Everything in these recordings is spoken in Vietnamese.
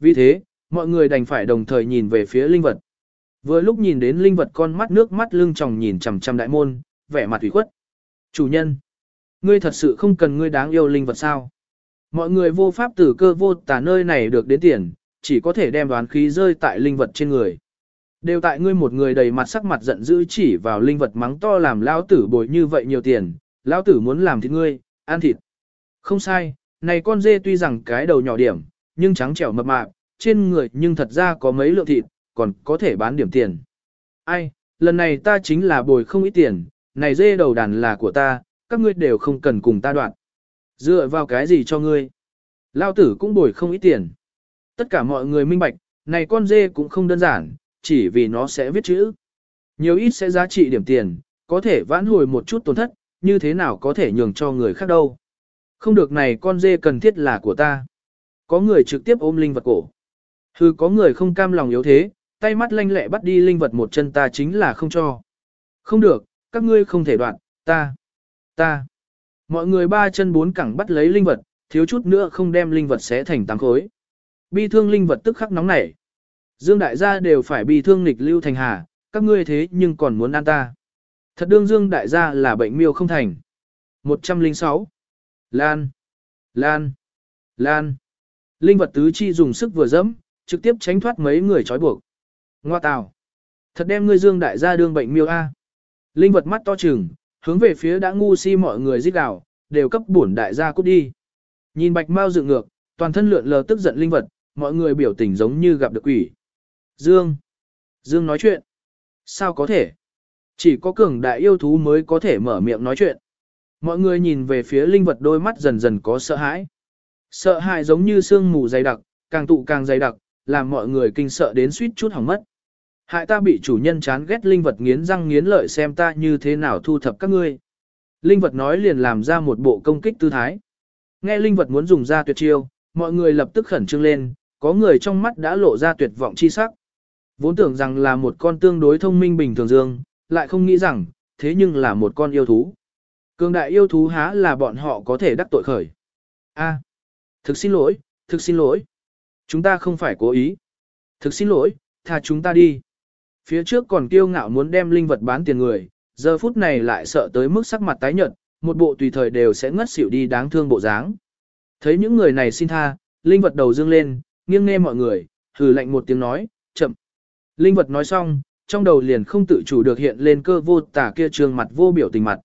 Vì thế, mọi người đành phải đồng thời nhìn về phía linh vật. Vừa lúc nhìn đến linh vật con mắt nước mắt lưng tròng nhìn chằm chằm đại môn, vẻ mặt ủy khuất. Chủ nhân, ngươi thật sự không cần ngươi đáng yêu linh vật sao? Mọi người vô pháp tử cơ vô tả nơi này được đến tiền, chỉ có thể đem đoán khí rơi tại linh vật trên người. Đều tại ngươi một người đầy mặt sắc mặt giận dữ chỉ vào linh vật mắng to làm lão tử bồi như vậy nhiều tiền, lão tử muốn làm thịt ngươi, ăn thịt. Không sai, này con dê tuy rằng cái đầu nhỏ điểm, nhưng trắng trẻo mập mạp, trên người nhưng thật ra có mấy lượng thịt, còn có thể bán điểm tiền. Ai, lần này ta chính là bồi không ít tiền, này dê đầu đàn là của ta, các ngươi đều không cần cùng ta đoạn. Dựa vào cái gì cho ngươi? Lao tử cũng bồi không ít tiền. Tất cả mọi người minh bạch, này con dê cũng không đơn giản, chỉ vì nó sẽ viết chữ. Nhiều ít sẽ giá trị điểm tiền, có thể vãn hồi một chút tổn thất, như thế nào có thể nhường cho người khác đâu. Không được này con dê cần thiết là của ta. Có người trực tiếp ôm linh vật cổ. Hư có người không cam lòng yếu thế, tay mắt lanh lẹ bắt đi linh vật một chân ta chính là không cho. Không được, các ngươi không thể đoạn, ta, ta. Mọi người ba chân bốn cẳng bắt lấy linh vật, thiếu chút nữa không đem linh vật xé thành tám khối. Bi thương linh vật tức khắc nóng nảy. Dương đại gia đều phải bi thương nghịch lưu thành hà, các ngươi thế nhưng còn muốn ăn ta. Thật đương Dương đại gia là bệnh miêu không thành. 106. Lan. Lan. Lan. Linh vật tứ chi dùng sức vừa dẫm, trực tiếp tránh thoát mấy người trói buộc. Ngoa tào. Thật đem ngươi Dương đại gia đương bệnh miêu A. Linh vật mắt to trừng, hướng về phía đã ngu si mọi người giết gào, đều cấp bổn đại gia cút đi. Nhìn bạch mau dựng ngược, toàn thân lượn lờ tức giận linh vật, mọi người biểu tình giống như gặp được quỷ. Dương. Dương nói chuyện. Sao có thể? Chỉ có cường đại yêu thú mới có thể mở miệng nói chuyện. Mọi người nhìn về phía linh vật đôi mắt dần dần có sợ hãi. Sợ hãi giống như sương mù dày đặc, càng tụ càng dày đặc, làm mọi người kinh sợ đến suýt chút hỏng mất. Hại ta bị chủ nhân chán ghét linh vật nghiến răng nghiến lợi xem ta như thế nào thu thập các ngươi. Linh vật nói liền làm ra một bộ công kích tư thái. Nghe linh vật muốn dùng ra tuyệt chiêu, mọi người lập tức khẩn trương lên, có người trong mắt đã lộ ra tuyệt vọng chi sắc. Vốn tưởng rằng là một con tương đối thông minh bình thường dương, lại không nghĩ rằng, thế nhưng là một con yêu thú. Cường đại yêu thú há là bọn họ có thể đắc tội khởi. A, thực xin lỗi, thực xin lỗi. Chúng ta không phải cố ý. Thực xin lỗi, tha chúng ta đi. Phía trước còn kiêu ngạo muốn đem linh vật bán tiền người, giờ phút này lại sợ tới mức sắc mặt tái nhợt, một bộ tùy thời đều sẽ ngất xỉu đi đáng thương bộ dáng. Thấy những người này xin tha, linh vật đầu dương lên, nghiêng nghe mọi người, hừ lạnh một tiếng nói, chậm. Linh vật nói xong, trong đầu liền không tự chủ được hiện lên cơ vô tả kia trường mặt vô biểu tình mặt.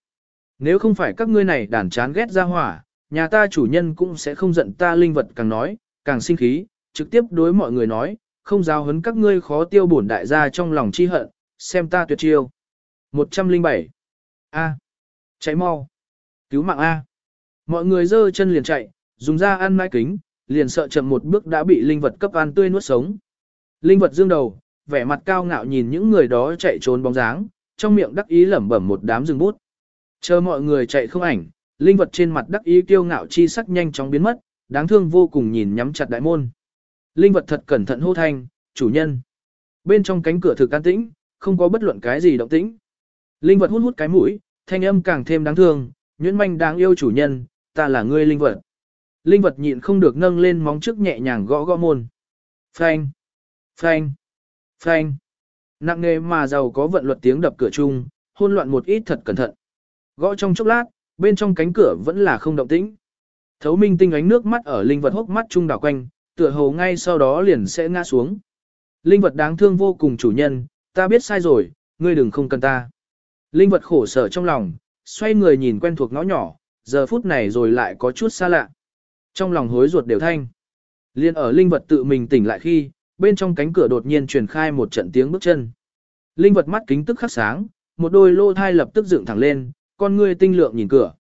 Nếu không phải các ngươi này đàn chán ghét ra hỏa, nhà ta chủ nhân cũng sẽ không giận ta linh vật càng nói, càng sinh khí, trực tiếp đối mọi người nói, không giao hấn các ngươi khó tiêu bổn đại gia trong lòng chi hận, xem ta tuyệt chiêu. 107. A. Cháy mau. Cứu mạng A. Mọi người dơ chân liền chạy, dùng ra ăn mai kính, liền sợ chậm một bước đã bị linh vật cấp ăn tươi nuốt sống. Linh vật dương đầu, vẻ mặt cao ngạo nhìn những người đó chạy trốn bóng dáng, trong miệng đắc ý lẩm bẩm một đám rừng bút. Chờ mọi người chạy không ảnh, linh vật trên mặt đắc ý kiêu ngạo chi sắc nhanh chóng biến mất, đáng thương vô cùng nhìn nhắm chặt đại môn. Linh vật thật cẩn thận hô thanh, chủ nhân. Bên trong cánh cửa thực can tĩnh, không có bất luận cái gì động tĩnh. Linh vật hút hút cái mũi, thanh âm càng thêm đáng thương, nhuyễn manh đáng yêu chủ nhân, ta là ngươi linh vật. Linh vật nhịn không được nâng lên móng trước nhẹ nhàng gõ gõ môn. Phanh, phanh, phanh. Nặng nề mà giàu có vận luật tiếng đập cửa chung, hôn loạn một ít thật cẩn thận. Gõ trong chốc lát, bên trong cánh cửa vẫn là không động tĩnh. Thấu minh tinh ánh nước mắt ở linh vật hốc mắt trung đảo quanh, tựa hồ ngay sau đó liền sẽ ngã xuống. Linh vật đáng thương vô cùng chủ nhân, ta biết sai rồi, ngươi đừng không cần ta. Linh vật khổ sở trong lòng, xoay người nhìn quen thuộc ngõ nhỏ, giờ phút này rồi lại có chút xa lạ. Trong lòng hối ruột đều thanh. Liên ở linh vật tự mình tỉnh lại khi, bên trong cánh cửa đột nhiên truyền khai một trận tiếng bước chân. Linh vật mắt kính tức khắc sáng, một đôi lô thai lập tức dựng thẳng lên, con ngươi tinh lượng nhìn cửa.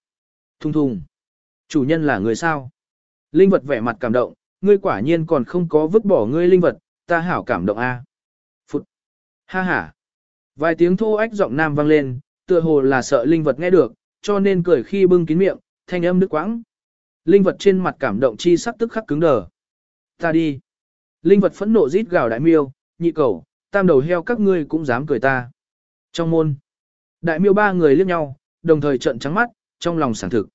Thùng thùng. Chủ nhân là người sao? Linh vật vẻ mặt cảm động, ngươi quả nhiên còn không có vứt bỏ ngươi linh vật, ta hảo cảm động a. Phụt. Ha ha. Vài tiếng thô ách giọng nam vang lên, tựa hồ là sợ linh vật nghe được, cho nên cười khi bưng kín miệng, thanh âm nước quãng. Linh vật trên mặt cảm động chi sắc tức khắc cứng đờ. Ta đi. Linh vật phẫn nộ rít gào đại miêu, nhị cầu, tam đầu heo các ngươi cũng dám cười ta. Trong môn, đại miêu ba người liếc nhau, đồng thời trợn trắng mắt, trong lòng sảng thực.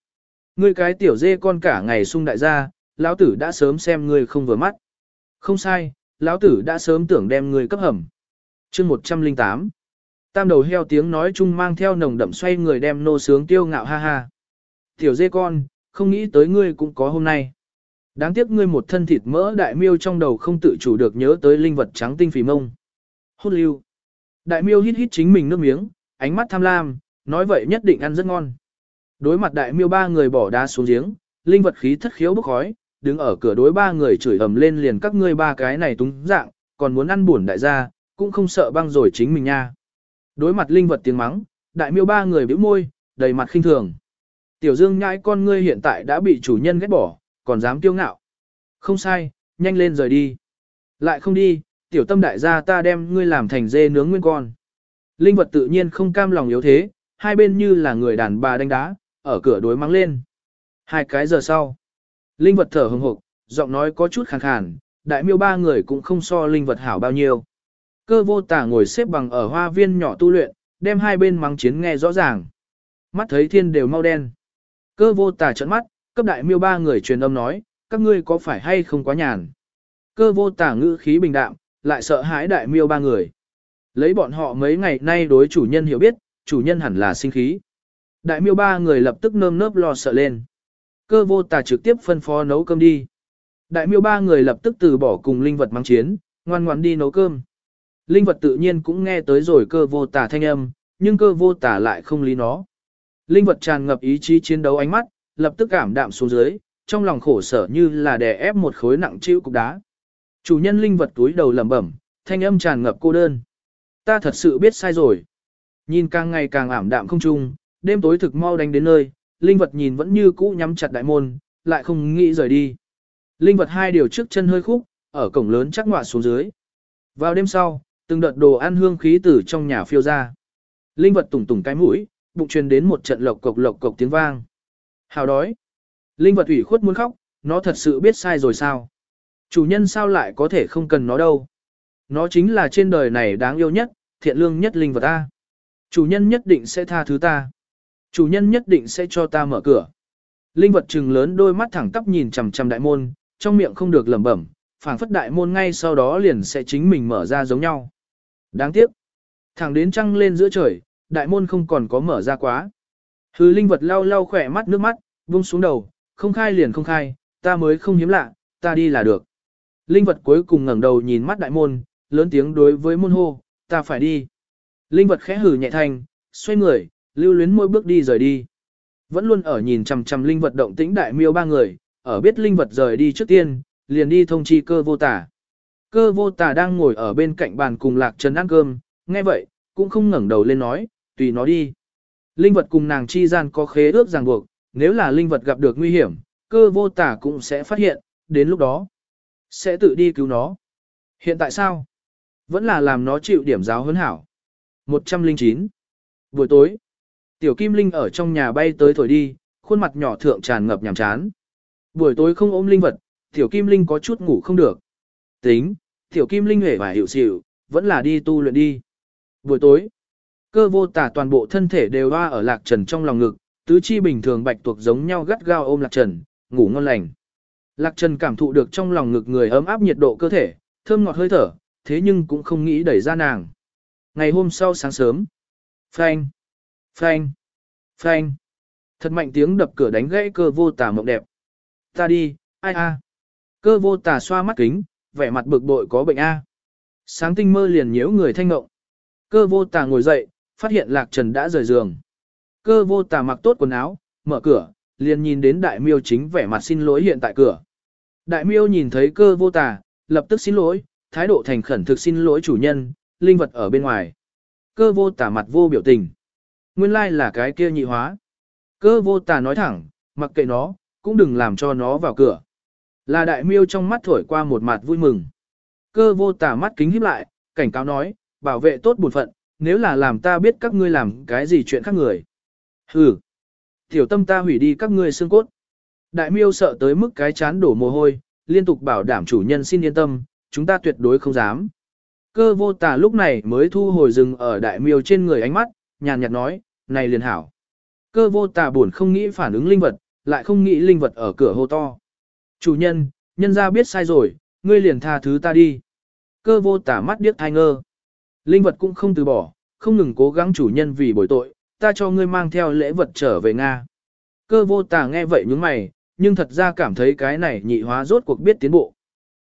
Ngươi cái tiểu dê con cả ngày sung đại gia, lão tử đã sớm xem ngươi không vừa mắt. Không sai, lão tử đã sớm tưởng đem ngươi cấp hầm. chương 108 Tam đầu heo tiếng nói chung mang theo nồng đậm xoay người đem nô sướng tiêu ngạo ha ha. Tiểu dê con, không nghĩ tới ngươi cũng có hôm nay. Đáng tiếc ngươi một thân thịt mỡ đại miêu trong đầu không tự chủ được nhớ tới linh vật trắng tinh phì mông. Hốt lưu. Đại miêu hít hít chính mình nước miếng, ánh mắt tham lam, nói vậy nhất định ăn rất ngon. Đối mặt đại miêu ba người bỏ đá xuống giếng, linh vật khí thất khiếu bốc khói, đứng ở cửa đối ba người chửi ầm lên liền các ngươi ba cái này túng dạng, còn muốn ăn buồn đại gia, cũng không sợ băng rồi chính mình nha. Đối mặt linh vật tiếng mắng, đại miêu ba người bĩu môi, đầy mặt khinh thường. Tiểu dương nhãi con ngươi hiện tại đã bị chủ nhân ghét bỏ, còn dám kiêu ngạo. Không sai, nhanh lên rời đi. Lại không đi, tiểu tâm đại gia ta đem ngươi làm thành dê nướng nguyên con. Linh vật tự nhiên không cam lòng yếu thế, hai bên như là người đàn bà đánh đá, ở cửa đối mắng lên. Hai cái giờ sau, linh vật thở hừng hực, giọng nói có chút khàn khàn, đại miêu ba người cũng không so linh vật hảo bao nhiêu. Cơ vô tả ngồi xếp bằng ở hoa viên nhỏ tu luyện, đem hai bên mắng chiến nghe rõ ràng. Mắt thấy thiên đều mau đen. Cơ vô tả trợn mắt, cấp đại miêu ba người truyền âm nói, các ngươi có phải hay không quá nhàn. Cơ vô tả ngữ khí bình đạm, lại sợ hãi đại miêu ba người. Lấy bọn họ mấy ngày nay đối chủ nhân hiểu biết, chủ nhân hẳn là sinh khí. Đại miêu ba người lập tức nơm nớp lo sợ lên. Cơ vô tà trực tiếp phân phó nấu cơm đi. Đại miêu ba người lập tức từ bỏ cùng linh vật mang chiến, ngoan ngoãn đi nấu cơm. Linh vật tự nhiên cũng nghe tới rồi cơ vô tà thanh âm, nhưng cơ vô tà lại không lý nó. Linh vật tràn ngập ý chí chiến đấu ánh mắt, lập tức cảm đạm xuống dưới, trong lòng khổ sở như là đè ép một khối nặng chịu cục đá. Chủ nhân linh vật túi đầu lẩm bẩm, thanh âm tràn ngập cô đơn. Ta thật sự biết sai rồi. Nhìn càng ngày càng ảm đạm không trung, đêm tối thực mau đánh đến nơi, linh vật nhìn vẫn như cũ nhắm chặt đại môn, lại không nghĩ rời đi. Linh vật hai điều trước chân hơi khúc, ở cổng lớn chắc ngọa xuống dưới. Vào đêm sau, từng đợt đồ ăn hương khí từ trong nhà phiêu ra. Linh vật tùng tùng cái mũi, bụng truyền đến một trận lộc cộc lộc cộc tiếng vang. Hào đói. Linh vật ủy khuất muốn khóc, nó thật sự biết sai rồi sao? Chủ nhân sao lại có thể không cần nó đâu? Nó chính là trên đời này đáng yêu nhất, thiện lương nhất linh vật ta. Chủ nhân nhất định sẽ tha thứ ta. Chủ nhân nhất định sẽ cho ta mở cửa. Linh vật trừng lớn đôi mắt thẳng tắp nhìn chằm chằm đại môn, trong miệng không được lẩm bẩm, phảng phất đại môn ngay sau đó liền sẽ chính mình mở ra giống nhau. Đáng tiếc. Thẳng đến trăng lên giữa trời, đại môn không còn có mở ra quá. Hứ linh vật lau lau khỏe mắt nước mắt, vung xuống đầu, không khai liền không khai, ta mới không hiếm lạ, ta đi là được. Linh vật cuối cùng ngẩng đầu nhìn mắt đại môn, lớn tiếng đối với môn hô, ta phải đi. Linh vật khẽ hử nhẹ thanh, xoay người, lưu luyến môi bước đi rời đi. Vẫn luôn ở nhìn chằm chằm linh vật động tĩnh đại miêu ba người, ở biết linh vật rời đi trước tiên, liền đi thông chi cơ vô tả. Cơ vô tả đang ngồi ở bên cạnh bàn cùng lạc trần ăn cơm, nghe vậy, cũng không ngẩng đầu lên nói, tùy nó đi. Linh vật cùng nàng chi gian có khế ước ràng buộc, nếu là linh vật gặp được nguy hiểm, cơ vô tả cũng sẽ phát hiện, đến lúc đó, sẽ tự đi cứu nó. Hiện tại sao? Vẫn là làm nó chịu điểm giáo huấn hảo. 109. Buổi tối, Tiểu Kim Linh ở trong nhà bay tới thổi đi, khuôn mặt nhỏ thượng tràn ngập nhàm chán. Buổi tối không ôm linh vật, Tiểu Kim Linh có chút ngủ không được. Tính, Tiểu Kim Linh hề và hiểu xỉu, vẫn là đi tu luyện đi. Buổi tối, cơ vô tả toàn bộ thân thể đều hoa ở lạc trần trong lòng ngực, tứ chi bình thường bạch tuộc giống nhau gắt gao ôm lạc trần, ngủ ngon lành. Lạc trần cảm thụ được trong lòng ngực người ấm áp nhiệt độ cơ thể, thơm ngọt hơi thở, thế nhưng cũng không nghĩ đẩy ra nàng. Ngày hôm sau sáng sớm, phanh, phanh, phanh, thật mạnh tiếng đập cửa đánh gãy cơ vô tả mộng đẹp. Ta đi, ai a? Cơ vô tả xoa mắt kính, vẻ mặt bực bội có bệnh a. Sáng tinh mơ liền nhiễu người thanh ngộng. Cơ vô tả ngồi dậy, phát hiện lạc trần đã rời giường. Cơ vô tả mặc tốt quần áo, mở cửa, liền nhìn đến đại miêu chính vẻ mặt xin lỗi hiện tại cửa. Đại miêu nhìn thấy cơ vô tả, lập tức xin lỗi, thái độ thành khẩn thực xin lỗi chủ nhân, linh vật ở bên ngoài. Cơ vô tả mặt vô biểu tình. Nguyên lai là cái kia nhị hóa. Cơ vô tả nói thẳng, mặc kệ nó, cũng đừng làm cho nó vào cửa. Là đại miêu trong mắt thổi qua một mặt vui mừng. Cơ vô tả mắt kính híp lại, cảnh cáo nói, bảo vệ tốt bổn phận, nếu là làm ta biết các ngươi làm cái gì chuyện khác người. Hừ, tiểu tâm ta hủy đi các ngươi xương cốt. Đại miêu sợ tới mức cái chán đổ mồ hôi, liên tục bảo đảm chủ nhân xin yên tâm, chúng ta tuyệt đối không dám. Cơ vô tà lúc này mới thu hồi rừng ở đại miêu trên người ánh mắt, nhàn nhạt nói, này liền hảo. Cơ vô tà buồn không nghĩ phản ứng linh vật, lại không nghĩ linh vật ở cửa hô to. Chủ nhân, nhân ra biết sai rồi, ngươi liền tha thứ ta đi. Cơ vô tà mắt điếc thai ngơ. Linh vật cũng không từ bỏ, không ngừng cố gắng chủ nhân vì bồi tội, ta cho ngươi mang theo lễ vật trở về Nga. Cơ vô tà nghe vậy nhướng mày, nhưng thật ra cảm thấy cái này nhị hóa rốt cuộc biết tiến bộ.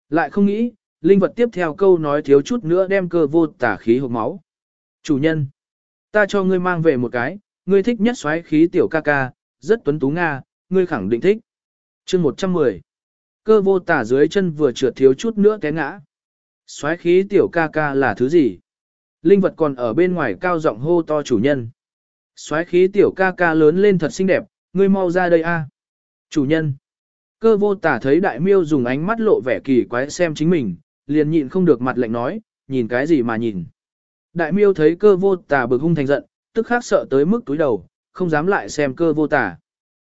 Lại không nghĩ, linh vật tiếp theo câu nói thiếu chút nữa đem cơ vô tả khí hộp máu. Chủ nhân, ta cho ngươi mang về một cái, ngươi thích nhất xoáy khí tiểu ca ca, rất tuấn tú Nga, ngươi khẳng định thích. chương 110. Cơ vô tả dưới chân vừa trượt thiếu chút nữa té ngã. Xoáy khí tiểu ca ca là thứ gì? Linh vật còn ở bên ngoài cao giọng hô to chủ nhân. Xoáy khí tiểu ca ca lớn lên thật xinh đẹp, ngươi mau ra đây a. À. Chủ nhân. Cơ vô tả thấy đại miêu dùng ánh mắt lộ vẻ kỳ quái xem chính mình, liền nhịn không được mặt lạnh nói, nhìn cái gì mà nhìn. Đại miêu thấy cơ vô tả bực hung thành giận, tức khắc sợ tới mức túi đầu, không dám lại xem cơ vô tả.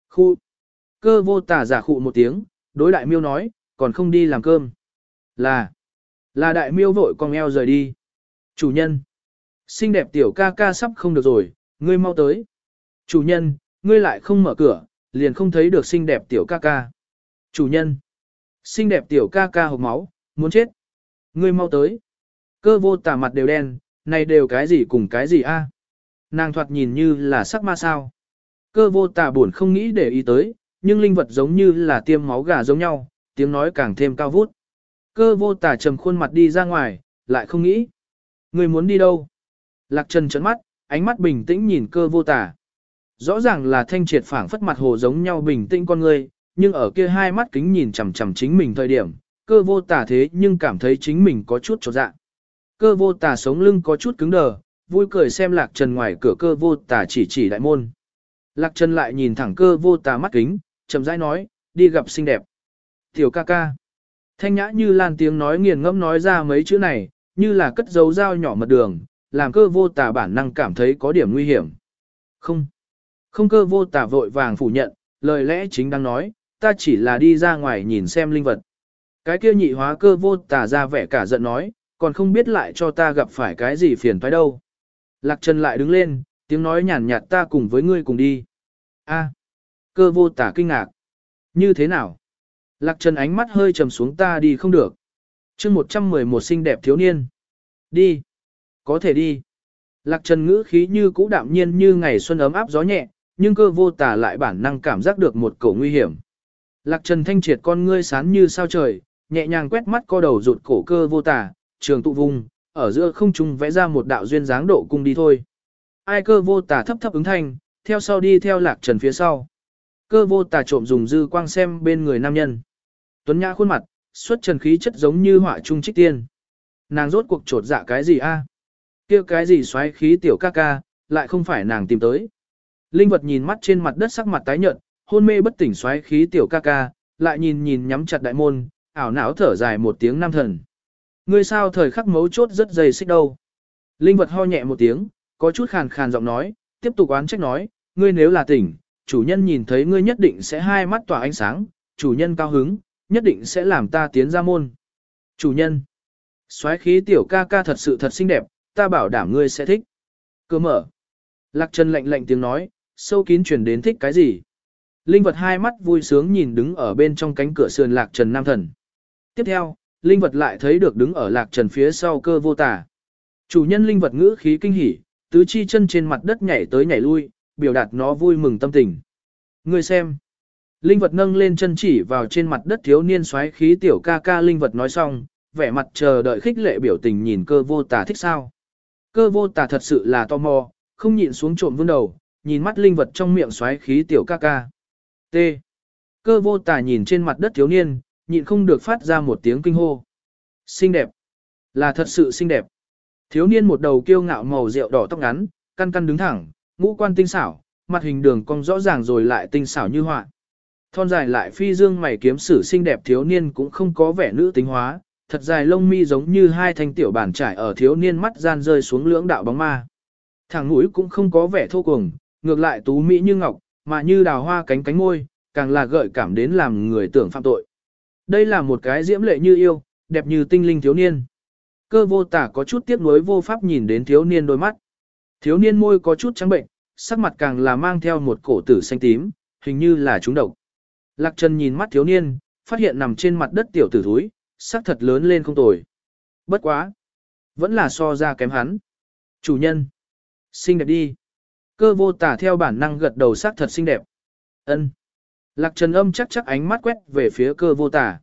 Khu. Cơ vô tả giả khụ một tiếng, đối đại miêu nói, còn không đi làm cơm. Là. Là đại miêu vội con eo rời đi. Chủ nhân. Xinh đẹp tiểu ca ca sắp không được rồi, ngươi mau tới. Chủ nhân, ngươi lại không mở cửa, liền không thấy được xinh đẹp tiểu ca ca. Chủ nhân. Xinh đẹp tiểu ca ca hộp máu, muốn chết. Ngươi mau tới. Cơ vô tả mặt đều đen, này đều cái gì cùng cái gì a? Nàng thoạt nhìn như là sắc ma sao. Cơ vô tả buồn không nghĩ để ý tới, nhưng linh vật giống như là tiêm máu gà giống nhau, tiếng nói càng thêm cao vút. Cơ vô tả trầm khuôn mặt đi ra ngoài, lại không nghĩ. Người muốn đi đâu? Lạc Trần trấn mắt, ánh mắt bình tĩnh nhìn cơ vô tả. Rõ ràng là thanh triệt phảng phất mặt hồ giống nhau bình tĩnh con người, nhưng ở kia hai mắt kính nhìn chằm chằm chính mình thời điểm, cơ vô tả thế nhưng cảm thấy chính mình có chút trọt dạ. Cơ vô tả sống lưng có chút cứng đờ, vui cười xem Lạc Trần ngoài cửa cơ vô tả chỉ chỉ đại môn. Lạc Trần lại nhìn thẳng cơ vô tả mắt kính, chậm rãi nói, đi gặp xinh đẹp. Tiểu ca ca. Thanh nhã như lan tiếng nói nghiền ngẫm nói ra mấy chữ này, như là cất dấu dao nhỏ mật đường, làm cơ vô tả bản năng cảm thấy có điểm nguy hiểm. Không. Không cơ vô tả vội vàng phủ nhận, lời lẽ chính đang nói, ta chỉ là đi ra ngoài nhìn xem linh vật. Cái kia nhị hóa cơ vô tà ra vẻ cả giận nói, còn không biết lại cho ta gặp phải cái gì phiền phải đâu. Lạc Trần lại đứng lên, tiếng nói nhàn nhạt ta cùng với ngươi cùng đi. A. Cơ vô tả kinh ngạc. Như thế nào? Lạc Trần ánh mắt hơi trầm xuống ta đi không được. chương 111 xinh đẹp thiếu niên. Đi. Có thể đi. Lạc Trần ngữ khí như cũ đạm nhiên như ngày xuân ấm áp gió nhẹ, nhưng cơ vô tả lại bản năng cảm giác được một cổ nguy hiểm. Lạc Trần thanh triệt con ngươi sán như sao trời, nhẹ nhàng quét mắt co đầu rụt cổ cơ vô tả, trường tụ vùng, ở giữa không trung vẽ ra một đạo duyên dáng độ cung đi thôi. Ai cơ vô tả thấp thấp ứng thanh, theo sau đi theo Lạc Trần phía sau. Cơ vô tả trộm dùng dư quang xem bên người nam nhân. Tuấn Nhã khuôn mặt, xuất trần khí chất giống như họa trung trích tiên. Nàng rốt cuộc trột dạ cái gì a? À? Kia cái gì xoáy khí tiểu ca ca, lại không phải nàng tìm tới. Linh vật nhìn mắt trên mặt đất sắc mặt tái nhợt, hôn mê bất tỉnh xoáy khí tiểu ca ca, lại nhìn nhìn nhắm chặt đại môn, ảo não thở dài một tiếng nam thần. Ngươi sao thời khắc mấu chốt rất dày xích đâu. Linh vật ho nhẹ một tiếng, có chút khàn khàn giọng nói, tiếp tục oán trách nói, ngươi nếu là tỉnh, chủ nhân nhìn thấy ngươi nhất định sẽ hai mắt tỏa ánh sáng, chủ nhân cao hứng, nhất định sẽ làm ta tiến ra môn. Chủ nhân, xoáy khí tiểu ca ca thật sự thật xinh đẹp, ta bảo đảm ngươi sẽ thích. Cơ mở. Lạc Trần lạnh lạnh tiếng nói, sâu kín truyền đến thích cái gì. Linh vật hai mắt vui sướng nhìn đứng ở bên trong cánh cửa sườn Lạc Trần Nam Thần. Tiếp theo, Linh vật lại thấy được đứng ở Lạc Trần phía sau cơ vô tả. Chủ nhân Linh vật ngữ khí kinh hỉ, tứ chi chân trên mặt đất nhảy tới nhảy lui, biểu đạt nó vui mừng tâm tình. người xem. Linh vật nâng lên chân chỉ vào trên mặt đất thiếu niên xoáy khí tiểu ca ca linh vật nói xong, vẻ mặt chờ đợi khích lệ biểu tình nhìn cơ vô tà thích sao. Cơ vô tà thật sự là tò mò, không nhịn xuống trộm vươn đầu, nhìn mắt linh vật trong miệng xoáy khí tiểu ca ca. T. Cơ vô tà nhìn trên mặt đất thiếu niên, nhịn không được phát ra một tiếng kinh hô. Xinh đẹp. Là thật sự xinh đẹp. Thiếu niên một đầu kiêu ngạo màu rượu đỏ tóc ngắn, căn căn đứng thẳng, ngũ quan tinh xảo, mặt hình đường cong rõ ràng rồi lại tinh xảo như họa. Thon dài lại phi dương mày kiếm sử xinh đẹp thiếu niên cũng không có vẻ nữ tính hóa, thật dài lông mi giống như hai thanh tiểu bản trải ở thiếu niên mắt gian rơi xuống lưỡng đạo bóng ma. Thẳng mũi cũng không có vẻ thô cuồng, ngược lại tú mỹ như ngọc, mà như đào hoa cánh cánh môi, càng là gợi cảm đến làm người tưởng phạm tội. Đây là một cái diễm lệ như yêu, đẹp như tinh linh thiếu niên. Cơ vô tả có chút tiếc nuối vô pháp nhìn đến thiếu niên đôi mắt. Thiếu niên môi có chút trắng bệnh, sắc mặt càng là mang theo một cổ tử xanh tím, hình như là trúng độc. Lạc Trần nhìn mắt thiếu niên, phát hiện nằm trên mặt đất tiểu tử thúi, sắc thật lớn lên không tồi. Bất quá. Vẫn là so ra kém hắn. Chủ nhân. Xinh đẹp đi. Cơ vô tả theo bản năng gật đầu sắc thật xinh đẹp. ân Lạc trần âm chắc chắc ánh mắt quét về phía cơ vô tà.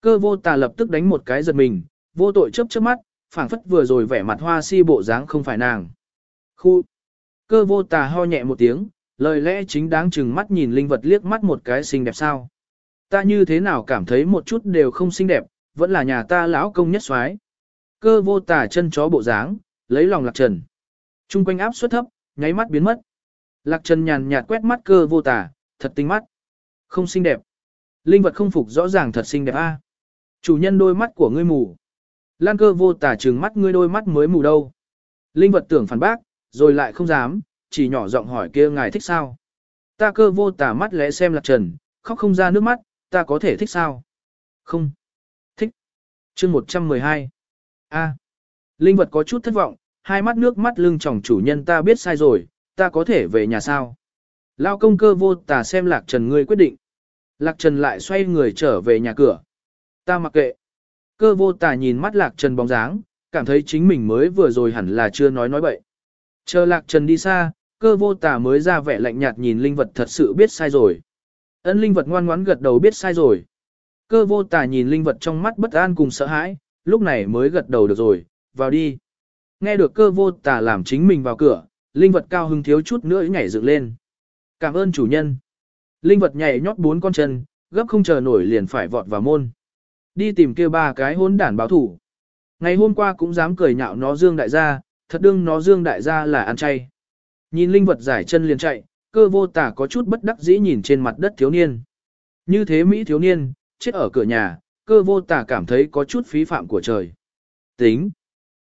Cơ vô tà lập tức đánh một cái giật mình, vô tội chớp chớp mắt, phảng phất vừa rồi vẻ mặt hoa si bộ dáng không phải nàng. Khu. Cơ vô tà ho nhẹ một tiếng, lời lẽ chính đáng chừng mắt nhìn linh vật liếc mắt một cái xinh đẹp sao. Ta như thế nào cảm thấy một chút đều không xinh đẹp, vẫn là nhà ta lão công nhất soái. Cơ vô tà chân chó bộ dáng, lấy lòng lạc trần. Trung quanh áp suất thấp, nháy mắt biến mất. Lạc trần nhàn nhạt quét mắt cơ vô tà, thật tinh mắt. Không xinh đẹp. Linh vật không phục rõ ràng thật xinh đẹp a. Chủ nhân đôi mắt của ngươi mù. Lan cơ vô tà trừng mắt ngươi đôi mắt mới mù đâu. Linh vật tưởng phản bác, rồi lại không dám, chỉ nhỏ giọng hỏi kia ngài thích sao. Ta cơ vô tà mắt lẽ xem lạc trần, khóc không ra nước mắt, ta có thể thích sao? Không. Thích. chương 112. A. Linh vật có chút thất vọng, hai mắt nước mắt lưng tròng chủ nhân ta biết sai rồi, ta có thể về nhà sao? Lao công cơ vô tà xem lạc trần ngươi quyết định. Lạc trần lại xoay người trở về nhà cửa. Ta mặc kệ. Cơ vô tà nhìn mắt lạc trần bóng dáng, cảm thấy chính mình mới vừa rồi hẳn là chưa nói nói bậy. Chờ lạc trần đi xa, cơ vô tà mới ra vẻ lạnh nhạt nhìn linh vật thật sự biết sai rồi. Ân linh vật ngoan ngoãn gật đầu biết sai rồi. Cơ vô tà nhìn linh vật trong mắt bất an cùng sợ hãi, lúc này mới gật đầu được rồi, vào đi. Nghe được cơ vô tà làm chính mình vào cửa, linh vật cao hưng thiếu chút nữa nhảy dựng lên. Cảm ơn chủ nhân. Linh vật nhảy nhót bốn con chân, gấp không chờ nổi liền phải vọt vào môn. Đi tìm kia ba cái hôn đản báo thủ. Ngày hôm qua cũng dám cười nhạo nó dương đại gia, thật đương nó dương đại gia là ăn chay. Nhìn linh vật giải chân liền chạy, cơ vô tả có chút bất đắc dĩ nhìn trên mặt đất thiếu niên. Như thế Mỹ thiếu niên, chết ở cửa nhà, cơ vô tả cảm thấy có chút phí phạm của trời. Tính.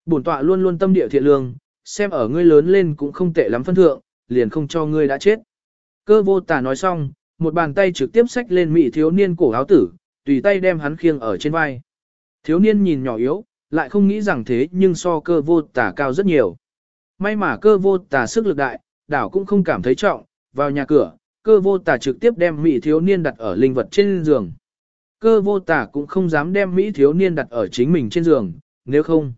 Bổn tọa luôn luôn tâm địa thiện lương, xem ở ngươi lớn lên cũng không tệ lắm phân thượng, liền không cho ngươi đã chết. Cơ vô tà nói xong, một bàn tay trực tiếp xách lên mị thiếu niên cổ áo tử, tùy tay đem hắn khiêng ở trên vai. Thiếu niên nhìn nhỏ yếu, lại không nghĩ rằng thế nhưng so cơ vô tà cao rất nhiều. May mà cơ vô tà sức lực đại, đảo cũng không cảm thấy trọng, vào nhà cửa, cơ vô tà trực tiếp đem Mỹ thiếu niên đặt ở linh vật trên giường. Cơ vô tà cũng không dám đem Mỹ thiếu niên đặt ở chính mình trên giường, nếu không.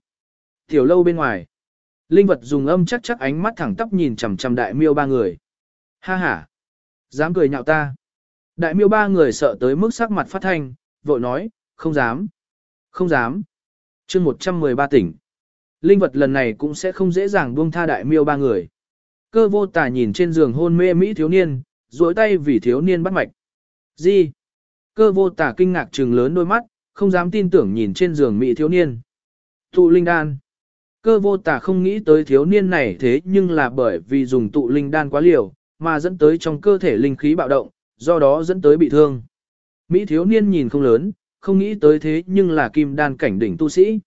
Tiểu lâu bên ngoài. Linh vật dùng âm chắc chắc ánh mắt thẳng tắp nhìn chằm chằm đại miêu ba người. Ha ha. Dám cười nhạo ta. Đại miêu ba người sợ tới mức sắc mặt phát thanh, vội nói, không dám. Không dám. chương 113 tỉnh. Linh vật lần này cũng sẽ không dễ dàng buông tha đại miêu ba người. Cơ vô tà nhìn trên giường hôn mê Mỹ thiếu niên, duỗi tay vì thiếu niên bắt mạch. Gì? Cơ vô tà kinh ngạc trừng lớn đôi mắt, không dám tin tưởng nhìn trên giường Mỹ thiếu niên. Tụ linh đan. Cơ vô tà không nghĩ tới thiếu niên này thế nhưng là bởi vì dùng tụ linh đan quá liều, mà dẫn tới trong cơ thể linh khí bạo động, do đó dẫn tới bị thương. Mỹ thiếu niên nhìn không lớn, không nghĩ tới thế nhưng là kim đan cảnh đỉnh tu sĩ.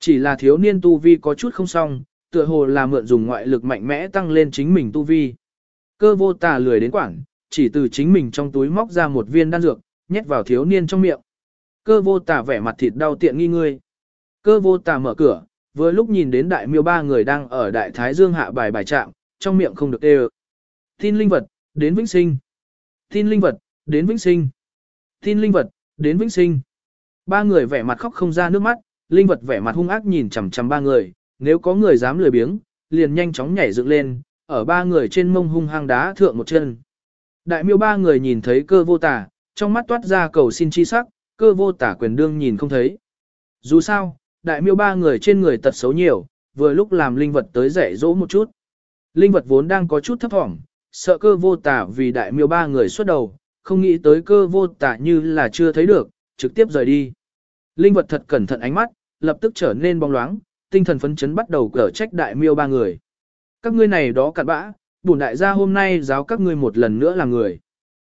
Chỉ là thiếu niên tu vi có chút không xong, tựa hồ là mượn dùng ngoại lực mạnh mẽ tăng lên chính mình tu vi. Cơ vô tà lười đến quảng, chỉ từ chính mình trong túi móc ra một viên đan dược, nhét vào thiếu niên trong miệng. Cơ vô tà vẻ mặt thịt đau tiện nghi ngươi. Cơ vô tà mở cửa, vừa lúc nhìn đến đại miêu ba người đang ở đại thái dương hạ bài bài trạm, trong miệng không được đều. Tin linh vật, đến vĩnh sinh. Tin linh vật, đến vĩnh sinh. Tin linh vật, đến vĩnh sinh. Ba người vẻ mặt khóc không ra nước mắt, linh vật vẻ mặt hung ác nhìn chằm chằm ba người, nếu có người dám lười biếng, liền nhanh chóng nhảy dựng lên, ở ba người trên mông hung hăng đá thượng một chân. Đại miêu ba người nhìn thấy cơ vô tả, trong mắt toát ra cầu xin chi sắc, cơ vô tả quyền đương nhìn không thấy. Dù sao, đại miêu ba người trên người tật xấu nhiều, vừa lúc làm linh vật tới dạy dỗ một chút. Linh vật vốn đang có chút thấp thỏm, sợ cơ vô tả vì đại miêu ba người xuất đầu, không nghĩ tới cơ vô tả như là chưa thấy được, trực tiếp rời đi. Linh vật thật cẩn thận ánh mắt, lập tức trở nên bóng loáng, tinh thần phấn chấn bắt đầu cở trách đại miêu ba người. Các ngươi này đó cặn bã, bổn đại gia hôm nay giáo các ngươi một lần nữa là người.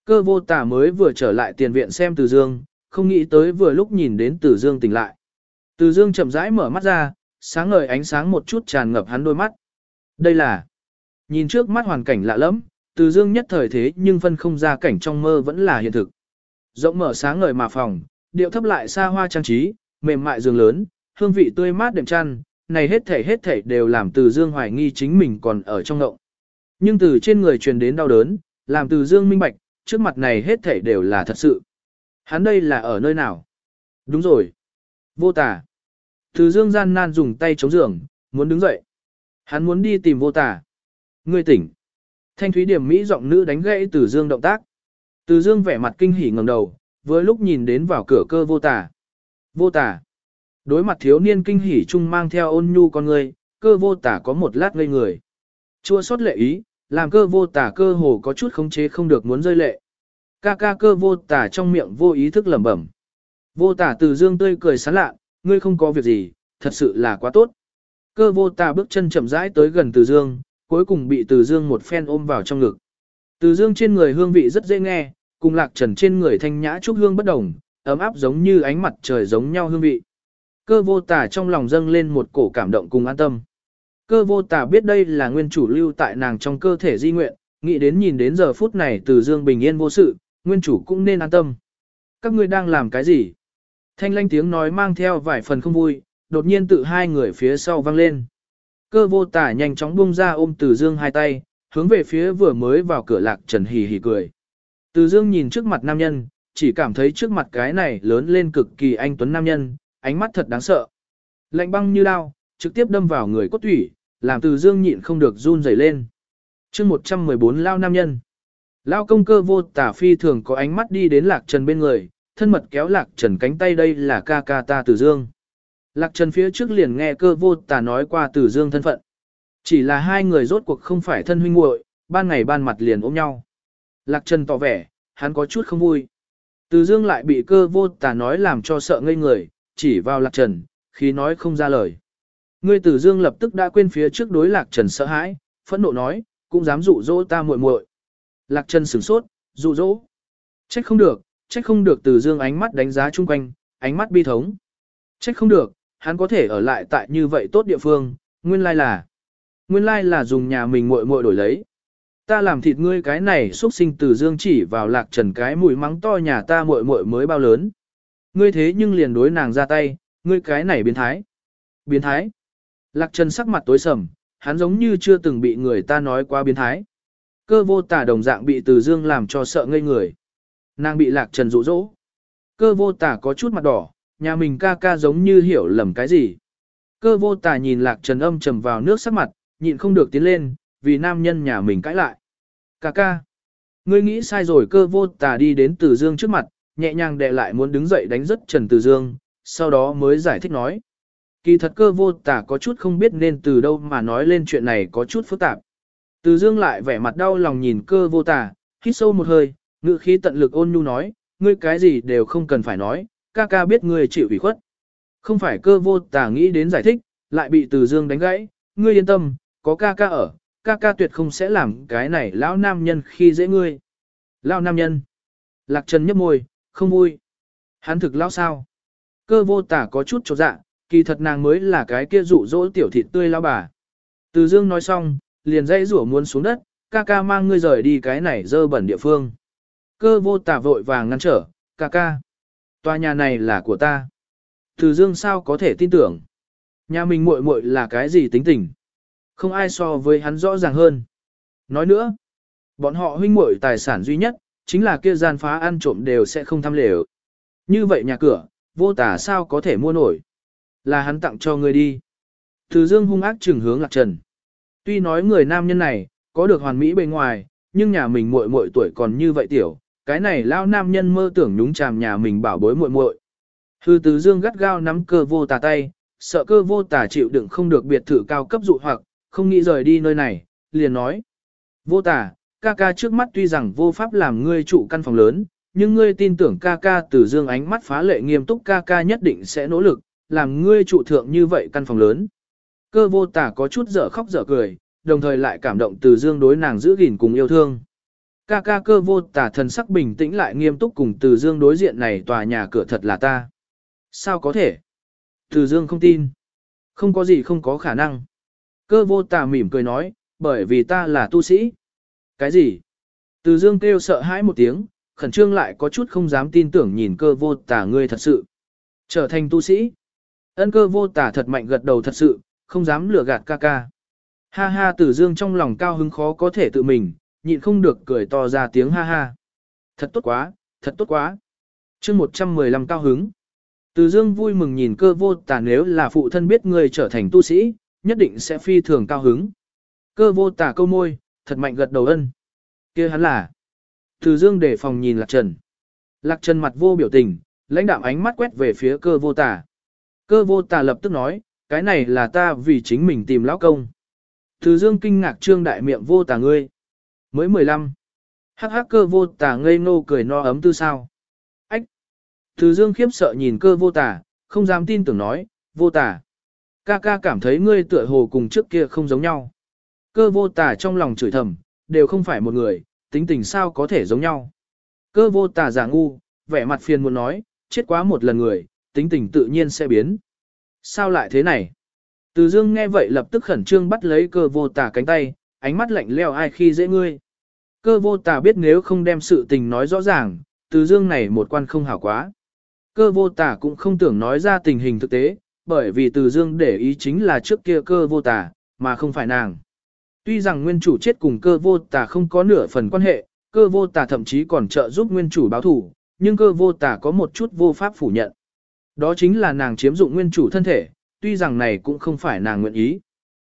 Cơ vô tả mới vừa trở lại tiền viện xem Từ Dương, không nghĩ tới vừa lúc nhìn đến Từ Dương tỉnh lại. Từ Dương chậm rãi mở mắt ra, sáng ngời ánh sáng một chút tràn ngập hắn đôi mắt. Đây là, nhìn trước mắt hoàn cảnh lạ lẫm, từ Dương nhất thời thế nhưng phân không ra cảnh trong mơ vẫn là hiện thực. Rộng mở sáng ngời mà phòng, điệu thấp lại xa hoa trang trí, mềm mại giường lớn, hương vị tươi mát đệm chăn, này hết thể hết thể đều làm Từ Dương hoài nghi chính mình còn ở trong ngộng. Nhưng từ trên người truyền đến đau đớn, làm Từ Dương minh bạch, trước mặt này hết thể đều là thật sự. Hắn đây là ở nơi nào? Đúng rồi. Vô tả. Từ dương gian nan dùng tay chống giường, muốn đứng dậy. Hắn muốn đi tìm vô tả. Ngươi tỉnh. Thanh thúy điểm Mỹ giọng nữ đánh gãy từ dương động tác. Từ dương vẻ mặt kinh hỉ ngẩng đầu, vừa lúc nhìn đến vào cửa cơ vô tả. Vô tả. Đối mặt thiếu niên kinh hỉ chung mang theo ôn nhu con người, cơ vô tả có một lát ngây người. Chua xót lệ ý, làm cơ vô tả cơ hồ có chút khống chế không được muốn rơi lệ. Ca ca cơ vô tả trong miệng vô ý thức lẩm bẩm. Vô tả từ dương tươi cười sán lạ, ngươi không có việc gì, thật sự là quá tốt. Cơ vô tả bước chân chậm rãi tới gần từ dương, cuối cùng bị từ dương một phen ôm vào trong ngực. Từ dương trên người hương vị rất dễ nghe, cùng lạc trần trên người thanh nhã trúc hương bất đồng, ấm áp giống như ánh mặt trời giống nhau hương vị. Cơ vô tả trong lòng dâng lên một cổ cảm động cùng an tâm. Cơ vô tả biết đây là nguyên chủ lưu tại nàng trong cơ thể di nguyện, nghĩ đến nhìn đến giờ phút này từ dương bình yên vô sự, nguyên chủ cũng nên an tâm. Các ngươi đang làm cái gì? Thanh lanh tiếng nói mang theo vài phần không vui, đột nhiên tự hai người phía sau vang lên. Cơ vô tả nhanh chóng buông ra ôm từ dương hai tay, hướng về phía vừa mới vào cửa lạc trần hì hì cười. Từ dương nhìn trước mặt nam nhân, chỉ cảm thấy trước mặt cái này lớn lên cực kỳ anh tuấn nam nhân, ánh mắt thật đáng sợ. Lạnh băng như đao, trực tiếp đâm vào người cốt thủy, làm từ dương nhịn không được run rẩy lên. chương 114 lao nam nhân. Lao công cơ vô tả phi thường có ánh mắt đi đến lạc trần bên người, thân mật kéo lạc trần cánh tay đây là ca ca ta từ dương. Lạc trần phía trước liền nghe cơ vô tả nói qua Tử dương thân phận. Chỉ là hai người rốt cuộc không phải thân huynh muội, ban ngày ban mặt liền ôm nhau. Lạc trần tỏ vẻ, hắn có chút không vui. Từ dương lại bị cơ vô tả nói làm cho sợ ngây người, chỉ vào lạc trần, khi nói không ra lời. Ngươi tử dương lập tức đã quên phía trước đối lạc trần sợ hãi, phẫn nộ nói, cũng dám dụ dỗ ta muội muội. Lạc trần sửng sốt, dụ dỗ. Trách không được, trách không được tử dương ánh mắt đánh giá chung quanh, ánh mắt bi thống. Trách không được, hắn có thể ở lại tại như vậy tốt địa phương, nguyên lai là. Nguyên lai là dùng nhà mình muội muội đổi lấy. Ta làm thịt ngươi cái này xuất sinh từ dương chỉ vào lạc trần cái mùi mắng to nhà ta muội muội mới bao lớn. Ngươi thế nhưng liền đối nàng ra tay, ngươi cái này biến thái. Biến thái. Lạc Trần sắc mặt tối sầm, hắn giống như chưa từng bị người ta nói qua biến thái. Cơ vô tả đồng dạng bị từ dương làm cho sợ ngây người. Nàng bị Lạc Trần rụ rỗ. Cơ vô tả có chút mặt đỏ, nhà mình ca ca giống như hiểu lầm cái gì. Cơ vô tà nhìn Lạc Trần âm trầm vào nước sắc mặt, nhịn không được tiến lên, vì nam nhân nhà mình cãi lại. Ca ca. Ngươi nghĩ sai rồi cơ vô tà đi đến từ dương trước mặt, nhẹ nhàng đè lại muốn đứng dậy đánh rất Trần Từ Dương, sau đó mới giải thích nói. Kỳ thật cơ vô tà có chút không biết nên từ đâu mà nói lên chuyện này có chút phức tạp. Từ Dương lại vẻ mặt đau lòng nhìn cơ vô tà hít sâu một hơi, ngự khí tận lực ôn nhu nói, ngươi cái gì đều không cần phải nói, ca ca biết ngươi chịu ủy khuất. Không phải cơ vô tả nghĩ đến giải thích, lại bị Từ Dương đánh gãy, ngươi yên tâm, có ca ca ở, ca ca tuyệt không sẽ làm cái này lão nam nhân khi dễ ngươi. Lão nam nhân. Lạc Trần nhấp môi, không vui. Hắn thực lão sao? Cơ vô tả có chút chột dạ, kỳ thật nàng mới là cái kia dụ dỗ tiểu thịt tươi lão bà. Từ dương nói xong, liền dãy rủa muốn xuống đất, ca ca mang ngươi rời đi cái này dơ bẩn địa phương. Cơ vô tả vội vàng ngăn trở, ca ca. Tòa nhà này là của ta. Từ dương sao có thể tin tưởng. Nhà mình muội muội là cái gì tính tình. Không ai so với hắn rõ ràng hơn. Nói nữa, bọn họ huynh muội tài sản duy nhất, chính là kia gian phá ăn trộm đều sẽ không thăm lều. Như vậy nhà cửa, vô tả sao có thể mua nổi. Là hắn tặng cho ngươi đi. Từ dương hung ác trừng hướng lạc trần. Tuy nói người nam nhân này, có được hoàn mỹ bề ngoài, nhưng nhà mình muội muội tuổi còn như vậy tiểu, cái này lao nam nhân mơ tưởng nhúng chàm nhà mình bảo bối muội muội. Hư Tứ dương gắt gao nắm cơ vô tà tay, sợ cơ vô tà chịu đựng không được biệt thự cao cấp dụ hoặc, không nghĩ rời đi nơi này, liền nói. Vô tà, ca ca trước mắt tuy rằng vô pháp làm ngươi trụ căn phòng lớn, nhưng ngươi tin tưởng ca ca từ dương ánh mắt phá lệ nghiêm túc ca ca nhất định sẽ nỗ lực, làm ngươi trụ thượng như vậy căn phòng lớn. Cơ vô tà có chút dở khóc dở cười, đồng thời lại cảm động từ dương đối nàng giữ gìn cùng yêu thương. Ca ca cơ vô tả thần sắc bình tĩnh lại nghiêm túc cùng từ dương đối diện này tòa nhà cửa thật là ta. Sao có thể? Từ dương không tin. Không có gì không có khả năng. Cơ vô tả mỉm cười nói, bởi vì ta là tu sĩ. Cái gì? Từ dương kêu sợ hãi một tiếng, khẩn trương lại có chút không dám tin tưởng nhìn cơ vô tả ngươi thật sự. Trở thành tu sĩ. Ân cơ vô tả thật mạnh gật đầu thật sự, không dám lừa gạt ca ca. Ha ha tử dương trong lòng cao hứng khó có thể tự mình, nhịn không được cười to ra tiếng ha ha. Thật tốt quá, thật tốt quá. chương 115 cao hứng. Từ dương vui mừng nhìn cơ vô tà nếu là phụ thân biết người trở thành tu sĩ, nhất định sẽ phi thường cao hứng. Cơ vô tà câu môi, thật mạnh gật đầu ân. kia hắn là. Từ dương để phòng nhìn lạc trần. Lạc trần mặt vô biểu tình, lãnh đạm ánh mắt quét về phía cơ vô tà. Cơ vô tà lập tức nói, cái này là ta vì chính mình tìm lão công. Từ dương kinh ngạc trương đại miệng vô tà ngươi. Mới 15. Hắc hắc cơ vô tà ngây ngô cười no ấm tư sao. Ách. Từ dương khiếp sợ nhìn cơ vô tà, không dám tin tưởng nói, vô tà. Ca ca cảm thấy ngươi tựa hồ cùng trước kia không giống nhau. Cơ vô tà trong lòng chửi thầm, đều không phải một người, tính tình sao có thể giống nhau. Cơ vô tà giả ngu, vẻ mặt phiền muốn nói, chết quá một lần người, tính tình tự nhiên sẽ biến. Sao lại thế này? Từ dương nghe vậy lập tức khẩn trương bắt lấy cơ vô tà cánh tay, ánh mắt lạnh leo ai khi dễ ngươi. Cơ vô tà biết nếu không đem sự tình nói rõ ràng, từ dương này một quan không hảo quá. Cơ vô tà cũng không tưởng nói ra tình hình thực tế, bởi vì từ dương để ý chính là trước kia cơ vô tà, mà không phải nàng. Tuy rằng nguyên chủ chết cùng cơ vô tà không có nửa phần quan hệ, cơ vô tà thậm chí còn trợ giúp nguyên chủ báo thủ, nhưng cơ vô tà có một chút vô pháp phủ nhận. Đó chính là nàng chiếm dụng nguyên chủ thân thể, tuy rằng này cũng không phải nàng nguyện ý.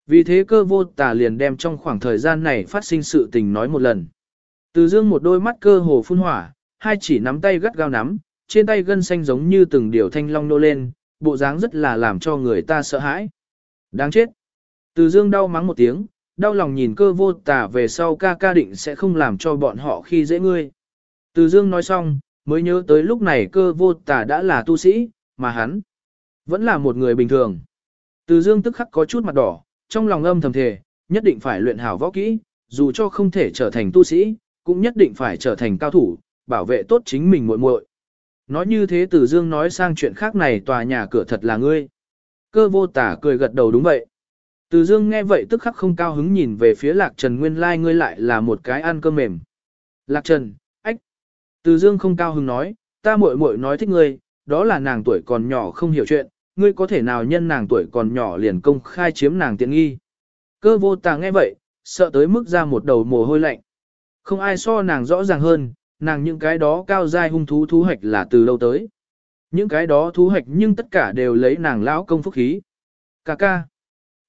Vì thế cơ vô tà liền đem trong khoảng thời gian này phát sinh sự tình nói một lần. Từ dương một đôi mắt cơ hồ phun hỏa, hai chỉ nắm tay gắt gao nắm, trên tay gân xanh giống như từng điều thanh long nô lên, bộ dáng rất là làm cho người ta sợ hãi. Đáng chết. Từ dương đau mắng một tiếng, đau lòng nhìn cơ vô tà về sau ca ca định sẽ không làm cho bọn họ khi dễ ngươi. Từ dương nói xong, mới nhớ tới lúc này cơ vô tà đã là tu sĩ, mà hắn vẫn là một người bình thường. Từ dương tức khắc có chút mặt đỏ, trong lòng âm thầm thề, nhất định phải luyện hảo võ kỹ, dù cho không thể trở thành tu sĩ, cũng nhất định phải trở thành cao thủ, bảo vệ tốt chính mình muội muội. Nói như thế Từ Dương nói sang chuyện khác này tòa nhà cửa thật là ngươi. Cơ vô tả cười gật đầu đúng vậy. Từ Dương nghe vậy tức khắc không cao hứng nhìn về phía Lạc Trần nguyên lai like ngươi lại là một cái ăn cơm mềm. Lạc Trần, ách. Từ Dương không cao hứng nói, ta muội muội nói thích ngươi, đó là nàng tuổi còn nhỏ không hiểu chuyện, ngươi có thể nào nhân nàng tuổi còn nhỏ liền công khai chiếm nàng tiện nghi. Cơ vô tà nghe vậy, sợ tới mức ra một đầu mồ hôi lạnh. Không ai so nàng rõ ràng hơn, nàng những cái đó cao dai hung thú thú hạch là từ lâu tới. Những cái đó thú hạch nhưng tất cả đều lấy nàng lão công phúc khí. Cà ca.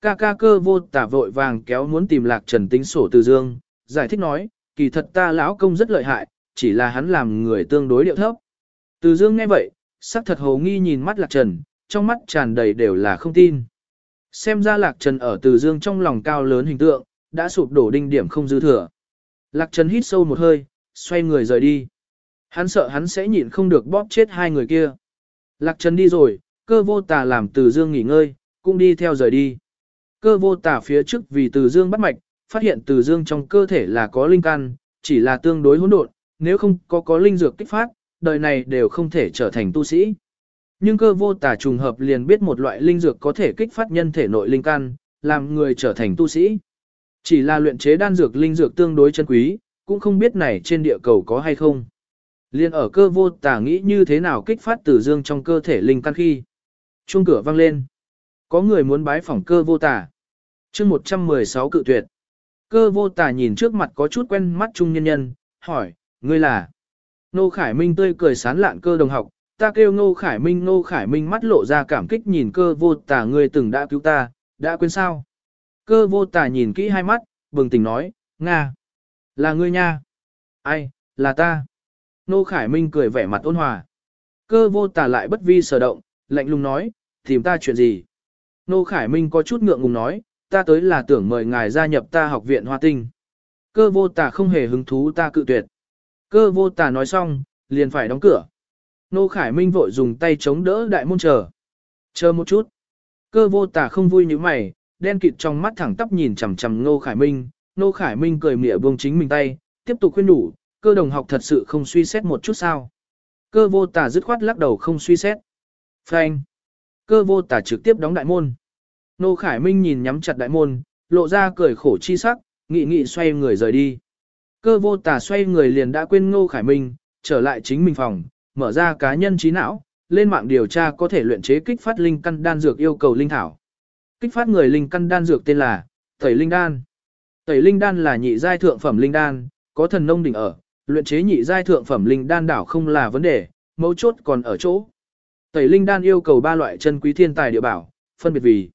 cà ca cơ vô tả vội vàng kéo muốn tìm lạc trần tính sổ từ dương, giải thích nói, kỳ thật ta lão công rất lợi hại, chỉ là hắn làm người tương đối điệu thấp. Từ dương nghe vậy, sắc thật hồ nghi nhìn mắt lạc trần, trong mắt tràn đầy đều là không tin. Xem ra lạc trần ở từ dương trong lòng cao lớn hình tượng, đã sụp đổ đinh điểm không dư thừa. Lạc trần hít sâu một hơi, xoay người rời đi. Hắn sợ hắn sẽ nhịn không được bóp chết hai người kia. Lạc trần đi rồi, cơ vô tà làm từ dương nghỉ ngơi, cũng đi theo rời đi. Cơ vô tà phía trước vì từ dương bắt mạch, phát hiện từ dương trong cơ thể là có linh căn, chỉ là tương đối hỗn độn, nếu không có có linh dược kích phát, đời này đều không thể trở thành tu sĩ. Nhưng cơ vô tà trùng hợp liền biết một loại linh dược có thể kích phát nhân thể nội linh căn, làm người trở thành tu sĩ. Chỉ là luyện chế đan dược linh dược tương đối chân quý, cũng không biết này trên địa cầu có hay không. Liên ở cơ vô tà nghĩ như thế nào kích phát tử dương trong cơ thể linh căn khi. Chuông cửa vang lên. Có người muốn bái phỏng cơ vô tà. chương 116 cự tuyệt. Cơ vô tà nhìn trước mặt có chút quen mắt trung nhân nhân, hỏi, ngươi là? Nô Khải Minh tươi cười sán lạn cơ đồng học, ta kêu Nô Khải Minh Nô Khải Minh mắt lộ ra cảm kích nhìn cơ vô tà ngươi từng đã cứu ta, đã quên sao? Cơ vô tà nhìn kỹ hai mắt, bừng tỉnh nói, Nga. Là ngươi nha. Ai, là ta. Nô Khải Minh cười vẻ mặt ôn hòa. Cơ vô tà lại bất vi sở động, lạnh lùng nói, tìm ta chuyện gì? Nô Khải Minh có chút ngượng ngùng nói, ta tới là tưởng mời ngài gia nhập ta học viện hoa tinh. Cơ vô tà không hề hứng thú ta cự tuyệt. Cơ vô tà nói xong, liền phải đóng cửa. Nô Khải Minh vội dùng tay chống đỡ đại môn chờ. Chờ một chút. Cơ vô tà không vui như mày, đen kịt trong mắt thẳng tắp nhìn chằm chằm Nô Khải Minh. Nô Khải Minh cười mỉa buông chính mình tay, tiếp tục khuyên đủ, cơ đồng học thật sự không suy xét một chút sao. Cơ vô tà dứt khoát lắc đầu không suy xét. Frank. Cơ vô tà trực tiếp đóng đại môn. Nô Khải Minh nhìn nhắm chặt đại môn, lộ ra cười khổ chi sắc, nghị nghị xoay người rời đi. Cơ vô tà xoay người liền đã quên Ngô Khải Minh, trở lại chính mình phòng, mở ra cá nhân trí não, lên mạng điều tra có thể luyện chế kích phát linh căn đan dược yêu cầu linh thảo. Kích phát người linh căn đan dược tên là Tẩy Linh Đan. Tẩy Linh Đan là nhị giai thượng phẩm linh đan, có thần nông đỉnh ở, luyện chế nhị giai thượng phẩm linh đan đảo không là vấn đề, mấu chốt còn ở chỗ. Tẩy linh đan yêu cầu ba loại chân quý thiên tài địa bảo, phân biệt vì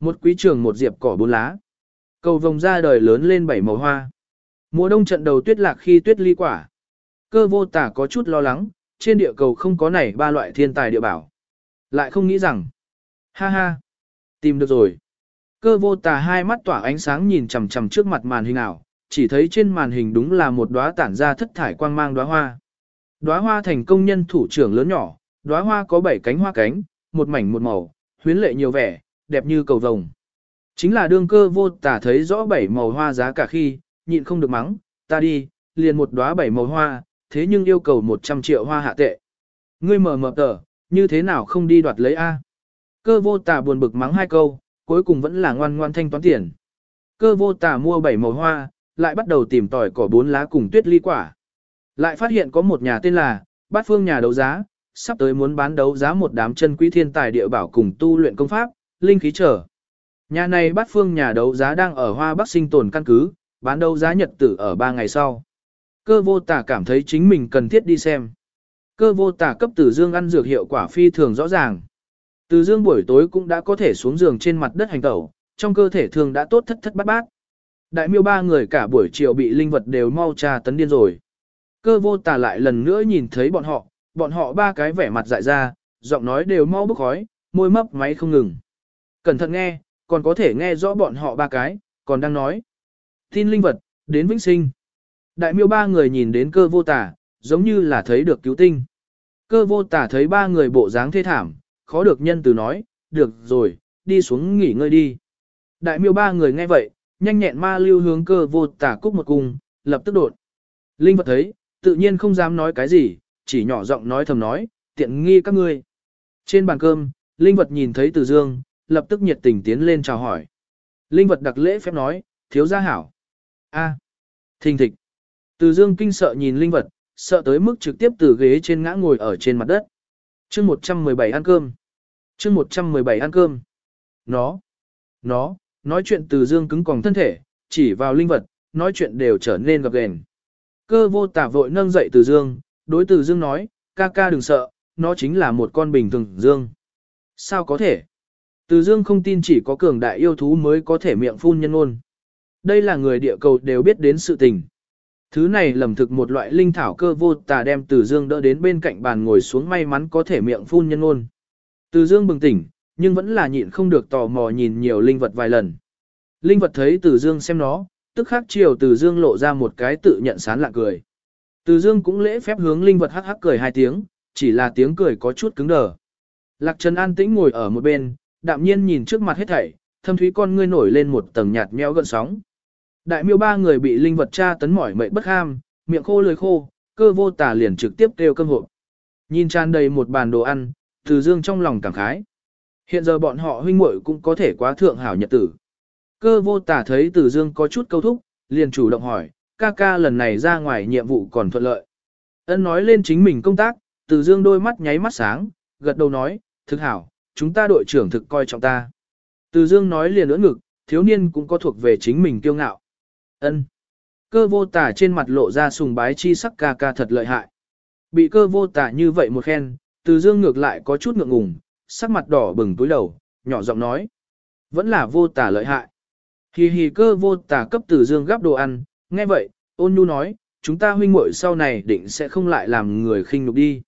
một quý trường một diệp cỏ bốn lá. Cầu vồng ra đời lớn lên bảy màu hoa. Mùa đông trận đầu tuyết lạc khi tuyết ly quả. Cơ vô tả có chút lo lắng, trên địa cầu không có này ba loại thiên tài địa bảo. Lại không nghĩ rằng, ha ha, tìm được rồi. Cơ vô tà hai mắt tỏa ánh sáng nhìn chằm chằm trước mặt màn hình ảo, chỉ thấy trên màn hình đúng là một đóa tản ra thất thải quang mang đóa hoa. Đóa hoa thành công nhân thủ trưởng lớn nhỏ, đóa hoa có bảy cánh hoa cánh, một mảnh một màu, huyến lệ nhiều vẻ, đẹp như cầu vồng. Chính là đương cơ vô tả thấy rõ bảy màu hoa giá cả khi, nhịn không được mắng, ta đi, liền một đóa bảy màu hoa, thế nhưng yêu cầu 100 triệu hoa hạ tệ. Ngươi mở mở tờ, như thế nào không đi đoạt lấy A. Cơ vô tà buồn bực mắng hai câu, cuối cùng vẫn là ngoan ngoan thanh toán tiền. Cơ vô tà mua bảy màu hoa, lại bắt đầu tìm tỏi cỏ bốn lá cùng tuyết ly quả. Lại phát hiện có một nhà tên là, bát phương nhà đấu giá, sắp tới muốn bán đấu giá một đám chân quý thiên tài địa bảo cùng tu luyện công pháp, linh khí trở. Nhà này bát phương nhà đấu giá đang ở Hoa Bắc sinh tồn căn cứ, bán đấu giá nhật tử ở 3 ngày sau. Cơ vô tả cảm thấy chính mình cần thiết đi xem. Cơ vô tả cấp tử dương ăn dược hiệu quả phi thường rõ ràng. Từ dương buổi tối cũng đã có thể xuống giường trên mặt đất hành tẩu, trong cơ thể thường đã tốt thất thất bát bát. Đại miêu ba người cả buổi chiều bị linh vật đều mau trà tấn điên rồi. Cơ vô tà lại lần nữa nhìn thấy bọn họ, bọn họ ba cái vẻ mặt dại ra, giọng nói đều mau bức khói, môi mấp máy không ngừng. Cẩn thận nghe, còn có thể nghe rõ bọn họ ba cái, còn đang nói. Tin linh vật, đến vĩnh sinh. Đại miêu ba người nhìn đến cơ vô tả, giống như là thấy được cứu tinh. Cơ vô tả thấy ba người bộ dáng thê thảm, khó được nhân từ nói, được rồi, đi xuống nghỉ ngơi đi. Đại miêu ba người nghe vậy, nhanh nhẹn ma lưu hướng cơ vô tả cúc một cung, lập tức đột. Linh vật thấy, tự nhiên không dám nói cái gì, chỉ nhỏ giọng nói thầm nói, tiện nghi các ngươi. Trên bàn cơm, Linh vật nhìn thấy Từ Dương, lập tức nhiệt tình tiến lên chào hỏi. Linh vật đặc lễ phép nói, thiếu gia hảo. A. Thình thịch. Từ Dương kinh sợ nhìn Linh vật, sợ tới mức trực tiếp từ ghế trên ngã ngồi ở trên mặt đất. chương 117 ăn cơm. chương 117 ăn cơm. Nó. Nó, nói chuyện Từ Dương cứng còng thân thể, chỉ vào Linh vật, nói chuyện đều trở nên gặp gền. Cơ vô tả vội nâng dậy Từ Dương, đối Từ Dương nói, ca ca đừng sợ, nó chính là một con bình thường Dương. Sao có thể? Từ Dương không tin chỉ có cường đại yêu thú mới có thể miệng phun nhân ngôn. Đây là người địa cầu đều biết đến sự tình. Thứ này lầm thực một loại linh thảo cơ vô tà đem Từ Dương đỡ đến bên cạnh bàn ngồi xuống may mắn có thể miệng phun nhân ngôn. Từ Dương bừng tỉnh, nhưng vẫn là nhịn không được tò mò nhìn nhiều linh vật vài lần. Linh vật thấy Từ Dương xem nó, tức khắc chiều Từ Dương lộ ra một cái tự nhận sán lạ cười. Từ Dương cũng lễ phép hướng linh vật hắc hắc cười hai tiếng, chỉ là tiếng cười có chút cứng đờ. Lạc Trần an tĩnh ngồi ở một bên, đạm nhiên nhìn trước mặt hết thảy, thâm thúy con ngươi nổi lên một tầng nhạt nhẽo gợn sóng. Đại miêu ba người bị linh vật tra tấn mỏi mệt bất ham, miệng khô lưỡi khô, cơ vô tả liền trực tiếp kêu cơm hộp. Nhìn tràn đầy một bàn đồ ăn, Từ Dương trong lòng cảm khái. Hiện giờ bọn họ huynh muội cũng có thể quá thượng hảo nhật tử. Cơ vô tả thấy Từ Dương có chút câu thúc, liền chủ động hỏi, ca ca lần này ra ngoài nhiệm vụ còn thuận lợi. Ân nói lên chính mình công tác, Từ Dương đôi mắt nháy mắt sáng, gật đầu nói, thực hảo, chúng ta đội trưởng thực coi trọng ta. Từ Dương nói liền ưỡn ngực, thiếu niên cũng có thuộc về chính mình kiêu ngạo. Ân. Cơ vô tả trên mặt lộ ra sùng bái chi sắc ca ca thật lợi hại. Bị cơ vô tả như vậy một khen, từ dương ngược lại có chút ngượng ngùng, sắc mặt đỏ bừng túi đầu, nhỏ giọng nói. Vẫn là vô tả lợi hại. Hì hì cơ vô tả cấp từ dương gắp đồ ăn, nghe vậy, ôn nhu nói, chúng ta huynh muội sau này định sẽ không lại làm người khinh nhục đi.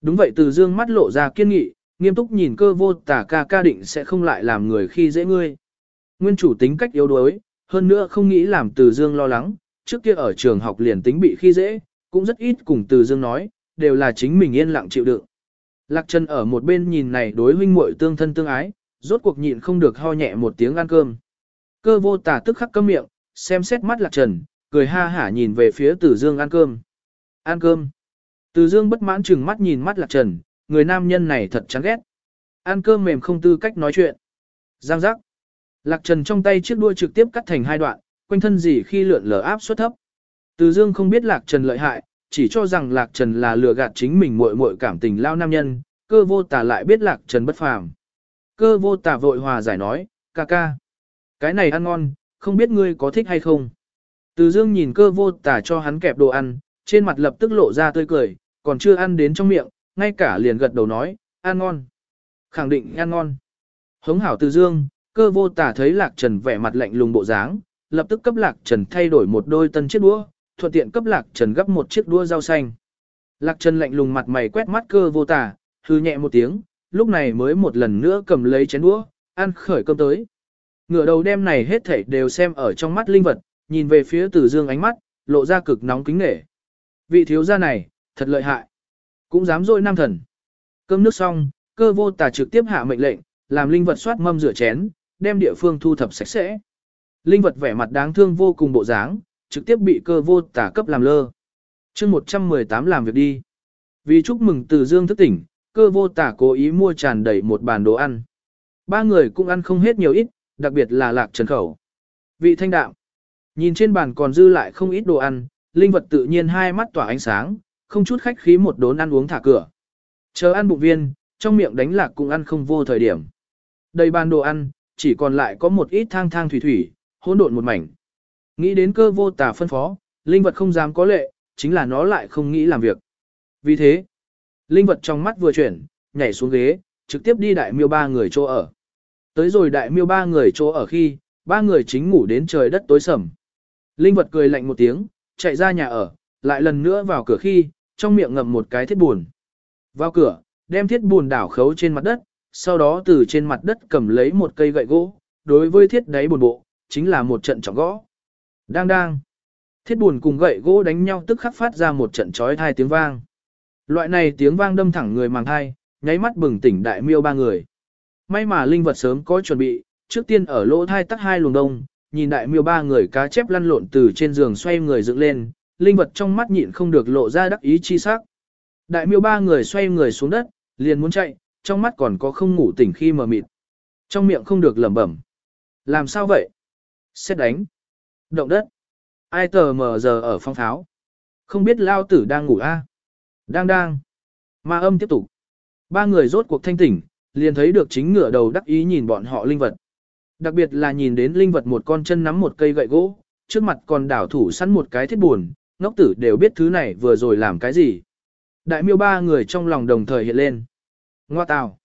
Đúng vậy từ dương mắt lộ ra kiên nghị, nghiêm túc nhìn cơ vô tả ca ca định sẽ không lại làm người khi dễ ngươi. Nguyên chủ tính cách yếu đuối, hơn nữa không nghĩ làm từ dương lo lắng, trước kia ở trường học liền tính bị khi dễ, cũng rất ít cùng từ dương nói, đều là chính mình yên lặng chịu đựng. Lạc Trần ở một bên nhìn này đối huynh muội tương thân tương ái, rốt cuộc nhịn không được ho nhẹ một tiếng ăn cơm. Cơ vô tà tức khắc câm miệng, xem xét mắt Lạc Trần, cười ha hả nhìn về phía Từ Dương ăn cơm. Ăn cơm. Từ Dương bất mãn chừng mắt nhìn mắt Lạc Trần, người nam nhân này thật chán ghét. Ăn cơm mềm không tư cách nói chuyện. Giang giác. Lạc Trần trong tay chiếc đuôi trực tiếp cắt thành hai đoạn, quanh thân gì khi lượn lờ áp suất thấp. Từ Dương không biết Lạc Trần lợi hại, chỉ cho rằng Lạc Trần là lừa gạt chính mình muội muội cảm tình lao nam nhân, cơ vô tà lại biết Lạc Trần bất phàm. Cơ vô tà vội hòa giải nói, ca ca. Cái này ăn ngon, không biết ngươi có thích hay không. Từ Dương nhìn cơ vô tà cho hắn kẹp đồ ăn, trên mặt lập tức lộ ra tươi cười, còn chưa ăn đến trong miệng, ngay cả liền gật đầu nói, Ăn ngon. Khẳng định ăn ngon. Hống hảo từ dương, cơ vô tả thấy lạc trần vẻ mặt lạnh lùng bộ dáng, lập tức cấp lạc trần thay đổi một đôi tân chiếc đũa, thuận tiện cấp lạc trần gấp một chiếc đũa rau xanh. Lạc trần lạnh lùng mặt mày quét mắt cơ vô tả, hư nhẹ một tiếng, lúc này mới một lần nữa cầm lấy chén đũa, ăn khởi cơm tới. Ngửa đầu đêm này hết thảy đều xem ở trong mắt linh vật, nhìn về phía tử Dương ánh mắt, lộ ra cực nóng kính nể. Vị thiếu gia này, thật lợi hại. Cũng dám dội nam thần. Cơm nước xong, cơ vô tà trực tiếp hạ mệnh lệnh, làm linh vật soát mâm rửa chén, đem địa phương thu thập sạch sẽ. Linh vật vẻ mặt đáng thương vô cùng bộ dáng, trực tiếp bị cơ vô tả cấp làm lơ. chương 118 làm việc đi. Vì chúc mừng Từ Dương thức tỉnh, cơ vô tả cố ý mua tràn đầy một bàn đồ ăn. Ba người cũng ăn không hết nhiều ít, đặc biệt là lạc trần khẩu. Vị thanh đạm. Nhìn trên bàn còn dư lại không ít đồ ăn, linh vật tự nhiên hai mắt tỏa ánh sáng, không chút khách khí một đốn ăn uống thả cửa. Chờ ăn bụng viên, trong miệng đánh lạc cũng ăn không vô thời điểm. Đầy bàn đồ ăn, chỉ còn lại có một ít thang thang thủy thủy, hỗn độn một mảnh. Nghĩ đến cơ vô tà phân phó, linh vật không dám có lệ, chính là nó lại không nghĩ làm việc. Vì thế, linh vật trong mắt vừa chuyển, nhảy xuống ghế, trực tiếp đi đại miêu ba người chỗ ở. Tới rồi đại miêu ba người chỗ ở khi, ba người chính ngủ đến trời đất tối sầm. Linh vật cười lạnh một tiếng, chạy ra nhà ở, lại lần nữa vào cửa khi, trong miệng ngậm một cái thiết buồn. Vào cửa, đem thiết buồn đảo khấu trên mặt đất, sau đó từ trên mặt đất cầm lấy một cây gậy gỗ, đối với thiết đáy buồn bộ, chính là một trận trọng gõ. Đang đang. Thiết buồn cùng gậy gỗ đánh nhau tức khắc phát ra một trận chói thai tiếng vang. Loại này tiếng vang đâm thẳng người màng thai, nháy mắt bừng tỉnh đại miêu ba người. May mà linh vật sớm có chuẩn bị, trước tiên ở lỗ thai tắt hai luồng đông, nhìn đại miêu ba người cá chép lăn lộn từ trên giường xoay người dựng lên, linh vật trong mắt nhịn không được lộ ra đắc ý chi sắc. Đại miêu ba người xoay người xuống đất, liền muốn chạy, trong mắt còn có không ngủ tỉnh khi mờ mịt. Trong miệng không được lẩm bẩm. Làm sao vậy? Xét đánh. Động đất. Ai tờ mờ giờ ở phong tháo. Không biết lao tử đang ngủ a à? Đang đang. Ma âm tiếp tục. Ba người rốt cuộc thanh tỉnh, liền thấy được chính ngựa đầu đắc ý nhìn bọn họ linh vật. Đặc biệt là nhìn đến linh vật một con chân nắm một cây gậy gỗ, trước mặt còn đảo thủ sẵn một cái thiết buồn, ngốc tử đều biết thứ này vừa rồi làm cái gì. Đại miêu ba người trong lòng đồng thời hiện lên. Ngoa tào,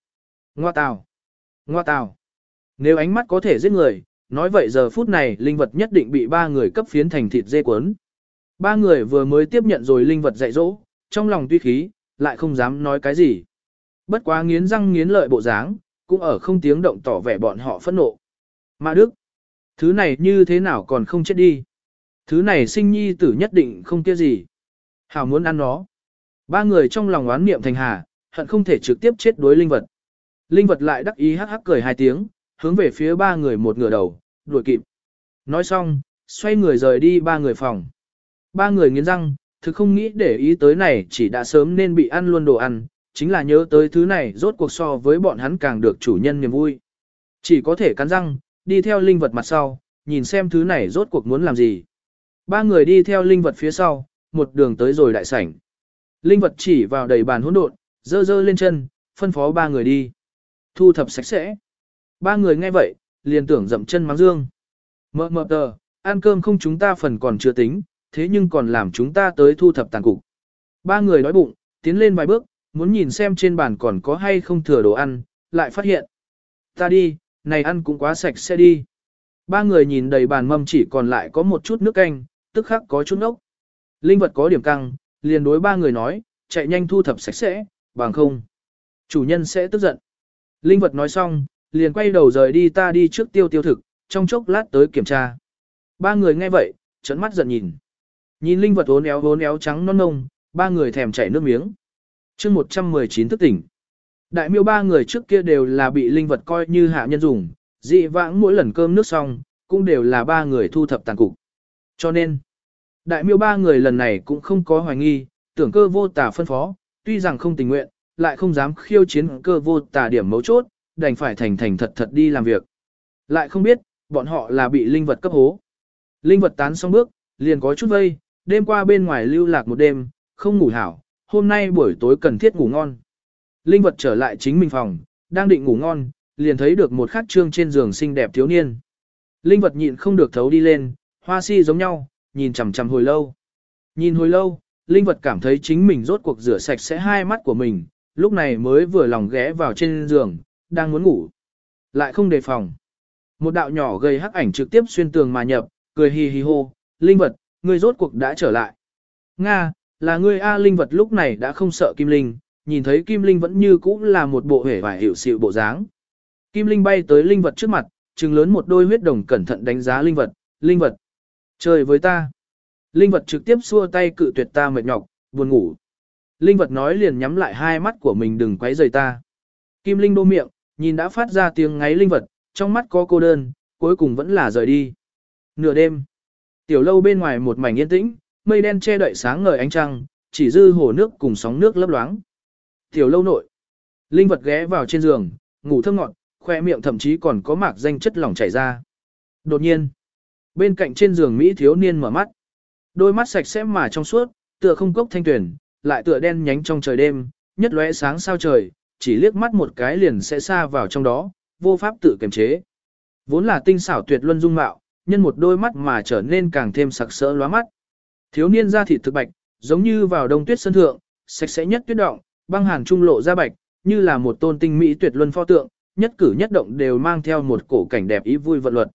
ngoa tào, ngoa tào. Nếu ánh mắt có thể giết người, nói vậy giờ phút này linh vật nhất định bị ba người cấp phiến thành thịt dê cuốn. Ba người vừa mới tiếp nhận rồi linh vật dạy dỗ, trong lòng tuy khí, lại không dám nói cái gì. Bất quá nghiến răng nghiến lợi bộ dáng, cũng ở không tiếng động tỏ vẻ bọn họ phẫn nộ. Mà Đức, thứ này như thế nào còn không chết đi. Thứ này sinh nhi tử nhất định không kia gì. Hảo muốn ăn nó. Ba người trong lòng oán niệm thành hà, hận không thể trực tiếp chết đối linh vật. Linh vật lại đắc ý hắc hắc cười hai tiếng, hướng về phía ba người một ngửa đầu, đuổi kịp. Nói xong, xoay người rời đi ba người phòng. Ba người nghiến răng, thực không nghĩ để ý tới này chỉ đã sớm nên bị ăn luôn đồ ăn, chính là nhớ tới thứ này rốt cuộc so với bọn hắn càng được chủ nhân niềm vui. Chỉ có thể cắn răng, đi theo linh vật mặt sau, nhìn xem thứ này rốt cuộc muốn làm gì. Ba người đi theo linh vật phía sau, một đường tới rồi đại sảnh. Linh vật chỉ vào đầy bàn hỗn độn, dơ dơ lên chân, phân phó ba người đi. Thu thập sạch sẽ. Ba người nghe vậy, liền tưởng dậm chân mắng dương. Mờ mờ tờ, ăn cơm không chúng ta phần còn chưa tính, thế nhưng còn làm chúng ta tới thu thập tàn cục. Ba người đói bụng, tiến lên vài bước, muốn nhìn xem trên bàn còn có hay không thừa đồ ăn, lại phát hiện. Ta đi, này ăn cũng quá sạch sẽ đi. Ba người nhìn đầy bàn mâm chỉ còn lại có một chút nước canh, tức khắc có chút nốc. Linh vật có điểm căng, liền đối ba người nói, chạy nhanh thu thập sạch sẽ, bằng không. Chủ nhân sẽ tức giận. Linh vật nói xong, liền quay đầu rời đi ta đi trước tiêu tiêu thực, trong chốc lát tới kiểm tra. Ba người nghe vậy, trấn mắt giận nhìn. Nhìn linh vật hốn éo hốn éo trắng non nông, ba người thèm chảy nước miếng. chương 119 thức tỉnh. Đại miêu ba người trước kia đều là bị linh vật coi như hạ nhân dùng, dị vãng mỗi lần cơm nước xong, cũng đều là ba người thu thập tàn cục. Cho nên, đại miêu ba người lần này cũng không có hoài nghi, tưởng cơ vô tả phân phó, tuy rằng không tình nguyện, lại không dám khiêu chiến cơ vô tả điểm mấu chốt, đành phải thành thành thật thật đi làm việc. Lại không biết, bọn họ là bị linh vật cấp hố. Linh vật tán xong bước, liền có chút vây, đêm qua bên ngoài lưu lạc một đêm, không ngủ hảo, hôm nay buổi tối cần thiết ngủ ngon. Linh vật trở lại chính mình phòng, đang định ngủ ngon, liền thấy được một khát trương trên giường xinh đẹp thiếu niên. Linh vật nhịn không được thấu đi lên, hoa si giống nhau, nhìn chằm chằm hồi lâu. Nhìn hồi lâu, linh vật cảm thấy chính mình rốt cuộc rửa sạch sẽ hai mắt của mình, lúc này mới vừa lòng ghé vào trên giường, đang muốn ngủ. Lại không đề phòng. Một đạo nhỏ gây hắc ảnh trực tiếp xuyên tường mà nhập, cười hì hì hô, linh vật, ngươi rốt cuộc đã trở lại. Nga, là ngươi A linh vật lúc này đã không sợ Kim Linh, nhìn thấy Kim Linh vẫn như cũ là một bộ hể vải hiệu xịu bộ dáng. Kim Linh bay tới linh vật trước mặt, trừng lớn một đôi huyết đồng cẩn thận đánh giá linh vật, linh vật. Chơi với ta. Linh vật trực tiếp xua tay cự tuyệt ta mệt nhọc, buồn ngủ. Linh vật nói liền nhắm lại hai mắt của mình đừng quấy rầy ta. Kim Linh đô miệng, nhìn đã phát ra tiếng ngáy linh vật, trong mắt có cô đơn, cuối cùng vẫn là rời đi. Nửa đêm, tiểu lâu bên ngoài một mảnh yên tĩnh, mây đen che đậy sáng ngời ánh trăng, chỉ dư hồ nước cùng sóng nước lấp loáng. Tiểu lâu nội, linh vật ghé vào trên giường, ngủ thơm ngọt, khoe miệng thậm chí còn có mạc danh chất lỏng chảy ra. Đột nhiên, bên cạnh trên giường Mỹ thiếu niên mở mắt. Đôi mắt sạch sẽ mà trong suốt, tựa không cốc thanh tuyển, lại tựa đen nhánh trong trời đêm, nhất lóe sáng sao trời, chỉ liếc mắt một cái liền sẽ xa vào trong đó, vô pháp tự kiềm chế. Vốn là tinh xảo tuyệt luân dung mạo, nhân một đôi mắt mà trở nên càng thêm sặc sỡ lóa mắt. Thiếu niên da thịt thực bạch, giống như vào đông tuyết sân thượng, sạch sẽ nhất tuyết động, băng hàn trung lộ ra bạch, như là một tôn tinh mỹ tuyệt luân pho tượng, nhất cử nhất động đều mang theo một cổ cảnh đẹp ý vui vận luật.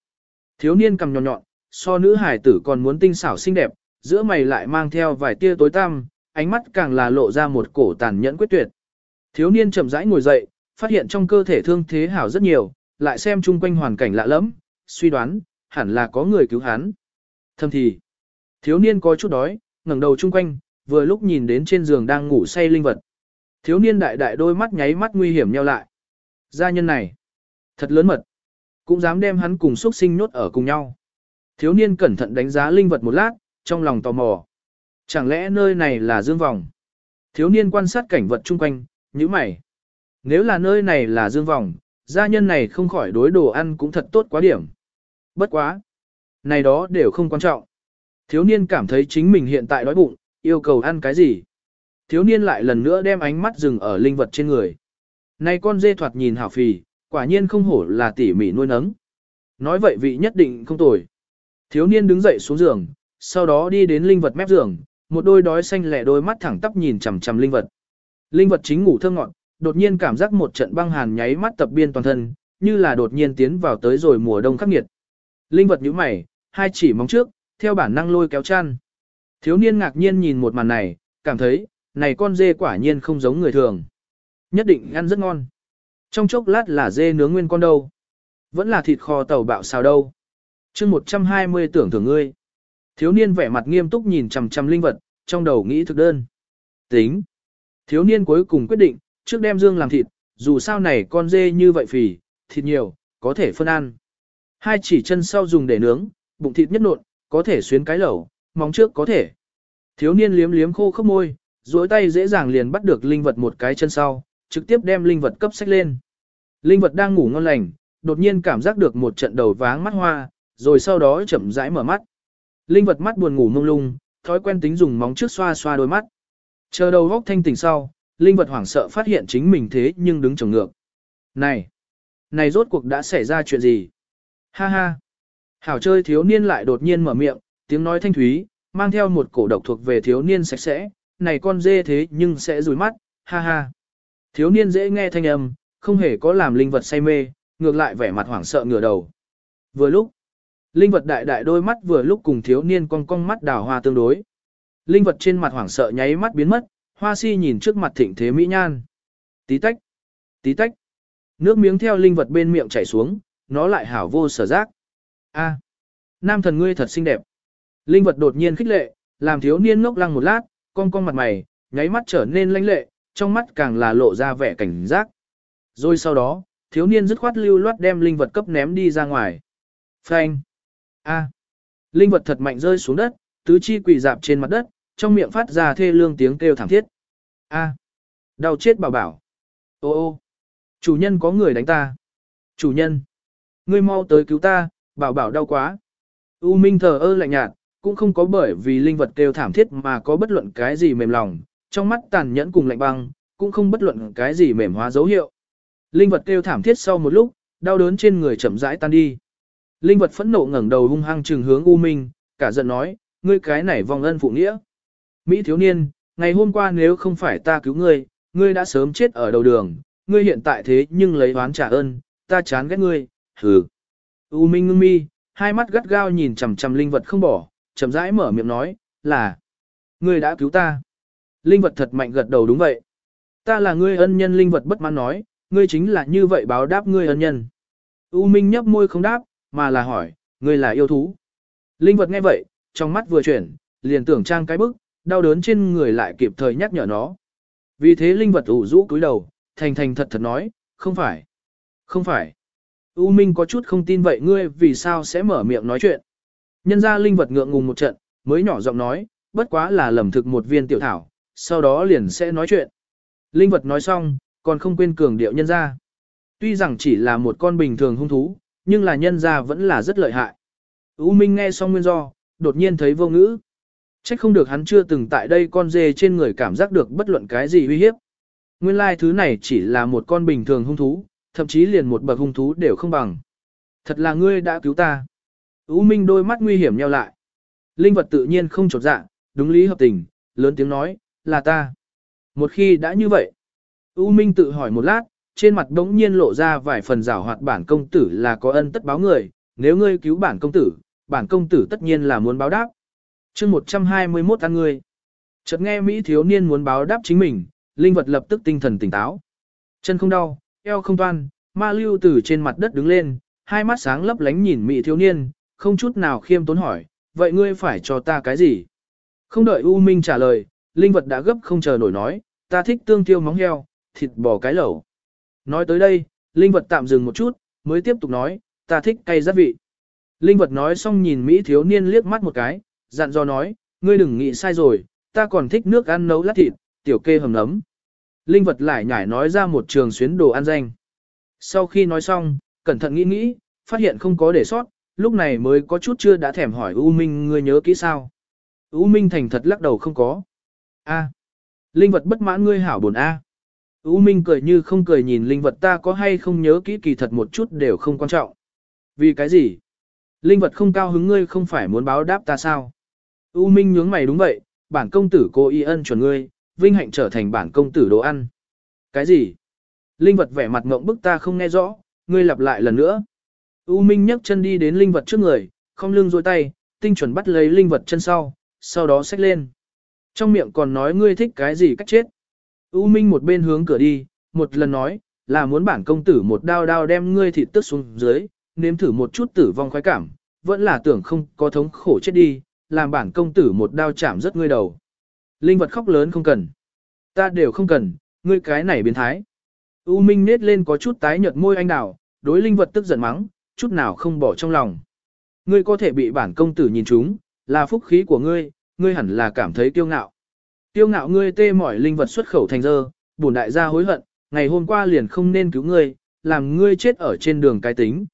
Thiếu niên cầm nhọn nhọn, so nữ hải tử còn muốn tinh xảo xinh đẹp, giữa mày lại mang theo vài tia tối tăm, ánh mắt càng là lộ ra một cổ tàn nhẫn quyết tuyệt. Thiếu niên chậm rãi ngồi dậy, phát hiện trong cơ thể thương thế hảo rất nhiều, lại xem chung quanh hoàn cảnh lạ lẫm, suy đoán, hẳn là có người cứu hắn. Thâm thì, thiếu niên có chút đói, ngẩng đầu chung quanh, vừa lúc nhìn đến trên giường đang ngủ say linh vật. Thiếu niên đại đại đôi mắt nháy mắt nguy hiểm nhau lại. Gia nhân này, thật lớn mật, cũng dám đem hắn cùng xuất sinh nhốt ở cùng nhau. Thiếu niên cẩn thận đánh giá linh vật một lát, trong lòng tò mò. Chẳng lẽ nơi này là dương vòng? Thiếu niên quan sát cảnh vật chung quanh, như mày. Nếu là nơi này là dương vòng, gia nhân này không khỏi đối đồ ăn cũng thật tốt quá điểm. Bất quá. Này đó đều không quan trọng. Thiếu niên cảm thấy chính mình hiện tại đói bụng, yêu cầu ăn cái gì. Thiếu niên lại lần nữa đem ánh mắt dừng ở linh vật trên người. Này con dê thoạt nhìn hảo phì, quả nhiên không hổ là tỉ mỉ nuôi nấng. Nói vậy vị nhất định không tồi. Thiếu niên đứng dậy xuống giường, sau đó đi đến linh vật mép giường, một đôi đói xanh lẻ đôi mắt thẳng tắp nhìn chằm chằm linh vật. Linh vật chính ngủ thơ ngọn, đột nhiên cảm giác một trận băng hàn nháy mắt tập biên toàn thân, như là đột nhiên tiến vào tới rồi mùa đông khắc nghiệt. Linh vật nhíu mày, hai chỉ móng trước, theo bản năng lôi kéo chăn. Thiếu niên ngạc nhiên nhìn một màn này, cảm thấy, này con dê quả nhiên không giống người thường. Nhất định ăn rất ngon. Trong chốc lát là dê nướng nguyên con đâu. Vẫn là thịt kho tàu bạo xào đâu. chương 120 tưởng thưởng ngươi. Thiếu niên vẻ mặt nghiêm túc nhìn chằm chằm linh vật, trong đầu nghĩ thực đơn. Tính. Thiếu niên cuối cùng quyết định, trước đem dương làm thịt, dù sao này con dê như vậy phì, thịt nhiều, có thể phân ăn. Hai chỉ chân sau dùng để nướng, bụng thịt nhất nộn, có thể xuyến cái lẩu, móng trước có thể. Thiếu niên liếm liếm khô khốc môi, duỗi tay dễ dàng liền bắt được linh vật một cái chân sau, trực tiếp đem linh vật cấp sách lên. Linh vật đang ngủ ngon lành, đột nhiên cảm giác được một trận đầu váng mắt hoa, rồi sau đó chậm rãi mở mắt. Linh vật mắt buồn ngủ mông lung, thói quen tính dùng móng trước xoa xoa đôi mắt. Chờ đầu góc thanh tỉnh sau, linh vật hoảng sợ phát hiện chính mình thế nhưng đứng trồng ngược. Này! Này rốt cuộc đã xảy ra chuyện gì? Ha ha! Hảo chơi thiếu niên lại đột nhiên mở miệng, tiếng nói thanh thúy, mang theo một cổ độc thuộc về thiếu niên sạch sẽ, này con dê thế nhưng sẽ rủi mắt, ha ha. Thiếu niên dễ nghe thanh âm, không hề có làm linh vật say mê, ngược lại vẻ mặt hoảng sợ ngửa đầu. Vừa lúc, linh vật đại đại đôi mắt vừa lúc cùng thiếu niên cong cong mắt đào hoa tương đối. Linh vật trên mặt hoảng sợ nháy mắt biến mất, hoa si nhìn trước mặt thịnh thế mỹ nhan. Tí tách, tí tách. Nước miếng theo linh vật bên miệng chảy xuống, nó lại hảo vô sở giác. A, nam thần ngươi thật xinh đẹp. Linh vật đột nhiên khích lệ, làm thiếu niên ngốc lăng một lát, cong cong mặt mày, nháy mắt trở nên lãnh lệ, trong mắt càng là lộ ra vẻ cảnh giác. Rồi sau đó, thiếu niên dứt khoát lưu loát đem linh vật cấp ném đi ra ngoài. Phanh. A. Linh vật thật mạnh rơi xuống đất, tứ chi quỳ dạp trên mặt đất, trong miệng phát ra thê lương tiếng kêu thảm thiết. A. Đau chết bảo bảo. Ô ô. Chủ nhân có người đánh ta. Chủ nhân. Ngươi mau tới cứu ta, bảo bảo đau quá. U Minh thờ ơ lạnh nhạt, cũng không có bởi vì linh vật kêu thảm thiết mà có bất luận cái gì mềm lòng, trong mắt tàn nhẫn cùng lạnh băng, cũng không bất luận cái gì mềm hóa dấu hiệu. Linh vật kêu thảm thiết sau một lúc, đau đớn trên người chậm rãi tan đi. Linh vật phẫn nộ ngẩng đầu hung hăng trừng hướng U Minh, cả giận nói, ngươi cái này vong ân phụ nghĩa. Mỹ thiếu niên, ngày hôm qua nếu không phải ta cứu ngươi, ngươi đã sớm chết ở đầu đường, ngươi hiện tại thế nhưng lấy oán trả ơn, ta chán ghét ngươi, hừ. U Minh ngưng mi, hai mắt gắt gao nhìn chằm chằm linh vật không bỏ, chậm rãi mở miệng nói, là, ngươi đã cứu ta. Linh vật thật mạnh gật đầu đúng vậy. Ta là ngươi ân nhân linh vật bất mãn nói, ngươi chính là như vậy báo đáp ngươi ân nhân. U Minh nhấp môi không đáp, mà là hỏi, ngươi là yêu thú. Linh vật nghe vậy, trong mắt vừa chuyển, liền tưởng trang cái bức, đau đớn trên người lại kịp thời nhắc nhở nó. Vì thế linh vật ủ rũ cúi đầu, thành thành thật thật nói, không phải, không phải. U Minh có chút không tin vậy ngươi vì sao sẽ mở miệng nói chuyện. Nhân ra linh vật ngượng ngùng một trận, mới nhỏ giọng nói, bất quá là lầm thực một viên tiểu thảo, sau đó liền sẽ nói chuyện. Linh vật nói xong, còn không quên cường điệu nhân ra. Tuy rằng chỉ là một con bình thường hung thú, nhưng là nhân ra vẫn là rất lợi hại. U Minh nghe xong nguyên do, đột nhiên thấy vô ngữ. Trách không được hắn chưa từng tại đây con dê trên người cảm giác được bất luận cái gì uy hiếp. Nguyên lai thứ này chỉ là một con bình thường hung thú, thậm chí liền một bậc hung thú đều không bằng. Thật là ngươi đã cứu ta. U Minh đôi mắt nguy hiểm nheo lại. Linh vật tự nhiên không chột dạ, đúng lý hợp tình, lớn tiếng nói, là ta. Một khi đã như vậy, U Minh tự hỏi một lát, trên mặt đống nhiên lộ ra vài phần rào hoạt bản công tử là có ân tất báo người, nếu ngươi cứu bản công tử, bản công tử tất nhiên là muốn báo đáp. chương 121 ăn ngươi. Chợt nghe Mỹ thiếu niên muốn báo đáp chính mình, linh vật lập tức tinh thần tỉnh táo. Chân không đau, eo không toan, ma lưu từ trên mặt đất đứng lên, hai mắt sáng lấp lánh nhìn Mỹ thiếu niên, không chút nào khiêm tốn hỏi, vậy ngươi phải cho ta cái gì? Không đợi U Minh trả lời, linh vật đã gấp không chờ nổi nói, ta thích tương tiêu móng heo, thịt bò cái lẩu. Nói tới đây, linh vật tạm dừng một chút, mới tiếp tục nói, ta thích cay rất vị. Linh vật nói xong nhìn Mỹ thiếu niên liếc mắt một cái, dặn dò nói, ngươi đừng nghĩ sai rồi, ta còn thích nước ăn nấu lát thịt, tiểu kê hầm nấm. Linh vật lại nhải nói ra một trường xuyến đồ ăn danh. Sau khi nói xong, cẩn thận nghĩ nghĩ, phát hiện không có để sót, lúc này mới có chút chưa đã thèm hỏi U Minh ngươi nhớ kỹ sao. U Minh thành thật lắc đầu không có. A. Linh vật bất mãn ngươi hảo buồn A. U Minh cười như không cười nhìn linh vật ta có hay không nhớ kỹ kỳ thật một chút đều không quan trọng. Vì cái gì? Linh vật không cao hứng ngươi không phải muốn báo đáp ta sao? U Minh nhướng mày đúng vậy, bản công tử cô y ân chuẩn ngươi, vinh hạnh trở thành bản công tử đồ ăn. Cái gì? Linh vật vẻ mặt ngộng bức ta không nghe rõ, ngươi lặp lại lần nữa. U Minh nhấc chân đi đến linh vật trước người, không lưng dôi tay, tinh chuẩn bắt lấy linh vật chân sau, sau đó xách lên. Trong miệng còn nói ngươi thích cái gì cách chết. U Minh một bên hướng cửa đi, một lần nói, là muốn bản công tử một đao đao đem ngươi thịt tức xuống dưới, nếm thử một chút tử vong khoái cảm, vẫn là tưởng không có thống khổ chết đi, làm bản công tử một đao chạm rất ngươi đầu. Linh vật khóc lớn không cần. Ta đều không cần, ngươi cái này biến thái. U Minh nết lên có chút tái nhợt môi anh đào, đối linh vật tức giận mắng, chút nào không bỏ trong lòng. Ngươi có thể bị bản công tử nhìn trúng, là phúc khí của ngươi, ngươi hẳn là cảm thấy kiêu ngạo. Tiêu ngạo ngươi tê mỏi linh vật xuất khẩu thành dơ, bổn đại gia hối hận, ngày hôm qua liền không nên cứu ngươi, làm ngươi chết ở trên đường cái tính.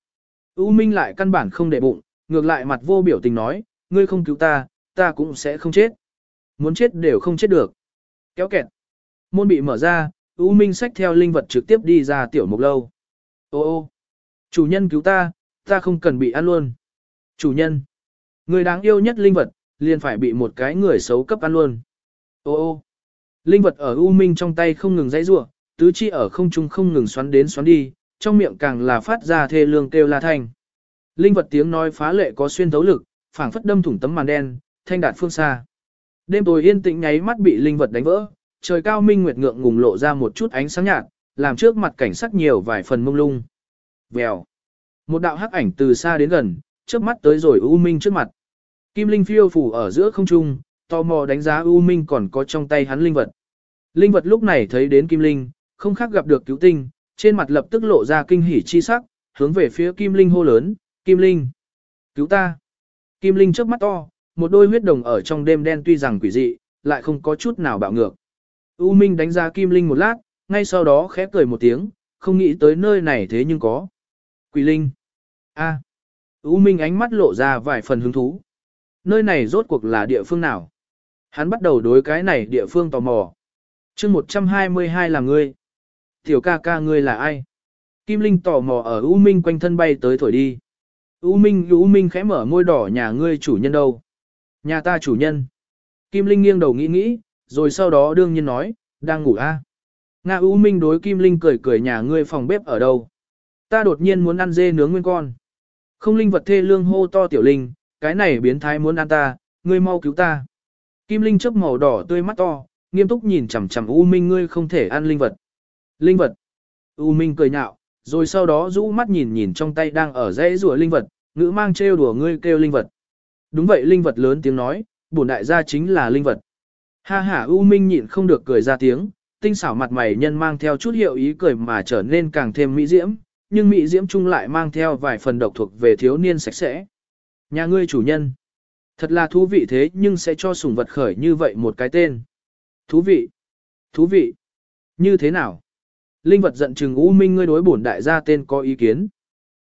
U Minh lại căn bản không để bụng, ngược lại mặt vô biểu tình nói, ngươi không cứu ta, ta cũng sẽ không chết. Muốn chết đều không chết được. Kéo kẹt. Môn bị mở ra, U Minh xách theo linh vật trực tiếp đi ra tiểu mục lâu. Ô ô. Chủ nhân cứu ta, ta không cần bị ăn luôn. Chủ nhân. Người đáng yêu nhất linh vật, liền phải bị một cái người xấu cấp ăn luôn. Ô ô. Linh vật ở U Minh trong tay không ngừng dãy rủa, tứ chi ở không trung không ngừng xoắn đến xoắn đi, trong miệng càng là phát ra thê lương kêu la thanh. Linh vật tiếng nói phá lệ có xuyên thấu lực, phảng phất đâm thủng tấm màn đen, thanh đạt phương xa. Đêm tối yên tĩnh nháy mắt bị linh vật đánh vỡ, trời cao minh nguyệt ngượng ngùng lộ ra một chút ánh sáng nhạt, làm trước mặt cảnh sắc nhiều vài phần mông lung. Vèo. Một đạo hắc ảnh từ xa đến gần, trước mắt tới rồi U Minh trước mặt. Kim Linh phiêu phủ ở giữa không trung, tò mò đánh giá U Minh còn có trong tay hắn linh vật. Linh vật lúc này thấy đến Kim Linh, không khác gặp được cứu tinh, trên mặt lập tức lộ ra kinh hỉ chi sắc, hướng về phía Kim Linh hô lớn, Kim Linh, cứu ta. Kim Linh trước mắt to, một đôi huyết đồng ở trong đêm đen tuy rằng quỷ dị, lại không có chút nào bạo ngược. U Minh đánh giá Kim Linh một lát, ngay sau đó khẽ cười một tiếng, không nghĩ tới nơi này thế nhưng có. Quỷ Linh. A. U Minh ánh mắt lộ ra vài phần hứng thú. Nơi này rốt cuộc là địa phương nào? Hắn bắt đầu đối cái này địa phương tò mò. chương 122 là ngươi. Tiểu ca ca ngươi là ai? Kim Linh tò mò ở U Minh quanh thân bay tới thổi đi. U Minh U Minh khẽ mở môi đỏ nhà ngươi chủ nhân đâu? Nhà ta chủ nhân. Kim Linh nghiêng đầu nghĩ nghĩ, rồi sau đó đương nhiên nói, đang ngủ a. Nga U Minh đối Kim Linh cười cười nhà ngươi phòng bếp ở đâu. Ta đột nhiên muốn ăn dê nướng nguyên con. Không linh vật thê lương hô to tiểu linh, cái này biến thái muốn ăn ta, ngươi mau cứu ta. Kim Linh chớp màu đỏ tươi mắt to, nghiêm túc nhìn chằm chằm U Minh ngươi không thể ăn linh vật. Linh vật. U Minh cười nhạo, rồi sau đó rũ mắt nhìn nhìn trong tay đang ở dãy rùa linh vật, ngữ mang trêu đùa ngươi kêu linh vật. Đúng vậy linh vật lớn tiếng nói, bổn đại gia chính là linh vật. Ha ha U Minh nhịn không được cười ra tiếng, tinh xảo mặt mày nhân mang theo chút hiệu ý cười mà trở nên càng thêm mỹ diễm, nhưng mỹ diễm chung lại mang theo vài phần độc thuộc về thiếu niên sạch sẽ. Nhà ngươi chủ nhân. Thật là thú vị thế nhưng sẽ cho sủng vật khởi như vậy một cái tên. Thú vị. Thú vị. Như thế nào? Linh vật giận chừng U Minh ngươi đối bổn đại gia tên có ý kiến.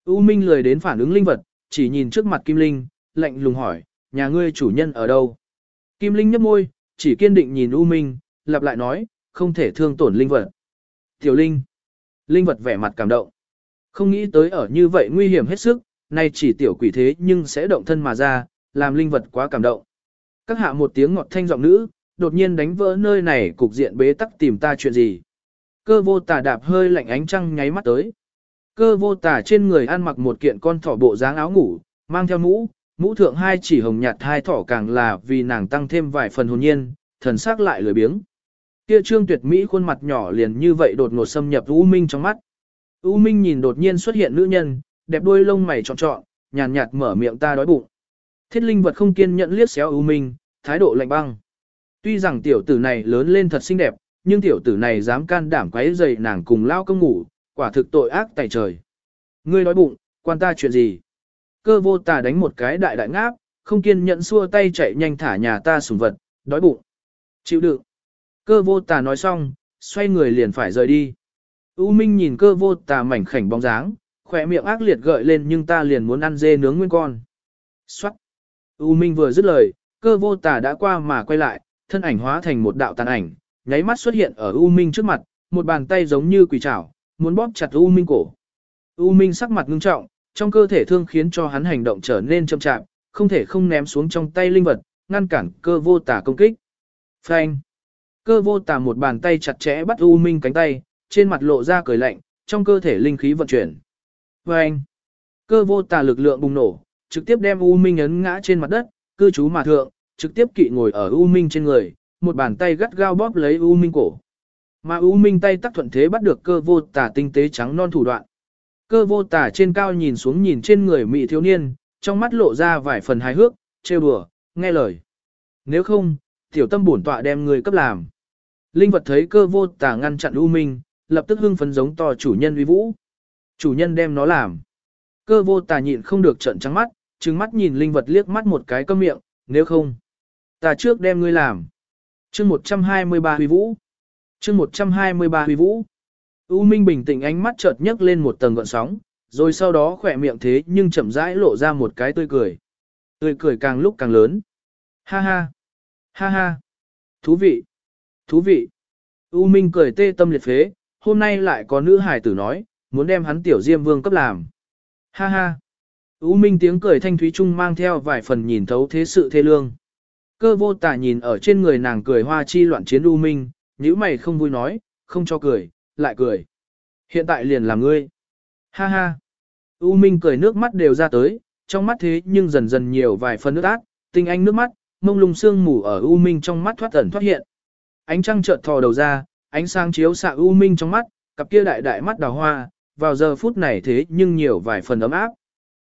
U Minh lười đến phản ứng linh vật, chỉ nhìn trước mặt Kim Linh, lạnh lùng hỏi, nhà ngươi chủ nhân ở đâu? Kim Linh nhấp môi, chỉ kiên định nhìn U Minh, lặp lại nói, không thể thương tổn linh vật. Tiểu Linh. Linh vật vẻ mặt cảm động. Không nghĩ tới ở như vậy nguy hiểm hết sức, nay chỉ tiểu quỷ thế nhưng sẽ động thân mà ra, làm linh vật quá cảm động. Các hạ một tiếng ngọt thanh giọng nữ, đột nhiên đánh vỡ nơi này cục diện bế tắc tìm ta chuyện gì. Cơ vô tà đạp hơi lạnh ánh trăng nháy mắt tới. Cơ vô tà trên người ăn mặc một kiện con thỏ bộ dáng áo ngủ, mang theo mũ, mũ thượng hai chỉ hồng nhạt hai thỏ càng là vì nàng tăng thêm vài phần hồn nhiên, thần sắc lại lười biếng. Kia trương tuyệt mỹ khuôn mặt nhỏ liền như vậy đột ngột xâm nhập U Minh trong mắt. U Minh nhìn đột nhiên xuất hiện nữ nhân, đẹp đôi lông mày trọn trọn, nhàn nhạt mở miệng ta đói bụng. Thiết linh vật không kiên nhẫn liếc xéo U Minh, thái độ lạnh băng. Tuy rằng tiểu tử này lớn lên thật xinh đẹp, nhưng tiểu tử này dám can đảm quấy rầy nàng cùng lao công ngủ, quả thực tội ác tại trời. Ngươi nói bụng, quan ta chuyện gì? Cơ vô tà đánh một cái đại đại ngáp, không kiên nhẫn xua tay chạy nhanh thả nhà ta sùng vật, đói bụng. Chịu đựng. Cơ vô tà nói xong, xoay người liền phải rời đi. U Minh nhìn cơ vô tà mảnh khảnh bóng dáng, khỏe miệng ác liệt gợi lên nhưng ta liền muốn ăn dê nướng nguyên con. Xoát. U Minh vừa dứt lời, cơ vô tà đã qua mà quay lại, thân ảnh hóa thành một đạo tàn ảnh, nháy mắt xuất hiện ở U Minh trước mặt, một bàn tay giống như quỷ trảo, muốn bóp chặt U Minh cổ. U Minh sắc mặt ngưng trọng, trong cơ thể thương khiến cho hắn hành động trở nên chậm chạp, không thể không ném xuống trong tay linh vật, ngăn cản cơ vô tà công kích. Phanh. Cơ vô tà một bàn tay chặt chẽ bắt U Minh cánh tay, trên mặt lộ ra cười lạnh, trong cơ thể linh khí vận chuyển. Phanh. Cơ vô tà lực lượng bùng nổ, trực tiếp đem U Minh ấn ngã trên mặt đất, cư trú mà thượng, trực tiếp kỵ ngồi ở U Minh trên người, một bàn tay gắt gao bóp lấy U Minh cổ. Mà U Minh tay tắc thuận thế bắt được cơ vô Tả tinh tế trắng non thủ đoạn. Cơ vô Tả trên cao nhìn xuống nhìn trên người mỹ thiếu niên, trong mắt lộ ra vài phần hài hước, trêu đùa, nghe lời. Nếu không, tiểu tâm bổn tọa đem người cấp làm. Linh vật thấy cơ vô Tả ngăn chặn U Minh, lập tức hưng phấn giống to chủ nhân uy vũ. Chủ nhân đem nó làm. Cơ vô tà nhịn không được trận trắng mắt, trừng mắt nhìn linh vật liếc mắt một cái cơm miệng, nếu không. Ta trước đem ngươi làm. chương 123 huy vũ. chương 123 huy vũ. U Minh bình tĩnh ánh mắt chợt nhấc lên một tầng gợn sóng, rồi sau đó khỏe miệng thế nhưng chậm rãi lộ ra một cái tươi cười. Tươi cười càng lúc càng lớn. Ha ha. Ha ha. Thú vị. Thú vị. U Minh cười tê tâm liệt phế, hôm nay lại có nữ hài tử nói, muốn đem hắn tiểu diêm vương cấp làm. Ha ha. U Minh tiếng cười thanh thúy trung mang theo vài phần nhìn thấu thế sự thê lương. Cơ vô tả nhìn ở trên người nàng cười hoa chi loạn chiến U Minh, nhíu mày không vui nói, không cho cười, lại cười. Hiện tại liền là ngươi. Ha ha. U Minh cười nước mắt đều ra tới, trong mắt thế nhưng dần dần nhiều vài phần nước ác, tinh anh nước mắt, mông lung sương mù ở U Minh trong mắt thoát ẩn thoát hiện. Ánh trăng chợt thò đầu ra, ánh sáng chiếu xạ U Minh trong mắt, cặp kia đại đại mắt đào hoa, vào giờ phút này thế nhưng nhiều vài phần ấm áp.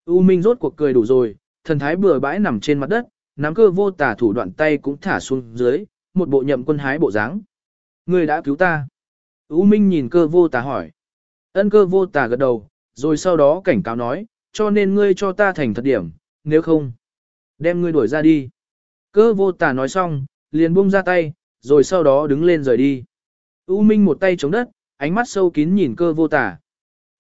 U Minh rốt cuộc cười đủ rồi, thần thái bừa bãi nằm trên mặt đất, nắm cơ vô tả thủ đoạn tay cũng thả xuống dưới, một bộ nhậm quân hái bộ dáng. Người đã cứu ta. U Minh nhìn cơ vô tả hỏi. Ân cơ vô tả gật đầu, rồi sau đó cảnh cáo nói, cho nên ngươi cho ta thành thật điểm, nếu không, đem ngươi đuổi ra đi. Cơ vô tả nói xong, liền buông ra tay, rồi sau đó đứng lên rời đi. U Minh một tay chống đất, ánh mắt sâu kín nhìn cơ vô tả.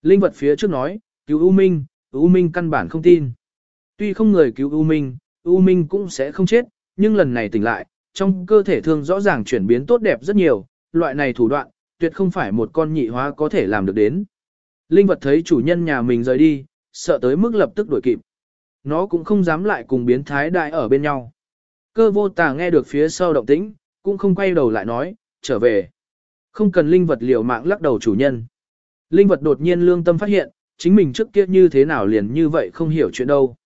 Linh vật phía trước nói, cứu U Minh, U Minh căn bản không tin. Tuy không người cứu U Minh, U Minh cũng sẽ không chết, nhưng lần này tỉnh lại, trong cơ thể thương rõ ràng chuyển biến tốt đẹp rất nhiều, loại này thủ đoạn, tuyệt không phải một con nhị hóa có thể làm được đến. Linh vật thấy chủ nhân nhà mình rời đi, sợ tới mức lập tức đuổi kịp. Nó cũng không dám lại cùng biến thái đại ở bên nhau. Cơ vô tà nghe được phía sau động tĩnh, cũng không quay đầu lại nói, trở về. Không cần linh vật liều mạng lắc đầu chủ nhân. Linh vật đột nhiên lương tâm phát hiện, chính mình trước kia như thế nào liền như vậy không hiểu chuyện đâu.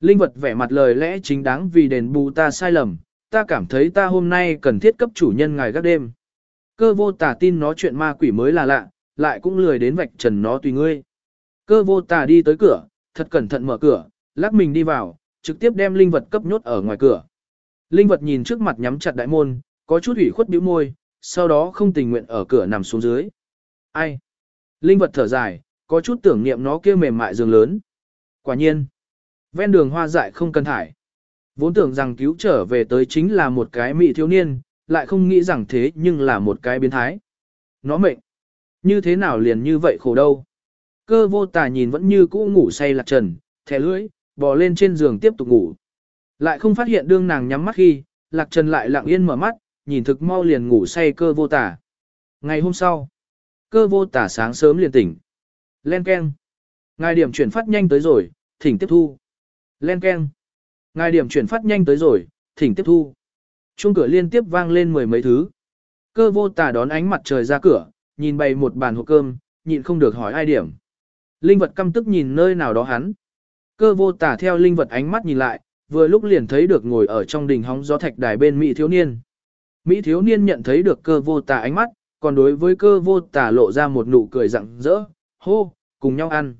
Linh vật vẻ mặt lời lẽ chính đáng vì đền bù ta sai lầm, ta cảm thấy ta hôm nay cần thiết cấp chủ nhân ngài gác đêm. Cơ vô tà tin nó chuyện ma quỷ mới là lạ, lại cũng lười đến vạch trần nó tùy ngươi. Cơ vô tà đi tới cửa, thật cẩn thận mở cửa, lắc mình đi vào, trực tiếp đem linh vật cấp nhốt ở ngoài cửa. Linh vật nhìn trước mặt nhắm chặt đại môn, có chút ủy khuất bĩu môi, sau đó không tình nguyện ở cửa nằm xuống dưới. Ai? Linh vật thở dài, có chút tưởng niệm nó kia mềm mại giường lớn. Quả nhiên, ven đường hoa dại không cần thải. Vốn tưởng rằng cứu trở về tới chính là một cái mỹ thiếu niên, lại không nghĩ rằng thế nhưng là một cái biến thái. Nó mệnh. Như thế nào liền như vậy khổ đâu. Cơ vô tà nhìn vẫn như cũ ngủ say lạc trần, thẻ lưỡi, bò lên trên giường tiếp tục ngủ. Lại không phát hiện đương nàng nhắm mắt khi, lạc trần lại lặng yên mở mắt, nhìn thực mau liền ngủ say cơ vô tà. Ngày hôm sau, cơ vô tà sáng sớm liền tỉnh. Len keng. Ngài điểm chuyển phát nhanh tới rồi, thỉnh tiếp thu. Len keng. Ngài điểm chuyển phát nhanh tới rồi, thỉnh tiếp thu. Chuông cửa liên tiếp vang lên mười mấy thứ. Cơ vô tà đón ánh mặt trời ra cửa, nhìn bày một bàn hộp cơm, nhịn không được hỏi ai điểm. Linh vật căm tức nhìn nơi nào đó hắn. Cơ vô tà theo linh vật ánh mắt nhìn lại, vừa lúc liền thấy được ngồi ở trong đình hóng gió thạch đài bên Mỹ thiếu niên. Mỹ thiếu niên nhận thấy được cơ vô tà ánh mắt, còn đối với cơ vô tà lộ ra một nụ cười rặng rỡ, hô, cùng nhau ăn.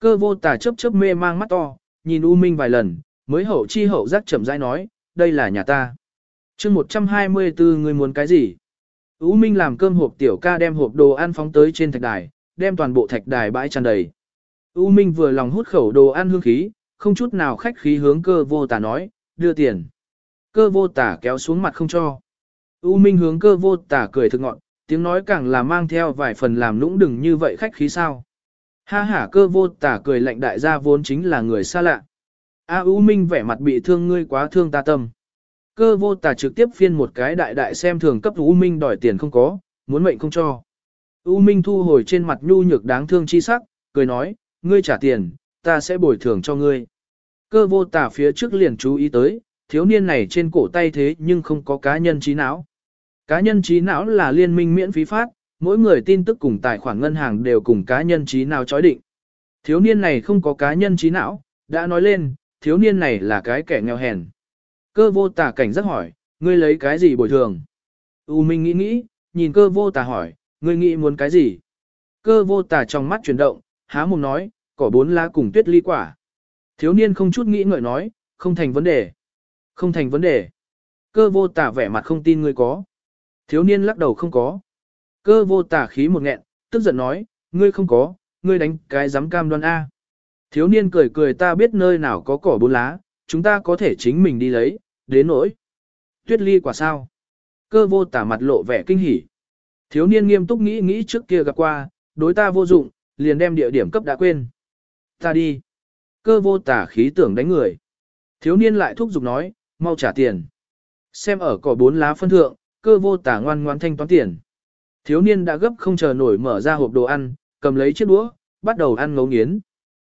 Cơ vô tà chớp chớp mê mang mắt to, nhìn U Minh vài lần, mới hậu chi hậu giác chậm rãi nói, đây là nhà ta. chương 124 người muốn cái gì? U Minh làm cơm hộp tiểu ca đem hộp đồ ăn phóng tới trên thạch đài, đem toàn bộ thạch đài bãi tràn đầy. U Minh vừa lòng hút khẩu đồ ăn hương khí, không chút nào khách khí hướng cơ vô tà nói, đưa tiền. Cơ vô tà kéo xuống mặt không cho. U Minh hướng cơ vô tà cười thực ngọn, tiếng nói càng là mang theo vài phần làm nũng đừng như vậy khách khí sao. Ha ha cơ vô tà cười lạnh đại gia vốn chính là người xa lạ. A U Minh vẻ mặt bị thương ngươi quá thương ta tâm. Cơ vô tà trực tiếp phiên một cái đại đại xem thường cấp U Minh đòi tiền không có, muốn mệnh không cho. U Minh thu hồi trên mặt nhu nhược đáng thương chi sắc, cười nói, ngươi trả tiền, ta sẽ bồi thường cho ngươi. Cơ vô tà phía trước liền chú ý tới, thiếu niên này trên cổ tay thế nhưng không có cá nhân trí não. Cá nhân trí não là liên minh miễn phí phát, mỗi người tin tức cùng tài khoản ngân hàng đều cùng cá nhân trí não chói định. Thiếu niên này không có cá nhân trí não, đã nói lên, thiếu niên này là cái kẻ nghèo hèn. Cơ vô tà cảnh giác hỏi, ngươi lấy cái gì bồi thường? U Minh nghĩ nghĩ, nhìn cơ vô tà hỏi, ngươi nghĩ muốn cái gì? Cơ vô tà trong mắt chuyển động, há mồm nói, cỏ bốn lá cùng tuyết ly quả. Thiếu niên không chút nghĩ ngợi nói, không thành vấn đề. Không thành vấn đề. Cơ vô tà vẻ mặt không tin ngươi có. Thiếu niên lắc đầu không có. Cơ vô tà khí một nghẹn, tức giận nói, ngươi không có, ngươi đánh cái dám cam đoan A. Thiếu niên cười cười ta biết nơi nào có cỏ bốn lá, chúng ta có thể chính mình đi lấy, đến nỗi. Tuyết ly quả sao? Cơ vô tả mặt lộ vẻ kinh hỉ. Thiếu niên nghiêm túc nghĩ nghĩ trước kia gặp qua, đối ta vô dụng, liền đem địa điểm cấp đã quên. Ta đi. Cơ vô tả khí tưởng đánh người. Thiếu niên lại thúc giục nói, mau trả tiền. Xem ở cỏ bốn lá phân thượng, cơ vô tả ngoan ngoan thanh toán tiền. Thiếu niên đã gấp không chờ nổi mở ra hộp đồ ăn, cầm lấy chiếc đũa, bắt đầu ăn ngấu nghiến.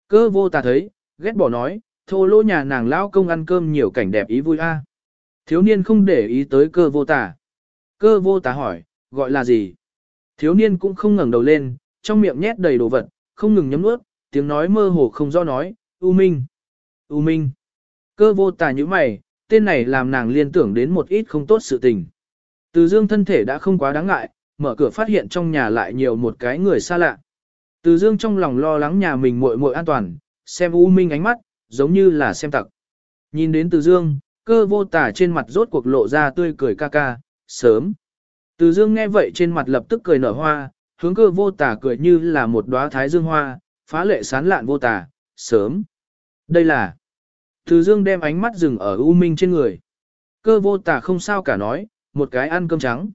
Cơ vô tà thấy, ghét bỏ nói, thô lỗ nhà nàng lão công ăn cơm nhiều cảnh đẹp ý vui a. Thiếu niên không để ý tới cơ vô tà Cơ vô tà hỏi, gọi là gì? Thiếu niên cũng không ngẩng đầu lên, trong miệng nhét đầy đồ vật, không ngừng nhấm nuốt, tiếng nói mơ hồ không do nói, U Minh. U Minh. Cơ vô tà như mày, tên này làm nàng liên tưởng đến một ít không tốt sự tình. Từ dương thân thể đã không quá đáng ngại, mở cửa phát hiện trong nhà lại nhiều một cái người xa lạ. Từ dương trong lòng lo lắng nhà mình muội muội an toàn, xem U Minh ánh mắt, giống như là xem tặc. Nhìn đến từ dương, cơ vô tả trên mặt rốt cuộc lộ ra tươi cười ca ca, sớm. Từ dương nghe vậy trên mặt lập tức cười nở hoa, hướng cơ vô tả cười như là một đóa thái dương hoa, phá lệ sán lạn vô tả, sớm. Đây là. Từ dương đem ánh mắt dừng ở U Minh trên người. Cơ vô tả không sao cả nói, một cái ăn cơm trắng.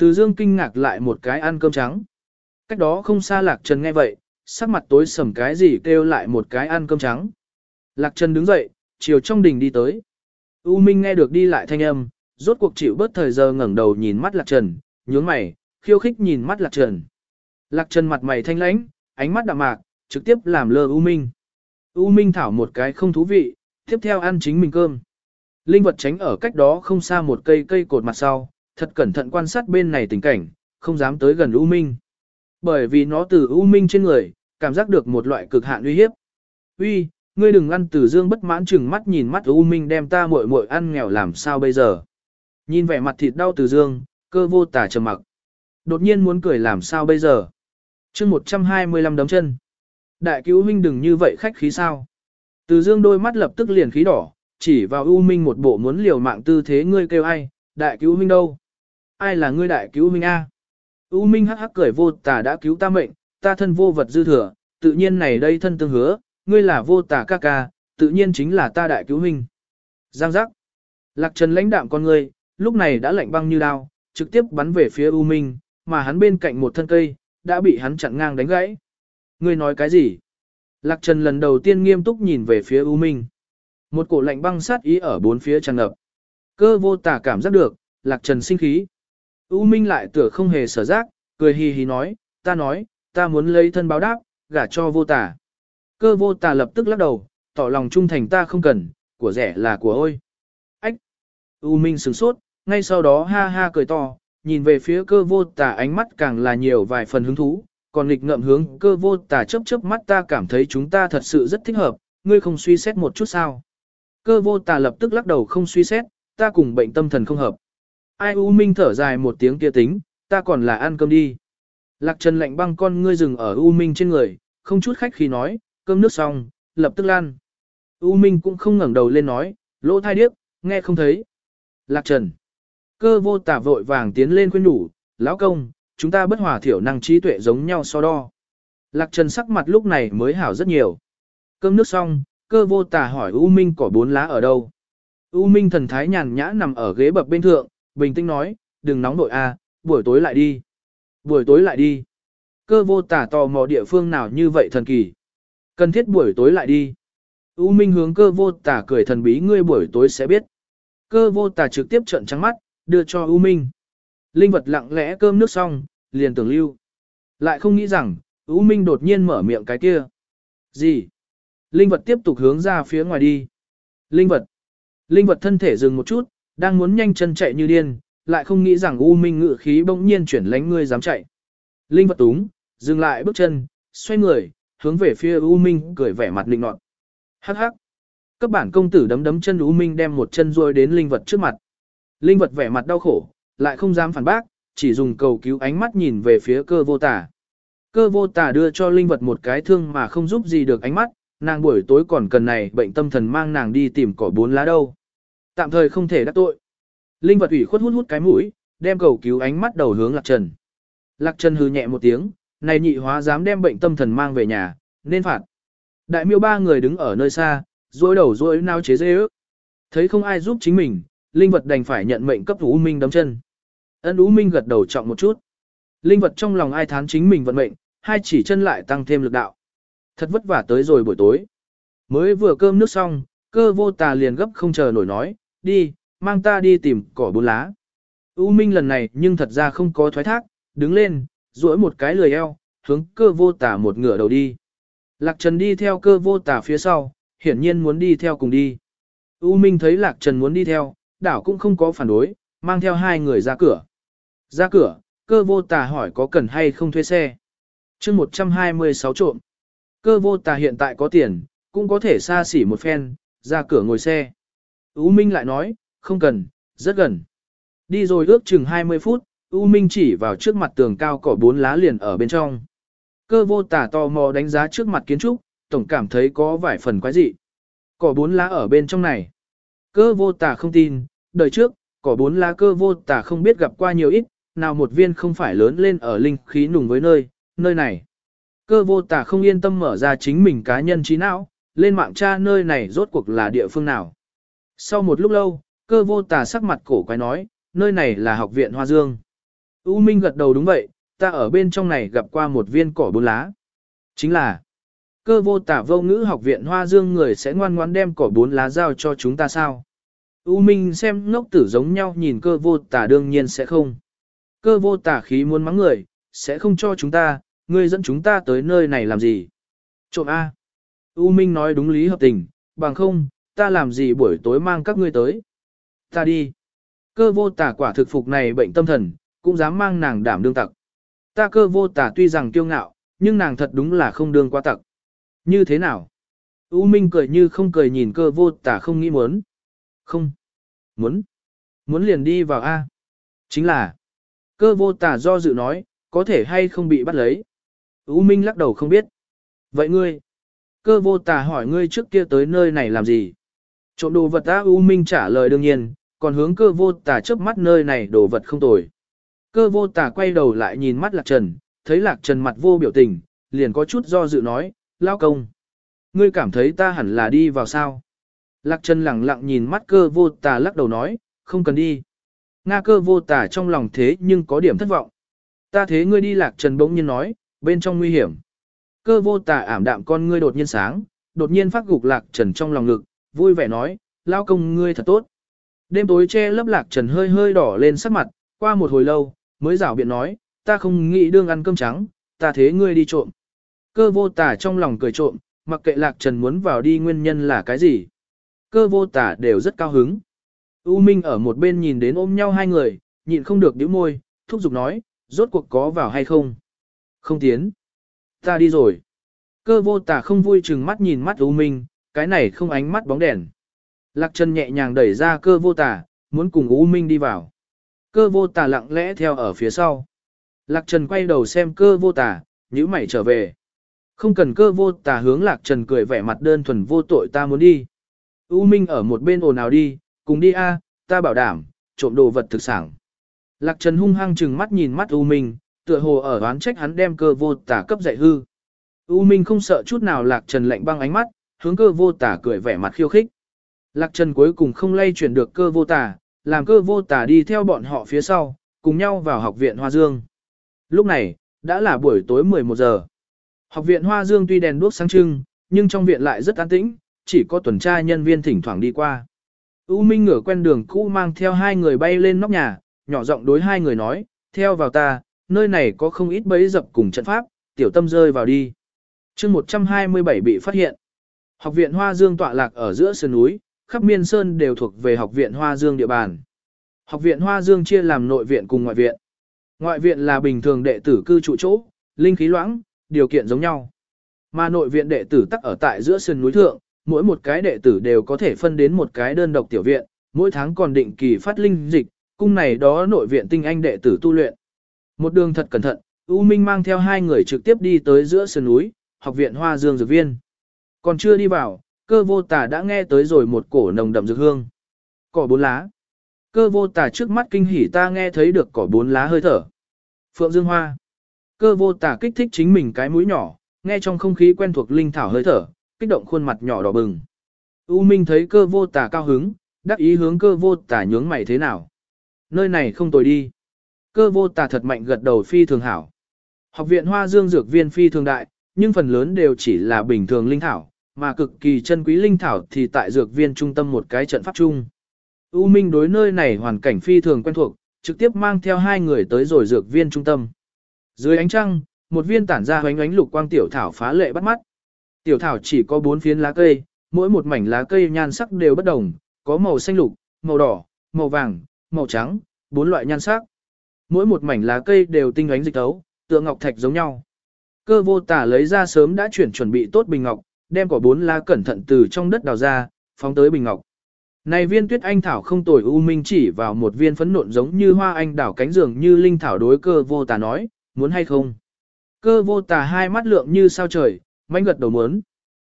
Từ dương kinh ngạc lại một cái ăn cơm trắng. Cách đó không xa lạc trần nghe vậy, sắc mặt tối sầm cái gì kêu lại một cái ăn cơm trắng. Lạc trần đứng dậy, chiều trong đình đi tới. U Minh nghe được đi lại thanh âm, rốt cuộc chịu bớt thời giờ ngẩng đầu nhìn mắt lạc trần, nhướng mày, khiêu khích nhìn mắt lạc trần. Lạc trần mặt mày thanh lãnh, ánh mắt đạm mạc, trực tiếp làm lơ U Minh. U Minh thảo một cái không thú vị, tiếp theo ăn chính mình cơm. Linh vật tránh ở cách đó không xa một cây cây cột mặt sau, thật cẩn thận quan sát bên này tình cảnh, không dám tới gần U Minh. Bởi vì nó từ U Minh trên người, cảm giác được một loại cực hạn uy hiếp. Uy, ngươi đừng ăn từ dương bất mãn chừng mắt nhìn mắt U Minh đem ta muội muội ăn nghèo làm sao bây giờ. Nhìn vẻ mặt thịt đau từ dương, cơ vô tả trầm mặc. Đột nhiên muốn cười làm sao bây giờ. chương 125 đấm chân. Đại cứu huynh đừng như vậy khách khí sao. Từ dương đôi mắt lập tức liền khí đỏ, chỉ vào U Minh một bộ muốn liều mạng tư thế ngươi kêu ai, đại cứu huynh đâu? Ai là ngươi đại cứu huynh A? U Minh hắc hắc cười vô tà đã cứu ta mệnh, ta thân vô vật dư thừa, tự nhiên này đây thân tương hứa, ngươi là vô tà ca ca, tự nhiên chính là ta đại cứu huynh. Giang giác. Lạc Trần lãnh đạm con ngươi, lúc này đã lạnh băng như đao, trực tiếp bắn về phía U Minh, mà hắn bên cạnh một thân cây, đã bị hắn chặn ngang đánh gãy. Ngươi nói cái gì? Lạc Trần lần đầu tiên nghiêm túc nhìn về phía U Minh. Một cổ lạnh băng sát ý ở bốn phía tràn ngập. Cơ vô tả cảm giác được, Lạc Trần sinh khí. U Minh lại tựa không hề sở giác, cười hì hì nói, ta nói, ta muốn lấy thân báo đáp, gả cho vô tà. Cơ vô tà lập tức lắc đầu, tỏ lòng trung thành ta không cần, của rẻ là của ôi. Ách! U Minh sửng sốt, ngay sau đó ha ha cười to, nhìn về phía cơ vô tà ánh mắt càng là nhiều vài phần hứng thú, còn nghịch ngậm hướng cơ vô tà chớp chớp mắt ta cảm thấy chúng ta thật sự rất thích hợp, ngươi không suy xét một chút sao. Cơ vô tà lập tức lắc đầu không suy xét, ta cùng bệnh tâm thần không hợp. Ai U Minh thở dài một tiếng kia tính, ta còn là ăn cơm đi. Lạc Trần lạnh băng con ngươi rừng ở U Minh trên người, không chút khách khi nói, cơm nước xong, lập tức lan. U Minh cũng không ngẩng đầu lên nói, lỗ thai điếc, nghe không thấy. Lạc Trần. Cơ vô tả vội vàng tiến lên khuyên đủ, lão công, chúng ta bất hòa thiểu năng trí tuệ giống nhau so đo. Lạc Trần sắc mặt lúc này mới hảo rất nhiều. Cơm nước xong, cơ vô tả hỏi U Minh cỏ bốn lá ở đâu. U Minh thần thái nhàn nhã nằm ở ghế bập bên thượng, bình tĩnh nói, đừng nóng nội a, buổi tối lại đi. Buổi tối lại đi. Cơ vô tả tò mò địa phương nào như vậy thần kỳ. Cần thiết buổi tối lại đi. U Minh hướng cơ vô tả cười thần bí ngươi buổi tối sẽ biết. Cơ vô tả trực tiếp trợn trắng mắt, đưa cho U Minh. Linh vật lặng lẽ cơm nước xong, liền tưởng lưu. Lại không nghĩ rằng, U Minh đột nhiên mở miệng cái kia. Gì? Linh vật tiếp tục hướng ra phía ngoài đi. Linh vật. Linh vật thân thể dừng một chút, đang muốn nhanh chân chạy như điên, lại không nghĩ rằng U Minh ngự khí bỗng nhiên chuyển lánh ngươi dám chạy. Linh vật túng, dừng lại bước chân, xoay người, hướng về phía U Minh cười vẻ mặt định nọt. Hắc hắc. Các bản công tử đấm đấm chân U Minh đem một chân ruôi đến linh vật trước mặt. Linh vật vẻ mặt đau khổ, lại không dám phản bác, chỉ dùng cầu cứu ánh mắt nhìn về phía cơ vô tả. Cơ vô tả đưa cho linh vật một cái thương mà không giúp gì được ánh mắt, nàng buổi tối còn cần này bệnh tâm thần mang nàng đi tìm cỏ bốn lá đâu. Tạm thời không thể đắc tội. Linh vật ủy khuất hút hút cái mũi, đem cầu cứu ánh mắt đầu hướng Lạc Trần. Lạc Trần hừ nhẹ một tiếng, này nhị hóa dám đem bệnh tâm thần mang về nhà, nên phạt. Đại miêu ba người đứng ở nơi xa, rối đầu rối nao chế dê ước. Thấy không ai giúp chính mình, linh vật đành phải nhận mệnh cấp U Minh đấm chân. Ân U Minh gật đầu trọng một chút. Linh vật trong lòng ai thán chính mình vận mệnh, hai chỉ chân lại tăng thêm lực đạo. Thật vất vả tới rồi buổi tối. Mới vừa cơm nước xong, cơ vô tà liền gấp không chờ nổi nói, đi, mang ta đi tìm cỏ bốn lá. U Minh lần này nhưng thật ra không có thoái thác, đứng lên, duỗi một cái lười eo, hướng cơ vô tà một ngửa đầu đi. Lạc Trần đi theo cơ vô tà phía sau, hiển nhiên muốn đi theo cùng đi. U Minh thấy Lạc Trần muốn đi theo, đảo cũng không có phản đối, mang theo hai người ra cửa. Ra cửa, cơ vô tà hỏi có cần hay không thuê xe. chương 126 trộm. Cơ vô tà hiện tại có tiền, cũng có thể xa xỉ một phen, ra cửa ngồi xe. U Minh lại nói, không cần, rất gần. Đi rồi ước chừng 20 phút, U Minh chỉ vào trước mặt tường cao cỏ bốn lá liền ở bên trong. Cơ vô tả tò mò đánh giá trước mặt kiến trúc, tổng cảm thấy có vài phần quái dị. Cỏ bốn lá ở bên trong này. Cơ vô tả không tin, đời trước, cỏ bốn lá cơ vô tả không biết gặp qua nhiều ít, nào một viên không phải lớn lên ở linh khí nùng với nơi, nơi này. Cơ vô tả không yên tâm mở ra chính mình cá nhân trí não, lên mạng tra nơi này rốt cuộc là địa phương nào. Sau một lúc lâu, cơ vô tà sắc mặt cổ quái nói, nơi này là học viện Hoa Dương. U Minh gật đầu đúng vậy, ta ở bên trong này gặp qua một viên cỏ bốn lá. Chính là, cơ vô tả vô ngữ học viện Hoa Dương người sẽ ngoan ngoãn đem cỏ bốn lá giao cho chúng ta sao. U Minh xem ngốc tử giống nhau nhìn cơ vô tả đương nhiên sẽ không. Cơ vô tả khí muốn mắng người, sẽ không cho chúng ta, người dẫn chúng ta tới nơi này làm gì. Trộm A. U Minh nói đúng lý hợp tình, bằng không, ta làm gì buổi tối mang các ngươi tới. Ta đi. Cơ vô tả quả thực phục này bệnh tâm thần, cũng dám mang nàng đảm đương tặc. Ta cơ vô tả tuy rằng kiêu ngạo, nhưng nàng thật đúng là không đương qua tặc. Như thế nào? U Minh cười như không cười nhìn cơ vô tả không nghĩ muốn. Không. Muốn. Muốn liền đi vào A. Chính là. Cơ vô tả do dự nói, có thể hay không bị bắt lấy. U Minh lắc đầu không biết. Vậy ngươi? Cơ vô tả hỏi ngươi trước kia tới nơi này làm gì? Trộm đồ vật A U Minh trả lời đương nhiên, còn hướng cơ vô tà chớp mắt nơi này đồ vật không tồi. Cơ vô tà quay đầu lại nhìn mắt lạc trần, thấy lạc trần mặt vô biểu tình, liền có chút do dự nói, lao công. Ngươi cảm thấy ta hẳn là đi vào sao? Lạc trần lẳng lặng nhìn mắt cơ vô tà lắc đầu nói, không cần đi. Nga cơ vô tà trong lòng thế nhưng có điểm thất vọng. Ta thế ngươi đi lạc trần bỗng nhiên nói, bên trong nguy hiểm. Cơ vô tà ảm đạm con ngươi đột nhiên sáng, đột nhiên phát gục lạc trần trong lòng ngực, vui vẻ nói, lao công ngươi thật tốt. Đêm tối che lấp lạc trần hơi hơi đỏ lên sắc mặt, qua một hồi lâu, mới rảo biện nói, ta không nghĩ đương ăn cơm trắng, ta thế ngươi đi trộm. Cơ vô tả trong lòng cười trộm, mặc kệ lạc trần muốn vào đi nguyên nhân là cái gì. Cơ vô tả đều rất cao hứng. U Minh ở một bên nhìn đến ôm nhau hai người, nhịn không được nhíu môi, thúc giục nói, rốt cuộc có vào hay không? Không tiến. Ta đi rồi. Cơ vô tả không vui chừng mắt nhìn mắt U Minh, cái này không ánh mắt bóng đèn. Lạc Trần nhẹ nhàng đẩy ra cơ vô tà, muốn cùng U Minh đi vào. Cơ vô tà lặng lẽ theo ở phía sau. Lạc Trần quay đầu xem cơ vô tà, nhíu mày trở về. Không cần cơ vô tà hướng Lạc Trần cười vẻ mặt đơn thuần vô tội ta muốn đi. U Minh ở một bên ồn ào đi, cùng đi a, ta bảo đảm, trộm đồ vật thực sản. Lạc Trần hung hăng chừng mắt nhìn mắt U Minh, tựa hồ ở oán trách hắn đem cơ vô tà cấp dạy hư. U Minh không sợ chút nào Lạc Trần lạnh băng ánh mắt, hướng cơ vô tả cười vẻ mặt khiêu khích. Lạc Trần cuối cùng không lay chuyển được cơ vô tả, làm cơ vô tả đi theo bọn họ phía sau, cùng nhau vào học viện Hoa Dương. Lúc này, đã là buổi tối 11 giờ. Học viện Hoa Dương tuy đèn đuốc sáng trưng, nhưng trong viện lại rất an tĩnh, chỉ có tuần tra nhân viên thỉnh thoảng đi qua. U Minh ngửa quen đường cũ mang theo hai người bay lên nóc nhà, nhỏ giọng đối hai người nói, theo vào ta, nơi này có không ít bẫy dập cùng trận pháp, tiểu tâm rơi vào đi. chương 127 bị phát hiện. Học viện Hoa Dương tọa lạc ở giữa sơn núi, khắp miên sơn đều thuộc về học viện Hoa Dương địa bàn. Học viện Hoa Dương chia làm nội viện cùng ngoại viện. Ngoại viện là bình thường đệ tử cư trụ chỗ, linh khí loãng, điều kiện giống nhau. Mà nội viện đệ tử tắc ở tại giữa sơn núi thượng, mỗi một cái đệ tử đều có thể phân đến một cái đơn độc tiểu viện, mỗi tháng còn định kỳ phát linh dịch, cung này đó nội viện tinh anh đệ tử tu luyện. Một đường thật cẩn thận, U Minh mang theo hai người trực tiếp đi tới giữa sơn núi, học viện Hoa Dương Dược Viên. Còn chưa đi vào, cơ vô tà đã nghe tới rồi một cổ nồng đậm dược hương. Cỏ bốn lá. Cơ vô tà trước mắt kinh hỉ ta nghe thấy được cỏ bốn lá hơi thở. Phượng Dương Hoa. Cơ vô tà kích thích chính mình cái mũi nhỏ, nghe trong không khí quen thuộc linh thảo hơi thở, kích động khuôn mặt nhỏ đỏ bừng. U Minh thấy cơ vô tà cao hứng, đắc ý hướng cơ vô tà nhướng mày thế nào. Nơi này không tồi đi. Cơ vô tà thật mạnh gật đầu phi thường hảo. Học viện Hoa Dương Dược Viên phi thường đại, nhưng phần lớn đều chỉ là bình thường linh thảo, mà cực kỳ chân quý linh thảo thì tại dược viên trung tâm một cái trận pháp chung. U Minh đối nơi này hoàn cảnh phi thường quen thuộc, trực tiếp mang theo hai người tới rồi dược viên trung tâm. Dưới ánh trăng, một viên tản ra hoánh ánh lục quang tiểu thảo phá lệ bắt mắt. Tiểu thảo chỉ có bốn phiến lá cây, mỗi một mảnh lá cây nhan sắc đều bất đồng, có màu xanh lục, màu đỏ, màu vàng, màu trắng, bốn loại nhan sắc. Mỗi một mảnh lá cây đều tinh ánh dịch tấu, tựa ngọc thạch giống nhau. Cơ vô tả lấy ra sớm đã chuyển chuẩn bị tốt bình ngọc, đem quả bốn lá cẩn thận từ trong đất đào ra, phóng tới bình ngọc. Này viên tuyết anh thảo không tồi u minh chỉ vào một viên phấn nộn giống như hoa anh đảo cánh giường như linh thảo đối cơ vô tà nói, muốn hay không. Cơ vô tà hai mắt lượng như sao trời, manh gật đầu muốn.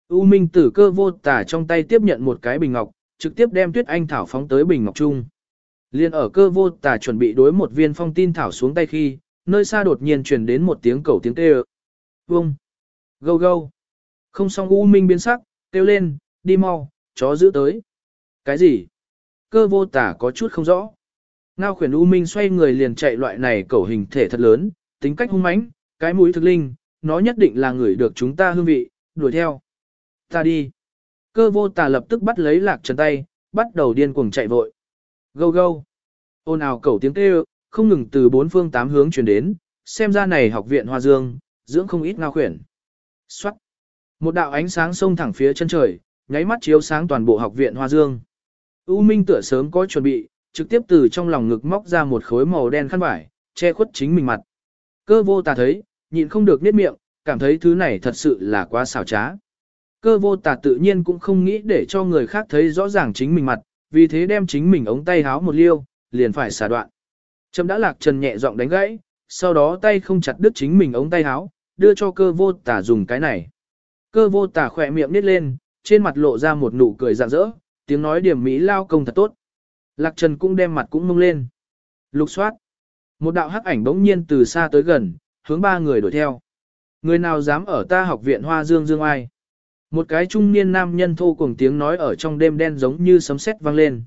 U minh tử cơ vô tà trong tay tiếp nhận một cái bình ngọc, trực tiếp đem tuyết anh thảo phóng tới bình ngọc chung. Liên ở cơ vô tà chuẩn bị đối một viên phong tin thảo xuống tay khi, nơi xa đột nhiên truyền đến một tiếng cầu tiếng kêu. Vông! Gâu gâu! Không xong U Minh biến sắc, kêu lên, đi mau, chó giữ tới. Cái gì? Cơ vô tả có chút không rõ. Ngao khuyển U Minh xoay người liền chạy loại này cẩu hình thể thật lớn, tính cách hung mãnh, cái mũi thực linh, nó nhất định là người được chúng ta hương vị, đuổi theo. Ta đi. Cơ vô tả lập tức bắt lấy lạc trần tay, bắt đầu điên cuồng chạy vội. Gâu gâu. Ôn ào cẩu tiếng kêu, không ngừng từ bốn phương tám hướng truyền đến, xem ra này học viện Hoa Dương, dưỡng không ít ngao khuyển. Xoát. Một đạo ánh sáng xông thẳng phía chân trời, nháy mắt chiếu sáng toàn bộ học viện Hoa Dương. U Minh tựa sớm có chuẩn bị, trực tiếp từ trong lòng ngực móc ra một khối màu đen khăn vải, che khuất chính mình mặt. Cơ vô tà thấy, nhịn không được niết miệng, cảm thấy thứ này thật sự là quá xảo trá. Cơ vô tà tự nhiên cũng không nghĩ để cho người khác thấy rõ ràng chính mình mặt, vì thế đem chính mình ống tay háo một liêu, liền phải xả đoạn. Trâm đã lạc trần nhẹ giọng đánh gãy, sau đó tay không chặt đứt chính mình ống tay háo, đưa cho cơ vô tà dùng cái này. Cơ vô tả khỏe miệng nít lên, trên mặt lộ ra một nụ cười rạng rỡ, tiếng nói điểm mỹ lao công thật tốt. Lạc trần cũng đem mặt cũng mông lên. Lục soát. Một đạo hắc ảnh bỗng nhiên từ xa tới gần, hướng ba người đuổi theo. Người nào dám ở ta học viện hoa dương dương ai? Một cái trung niên nam nhân thô cùng tiếng nói ở trong đêm đen giống như sấm sét vang lên.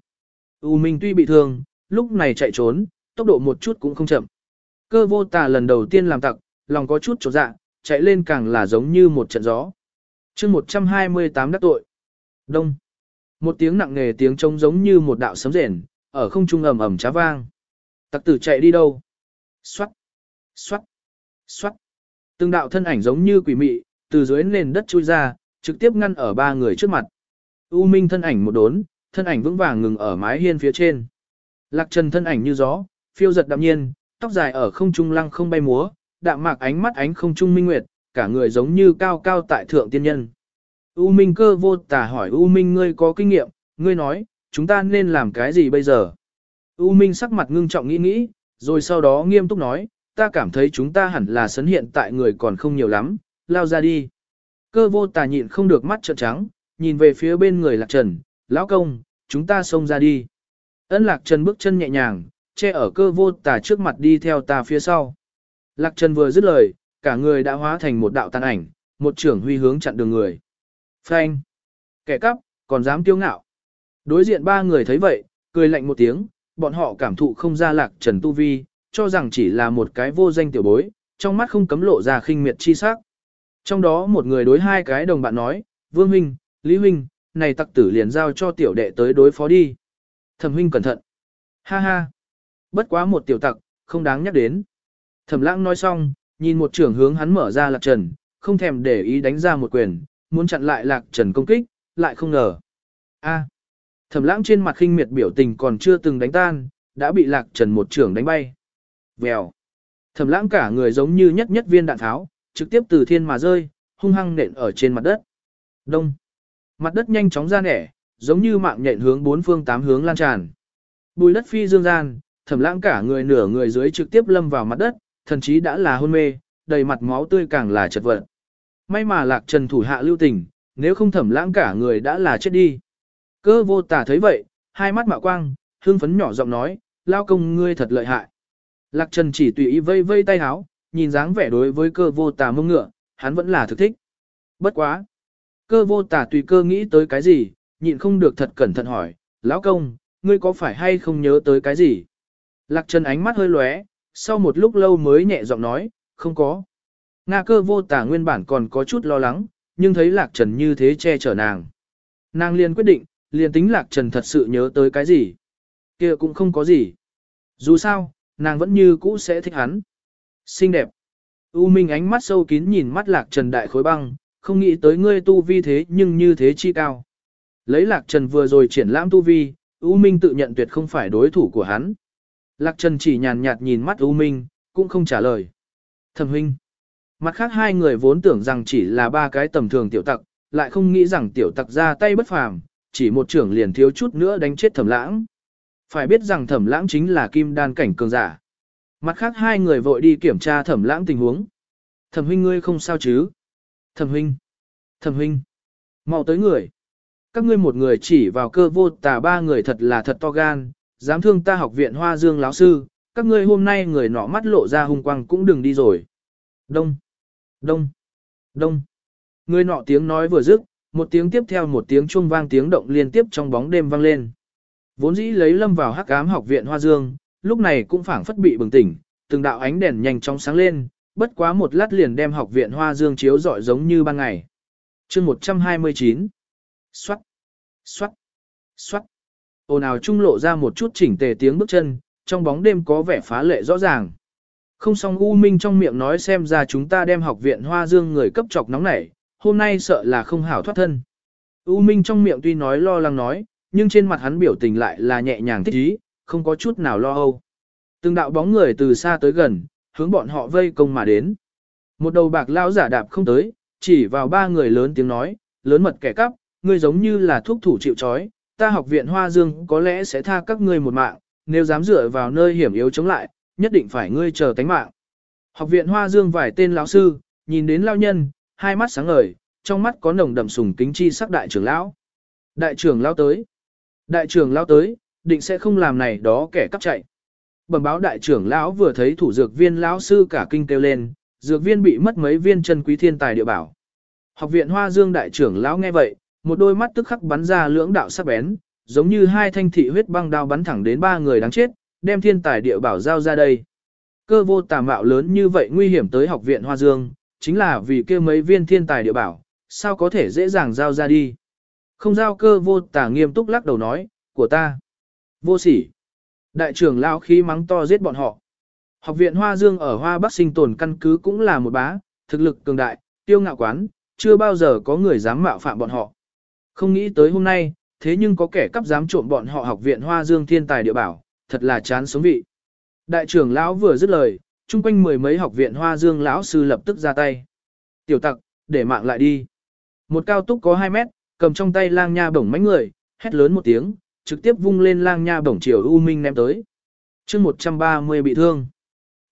U Minh tuy bị thương, lúc này chạy trốn, tốc độ một chút cũng không chậm. Cơ vô tà lần đầu tiên làm tặc, lòng có chút trột dạ, chạy lên càng là giống như một trận gió chương 128 đắc tội. Đông. Một tiếng nặng nề tiếng trông giống như một đạo sấm rền, ở không trung ầm ầm chá vang. Tặc tử chạy đi đâu? Xoát, xoát, xoát. Từng đạo thân ảnh giống như quỷ mị, từ dưới nền đất chui ra, trực tiếp ngăn ở ba người trước mặt. U Minh thân ảnh một đốn, thân ảnh vững vàng ngừng ở mái hiên phía trên. Lạc Trần thân ảnh như gió, phiêu giật đạm nhiên, tóc dài ở không trung lăng không bay múa, đạm mạc ánh mắt ánh không trung minh nguyệt, cả người giống như cao cao tại thượng tiên nhân. U Minh cơ vô tà hỏi U Minh ngươi có kinh nghiệm, ngươi nói, chúng ta nên làm cái gì bây giờ? U Minh sắc mặt ngưng trọng nghĩ nghĩ, rồi sau đó nghiêm túc nói, ta cảm thấy chúng ta hẳn là sấn hiện tại người còn không nhiều lắm, lao ra đi. Cơ vô tà nhịn không được mắt trợn trắng, nhìn về phía bên người lạc trần, lão công, chúng ta xông ra đi. Ân lạc trần bước chân nhẹ nhàng, che ở cơ vô tà trước mặt đi theo ta phía sau. Lạc trần vừa dứt lời, cả người đã hóa thành một đạo tàn ảnh, một trưởng huy hướng chặn đường người. Phanh! Kẻ cắp, còn dám tiêu ngạo. Đối diện ba người thấy vậy, cười lạnh một tiếng, bọn họ cảm thụ không ra lạc trần tu vi, cho rằng chỉ là một cái vô danh tiểu bối, trong mắt không cấm lộ ra khinh miệt chi sắc. Trong đó một người đối hai cái đồng bạn nói, Vương Huynh, Lý Huynh, này tặc tử liền giao cho tiểu đệ tới đối phó đi. Thẩm Huynh cẩn thận. Ha ha. Bất quá một tiểu tặc, không đáng nhắc đến. Thẩm lãng nói xong, nhìn một trưởng hướng hắn mở ra lạc trần, không thèm để ý đánh ra một quyền, muốn chặn lại lạc trần công kích, lại không ngờ. A. Thẩm lãng trên mặt khinh miệt biểu tình còn chưa từng đánh tan, đã bị lạc trần một trưởng đánh bay. Vèo. Thẩm lãng cả người giống như nhất nhất viên đạn tháo, trực tiếp từ thiên mà rơi, hung hăng nện ở trên mặt đất. Đông. Mặt đất nhanh chóng ra nẻ, giống như mạng nhện hướng bốn phương tám hướng lan tràn. Bùi đất phi dương gian, thẩm lãng cả người nửa người dưới trực tiếp lâm vào mặt đất, thần chí đã là hôn mê, đầy mặt máu tươi càng là chật vật. May mà lạc trần thủ hạ lưu tình, nếu không thẩm lãng cả người đã là chết đi. Cơ vô tả thấy vậy, hai mắt mạo quang, hương phấn nhỏ giọng nói, lao công ngươi thật lợi hại. Lạc trần chỉ tùy ý vây vây tay háo, nhìn dáng vẻ đối với cơ vô tà mông ngựa, hắn vẫn là thực thích. Bất quá. Cơ vô tà tùy cơ nghĩ tới cái gì, nhịn không được thật cẩn thận hỏi, lão công, ngươi có phải hay không nhớ tới cái gì? Lạc Trần ánh mắt hơi lóe, sau một lúc lâu mới nhẹ giọng nói, không có. Nga cơ vô tà nguyên bản còn có chút lo lắng, nhưng thấy Lạc Trần như thế che chở nàng. Nàng liền quyết định, liền tính Lạc Trần thật sự nhớ tới cái gì. kia cũng không có gì. Dù sao, nàng vẫn như cũ sẽ thích hắn. Xinh đẹp. U Minh ánh mắt sâu kín nhìn mắt Lạc Trần đại khối băng, không nghĩ tới ngươi tu vi thế nhưng như thế chi cao. Lấy Lạc Trần vừa rồi triển lãm tu vi, U Minh tự nhận tuyệt không phải đối thủ của hắn. Lạc Trần chỉ nhàn nhạt nhìn mắt U Minh, cũng không trả lời. Thẩm huynh. Mặt khác hai người vốn tưởng rằng chỉ là ba cái tầm thường tiểu tặc, lại không nghĩ rằng tiểu tặc ra tay bất phàm, chỉ một trưởng liền thiếu chút nữa đánh chết thẩm lãng. Phải biết rằng thẩm lãng chính là kim đan cảnh cường giả. Mặt khác hai người vội đi kiểm tra thẩm lãng tình huống. Thẩm huynh ngươi không sao chứ? Thẩm huynh. Thẩm huynh. mau tới người. Các ngươi một người chỉ vào cơ vô tà ba người thật là thật to gan, dám thương ta học viện hoa dương lão sư, các ngươi hôm nay người nọ mắt lộ ra hung quang cũng đừng đi rồi. Đông. Đông. Đông. Người nọ tiếng nói vừa dứt, một tiếng tiếp theo một tiếng chuông vang tiếng động liên tiếp trong bóng đêm vang lên. Vốn dĩ lấy lâm vào hắc ám học viện hoa dương, lúc này cũng phảng phất bị bừng tỉnh, từng đạo ánh đèn nhanh chóng sáng lên, bất quá một lát liền đem học viện Hoa Dương chiếu rọi giống như ban ngày. chương 129 Xoát, xoát, xoát. Ồn ào trung lộ ra một chút chỉnh tề tiếng bước chân, trong bóng đêm có vẻ phá lệ rõ ràng. Không xong U Minh trong miệng nói xem ra chúng ta đem học viện Hoa Dương người cấp chọc nóng nảy, hôm nay sợ là không hảo thoát thân. U Minh trong miệng tuy nói lo lắng nói, nhưng trên mặt hắn biểu tình lại là nhẹ nhàng thích ý, không có chút nào lo âu. Từng đạo bóng người từ xa tới gần, hướng bọn họ vây công mà đến. Một đầu bạc lão giả đạp không tới, chỉ vào ba người lớn tiếng nói, lớn mật kẻ cắp, ngươi giống như là thuốc thủ chịu trói, ta học viện Hoa Dương có lẽ sẽ tha các ngươi một mạng, nếu dám dựa vào nơi hiểm yếu chống lại, nhất định phải ngươi chờ tánh mạng. Học viện Hoa Dương vài tên lão sư, nhìn đến lao nhân, hai mắt sáng ngời, trong mắt có nồng đậm sùng kính chi sắc đại trưởng lão. Đại trưởng lão tới. Đại trưởng lão tới, định sẽ không làm này đó kẻ cắp chạy. Bẩm báo đại trưởng lão vừa thấy thủ dược viên lão sư cả kinh kêu lên, dược viên bị mất mấy viên chân quý thiên tài địa bảo. Học viện Hoa Dương đại trưởng lão nghe vậy, một đôi mắt tức khắc bắn ra lưỡng đạo sắc bén, giống như hai thanh thị huyết băng đao bắn thẳng đến ba người đáng chết, đem thiên tài địa bảo giao ra đây. Cơ vô tà mạo lớn như vậy nguy hiểm tới học viện Hoa Dương, chính là vì kia mấy viên thiên tài địa bảo, sao có thể dễ dàng giao ra đi. Không giao cơ vô tà nghiêm túc lắc đầu nói, của ta. Vô sỉ. Đại trưởng lão khí mắng to giết bọn họ. Học viện Hoa Dương ở Hoa Bắc sinh tồn căn cứ cũng là một bá, thực lực cường đại, tiêu ngạo quán, chưa bao giờ có người dám mạo phạm bọn họ. Không nghĩ tới hôm nay, thế nhưng có kẻ cắp dám trộm bọn họ học viện Hoa Dương thiên tài địa bảo, thật là chán sống vị. Đại trưởng lão vừa dứt lời, chung quanh mười mấy học viện Hoa Dương lão sư lập tức ra tay. Tiểu tặc, để mạng lại đi. Một cao túc có 2 mét, cầm trong tay lang nha bổng mánh người, hét lớn một tiếng, trực tiếp vung lên lang nha bổng chiều U Minh ném tới. chương 130 bị thương.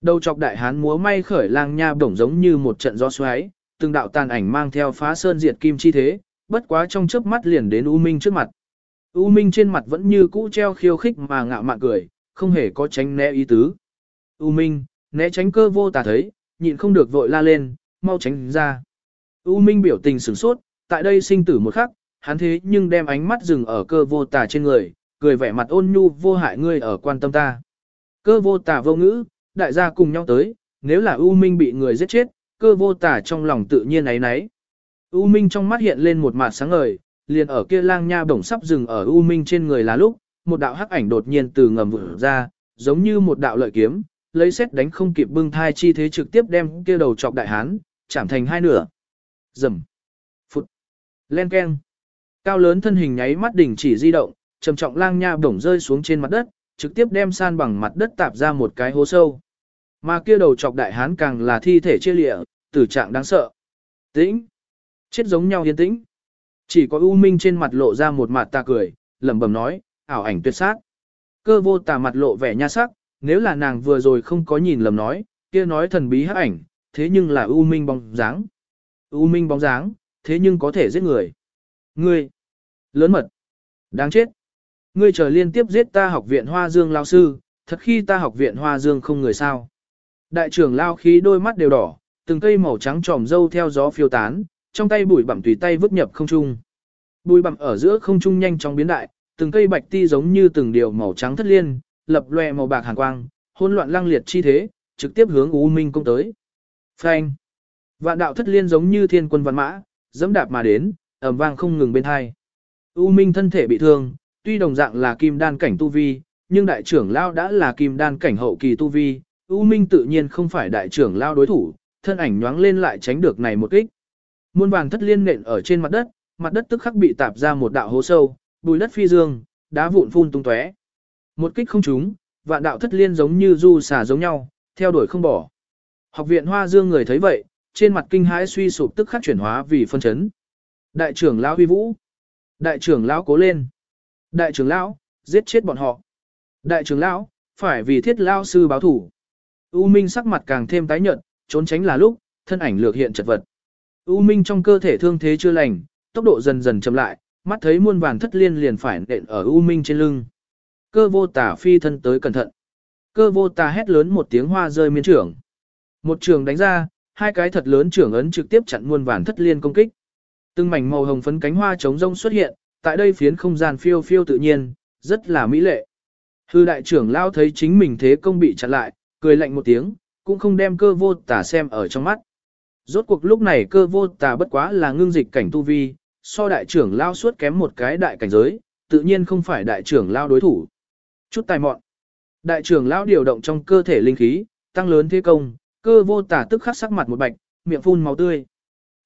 Đầu chọc đại hán múa may khởi lang nha bổng giống như một trận gió xoáy, từng đạo tàn ảnh mang theo phá sơn diệt kim chi thế, bất quá trong chớp mắt liền đến U Minh trước mặt. U Minh trên mặt vẫn như cũ treo khiêu khích mà ngạo mạn cười, không hề có tránh né ý tứ. U Minh, né tránh cơ vô tà thấy, nhịn không được vội la lên, mau tránh ra. U Minh biểu tình sửng sốt, tại đây sinh tử một khắc, hắn thế nhưng đem ánh mắt dừng ở cơ vô tà trên người, cười vẻ mặt ôn nhu vô hại ngươi ở quan tâm ta. Cơ vô tà vô ngữ, đại gia cùng nhau tới, nếu là U Minh bị người giết chết, cơ vô tà trong lòng tự nhiên ấy nấy. U Minh trong mắt hiện lên một mặt sáng ngời, liền ở kia lang nha bổng sắp dừng ở U Minh trên người là lúc, một đạo hắc ảnh đột nhiên từ ngầm vụt ra, giống như một đạo lợi kiếm, lấy xét đánh không kịp bưng thai chi thế trực tiếp đem kia đầu chọc đại hán, chạm thành hai nửa. Rầm. Phụt. Len keng. Cao lớn thân hình nháy mắt đỉnh chỉ di động, trầm trọng lang nha bổng rơi xuống trên mặt đất, trực tiếp đem san bằng mặt đất tạp ra một cái hố sâu. Mà kia đầu chọc đại hán càng là thi thể chia lịa, tử trạng đáng sợ. Tĩnh. Chết giống nhau yên tĩnh. Chỉ có U Minh trên mặt lộ ra một mặt ta cười, lẩm bẩm nói, ảo ảnh tuyệt sát. Cơ vô tà mặt lộ vẻ nha sắc, nếu là nàng vừa rồi không có nhìn lầm nói, kia nói thần bí hắc ảnh, thế nhưng là U Minh bóng dáng. U Minh bóng dáng, thế nhưng có thể giết người. Ngươi, lớn mật, đáng chết. Ngươi chờ liên tiếp giết ta học viện Hoa Dương lao sư, thật khi ta học viện Hoa Dương không người sao. Đại trưởng lao khí đôi mắt đều đỏ, từng cây màu trắng tròm dâu theo gió phiêu tán, trong tay bụi bặm tùy tay vứt nhập không trung. Bụi bặm ở giữa không trung nhanh chóng biến đại, từng cây bạch ti giống như từng điều màu trắng thất liên, lập loè màu bạc hàn quang, hỗn loạn lăng liệt chi thế, trực tiếp hướng U Minh công tới. Phanh! Vạn đạo thất liên giống như thiên quân văn mã, dẫm đạp mà đến, ầm vang không ngừng bên hai. U Minh thân thể bị thương, tuy đồng dạng là kim đan cảnh tu vi, nhưng đại trưởng lao đã là kim đan cảnh hậu kỳ tu vi, U Minh tự nhiên không phải đại trưởng lao đối thủ, thân ảnh nhoáng lên lại tránh được này một kích. Muôn vàng thất liên nện ở trên mặt đất, mặt đất tức khắc bị tạp ra một đạo hố sâu, bùi đất phi dương, đá vụn phun tung tóe. Một kích không trúng, vạn đạo thất liên giống như du xả giống nhau, theo đuổi không bỏ. Học viện Hoa Dương người thấy vậy, trên mặt kinh hãi suy sụp tức khắc chuyển hóa vì phân chấn. Đại trưởng lão Huy Vũ, đại trưởng lão cố lên. Đại trưởng lão, giết chết bọn họ. Đại trưởng lão, phải vì thiết lão sư báo thủ. U Minh sắc mặt càng thêm tái nhợt, trốn tránh là lúc, thân ảnh lược hiện chật vật. U Minh trong cơ thể thương thế chưa lành, tốc độ dần dần chậm lại, mắt thấy muôn vàng thất liên liền phải nện ở U Minh trên lưng. Cơ vô tả phi thân tới cẩn thận. Cơ vô tà hét lớn một tiếng hoa rơi miên trưởng. Một trường đánh ra, hai cái thật lớn trưởng ấn trực tiếp chặn muôn vàng thất liên công kích. Từng mảnh màu hồng phấn cánh hoa trống rông xuất hiện, tại đây phiến không gian phiêu phiêu tự nhiên, rất là mỹ lệ. Hư đại trưởng lao thấy chính mình thế công bị chặn lại, cười lạnh một tiếng, cũng không đem cơ vô tả xem ở trong mắt. Rốt cuộc lúc này cơ vô tà bất quá là ngưng dịch cảnh tu vi, so đại trưởng lao suốt kém một cái đại cảnh giới, tự nhiên không phải đại trưởng lao đối thủ. Chút tài mọn. Đại trưởng lao điều động trong cơ thể linh khí, tăng lớn thế công, cơ vô tà tức khắc sắc mặt một bạch, miệng phun máu tươi.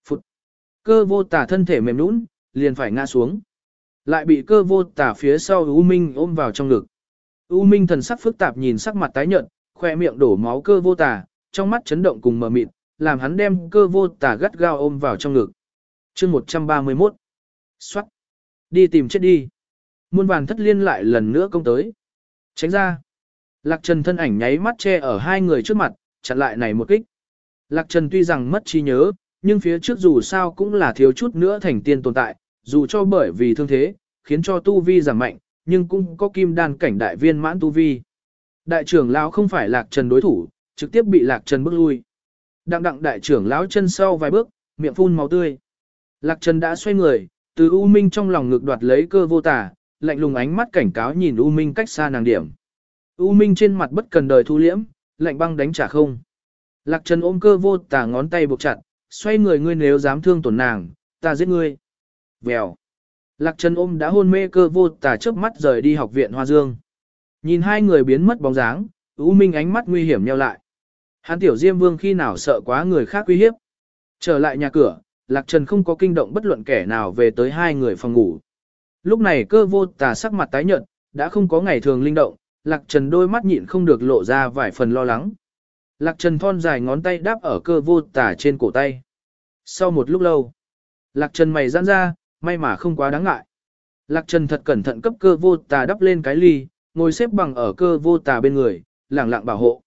Phụt. Cơ vô tà thân thể mềm nũng, liền phải ngã xuống. Lại bị cơ vô tà phía sau U Minh ôm vào trong ngực. U Minh thần sắc phức tạp nhìn sắc mặt tái nhợt, khoe miệng đổ máu cơ vô tà, trong mắt chấn động cùng mờ mịt, làm hắn đem cơ vô tà gắt gao ôm vào trong ngực. chương 131. Xoát. Đi tìm chết đi. Muôn vàn thất liên lại lần nữa công tới. Tránh ra. Lạc Trần thân ảnh nháy mắt che ở hai người trước mặt, chặn lại này một kích. Lạc Trần tuy rằng mất trí nhớ, nhưng phía trước dù sao cũng là thiếu chút nữa thành tiên tồn tại, dù cho bởi vì thương thế, khiến cho tu vi giảm mạnh, nhưng cũng có kim đan cảnh đại viên mãn tu vi. Đại trưởng lão không phải Lạc Trần đối thủ, trực tiếp bị Lạc Trần bước lui. Đặng đặng đại trưởng lão chân sau vài bước, miệng phun máu tươi. Lạc Trần đã xoay người, từ U Minh trong lòng ngực đoạt lấy cơ vô tả, lạnh lùng ánh mắt cảnh cáo nhìn U Minh cách xa nàng điểm. U Minh trên mặt bất cần đời thu liễm, lạnh băng đánh trả không. Lạc Trần ôm cơ vô tả ngón tay buộc chặt, xoay người ngươi nếu dám thương tổn nàng, ta giết ngươi. Vèo. Lạc Trần ôm đã hôn mê cơ vô tả chớp mắt rời đi học viện Hoa Dương. Nhìn hai người biến mất bóng dáng, U Minh ánh mắt nguy hiểm nheo lại. Hắn tiểu Diêm Vương khi nào sợ quá người khác uy hiếp. Trở lại nhà cửa, Lạc Trần không có kinh động bất luận kẻ nào về tới hai người phòng ngủ. Lúc này cơ vô tà sắc mặt tái nhợt, đã không có ngày thường linh động, Lạc Trần đôi mắt nhịn không được lộ ra vài phần lo lắng. Lạc Trần thon dài ngón tay đáp ở cơ vô tà trên cổ tay. Sau một lúc lâu, Lạc Trần mày giãn ra, may mà không quá đáng ngại. Lạc Trần thật cẩn thận cấp cơ vô tà đắp lên cái ly, ngồi xếp bằng ở cơ vô tà bên người, lẳng lặng bảo hộ.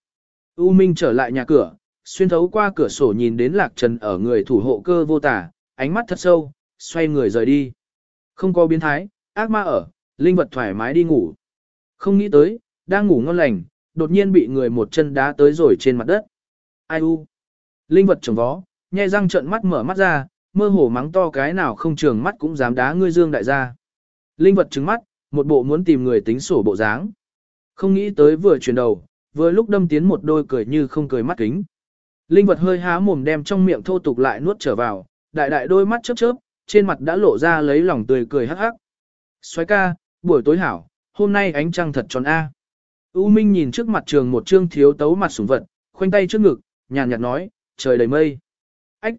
U Minh trở lại nhà cửa, xuyên thấu qua cửa sổ nhìn đến Lạc Trần ở người thủ hộ cơ vô tả, ánh mắt thật sâu, xoay người rời đi. Không có biến thái, ác ma ở, linh vật thoải mái đi ngủ. Không nghĩ tới, đang ngủ ngon lành, đột nhiên bị người một chân đá tới rồi trên mặt đất. Ai u? Linh vật trồng vó, nhai răng trợn mắt mở mắt ra, mơ hồ mắng to cái nào không trường mắt cũng dám đá ngươi dương đại gia. Linh vật trứng mắt, một bộ muốn tìm người tính sổ bộ dáng. Không nghĩ tới vừa chuyển đầu, vừa lúc đâm tiến một đôi cười như không cười mắt kính. Linh vật hơi há mồm đem trong miệng thô tục lại nuốt trở vào, đại đại đôi mắt chớp chớp, trên mặt đã lộ ra lấy lòng tươi cười hắc hắc. Xoái ca, buổi tối hảo, hôm nay ánh trăng thật tròn A. U Minh nhìn trước mặt trường một trương thiếu tấu mặt sủng vật, khoanh tay trước ngực, nhàn nhạt nói, trời đầy mây. Ách!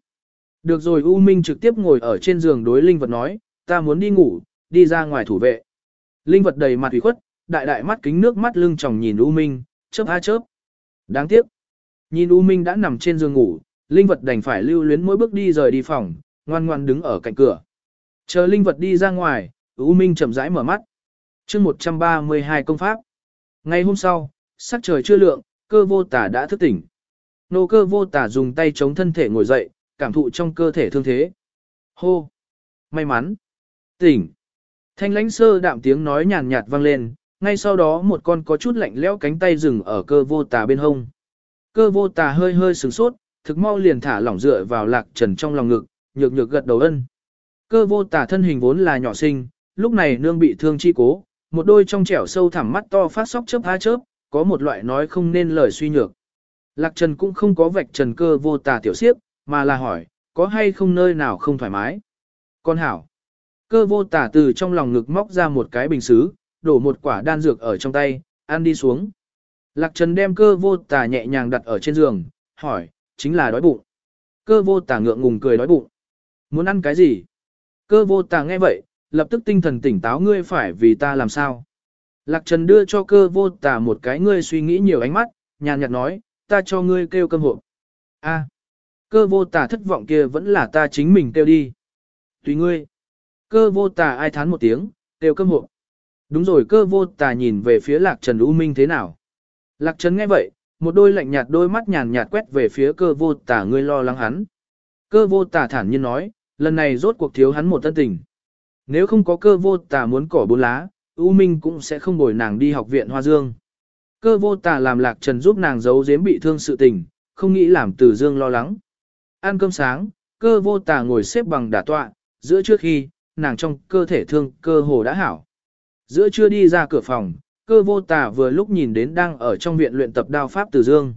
Được rồi U Minh trực tiếp ngồi ở trên giường đối linh vật nói, ta muốn đi ngủ, đi ra ngoài thủ vệ. Linh vật đầy mặt ủy khuất, đại đại mắt kính nước mắt lưng tròng nhìn U Minh, chớp a chớp. Đáng tiếc. Nhìn U Minh đã nằm trên giường ngủ, linh vật đành phải lưu luyến mỗi bước đi rời đi phòng, ngoan ngoan đứng ở cạnh cửa. Chờ linh vật đi ra ngoài, U Minh chậm rãi mở mắt. chương 132 công pháp. Ngày hôm sau, sắc trời chưa lượng, cơ vô tả đã thức tỉnh. Nô cơ vô tả dùng tay chống thân thể ngồi dậy, cảm thụ trong cơ thể thương thế. Hô! May mắn! Tỉnh! Thanh lãnh sơ đạm tiếng nói nhàn nhạt vang lên, ngay sau đó một con có chút lạnh lẽo cánh tay dừng ở cơ vô tà bên hông. Cơ vô tà hơi hơi sửng sốt, thực mau liền thả lỏng dựa vào lạc trần trong lòng ngực, nhược nhược gật đầu ân. Cơ vô tà thân hình vốn là nhỏ sinh, lúc này nương bị thương chi cố, một đôi trong trẻo sâu thẳm mắt to phát sóc chớp há chớp, có một loại nói không nên lời suy nhược. Lạc trần cũng không có vạch trần cơ vô tà tiểu siếp, mà là hỏi, có hay không nơi nào không thoải mái. Con hảo. Cơ vô tà từ trong lòng ngực móc ra một cái bình xứ, đổ một quả đan dược ở trong tay, ăn đi xuống. Lạc Trần đem cơ vô tà nhẹ nhàng đặt ở trên giường, hỏi, chính là đói bụng. Cơ vô tà ngượng ngùng cười đói bụng. Muốn ăn cái gì? Cơ vô tà nghe vậy, lập tức tinh thần tỉnh táo ngươi phải vì ta làm sao. Lạc Trần đưa cho cơ vô tà một cái ngươi suy nghĩ nhiều ánh mắt, nhàn nhạt nói, ta cho ngươi kêu cơm hộp. A, cơ vô tà thất vọng kia vẫn là ta chính mình kêu đi. Tùy ngươi. Cơ vô tà ai thán một tiếng, kêu cơm hộp. Đúng rồi cơ vô tà nhìn về phía Lạc Trần U Minh thế nào. Lạc Trần nghe vậy, một đôi lạnh nhạt đôi mắt nhàn nhạt quét về phía cơ vô tà ngươi lo lắng hắn. Cơ vô tà thản nhiên nói, lần này rốt cuộc thiếu hắn một tân tình. Nếu không có cơ vô tà muốn cỏ bốn lá, U Minh cũng sẽ không bồi nàng đi học viện Hoa Dương. Cơ vô tà làm Lạc Trần giúp nàng giấu giếm bị thương sự tình, không nghĩ làm Từ Dương lo lắng. Ăn cơm sáng, cơ vô tà ngồi xếp bằng đả tọa, giữa trước khi, nàng trong cơ thể thương cơ hồ đã hảo. Giữa chưa đi ra cửa phòng, cơ vô tà vừa lúc nhìn đến đang ở trong viện luyện tập đao pháp Từ Dương.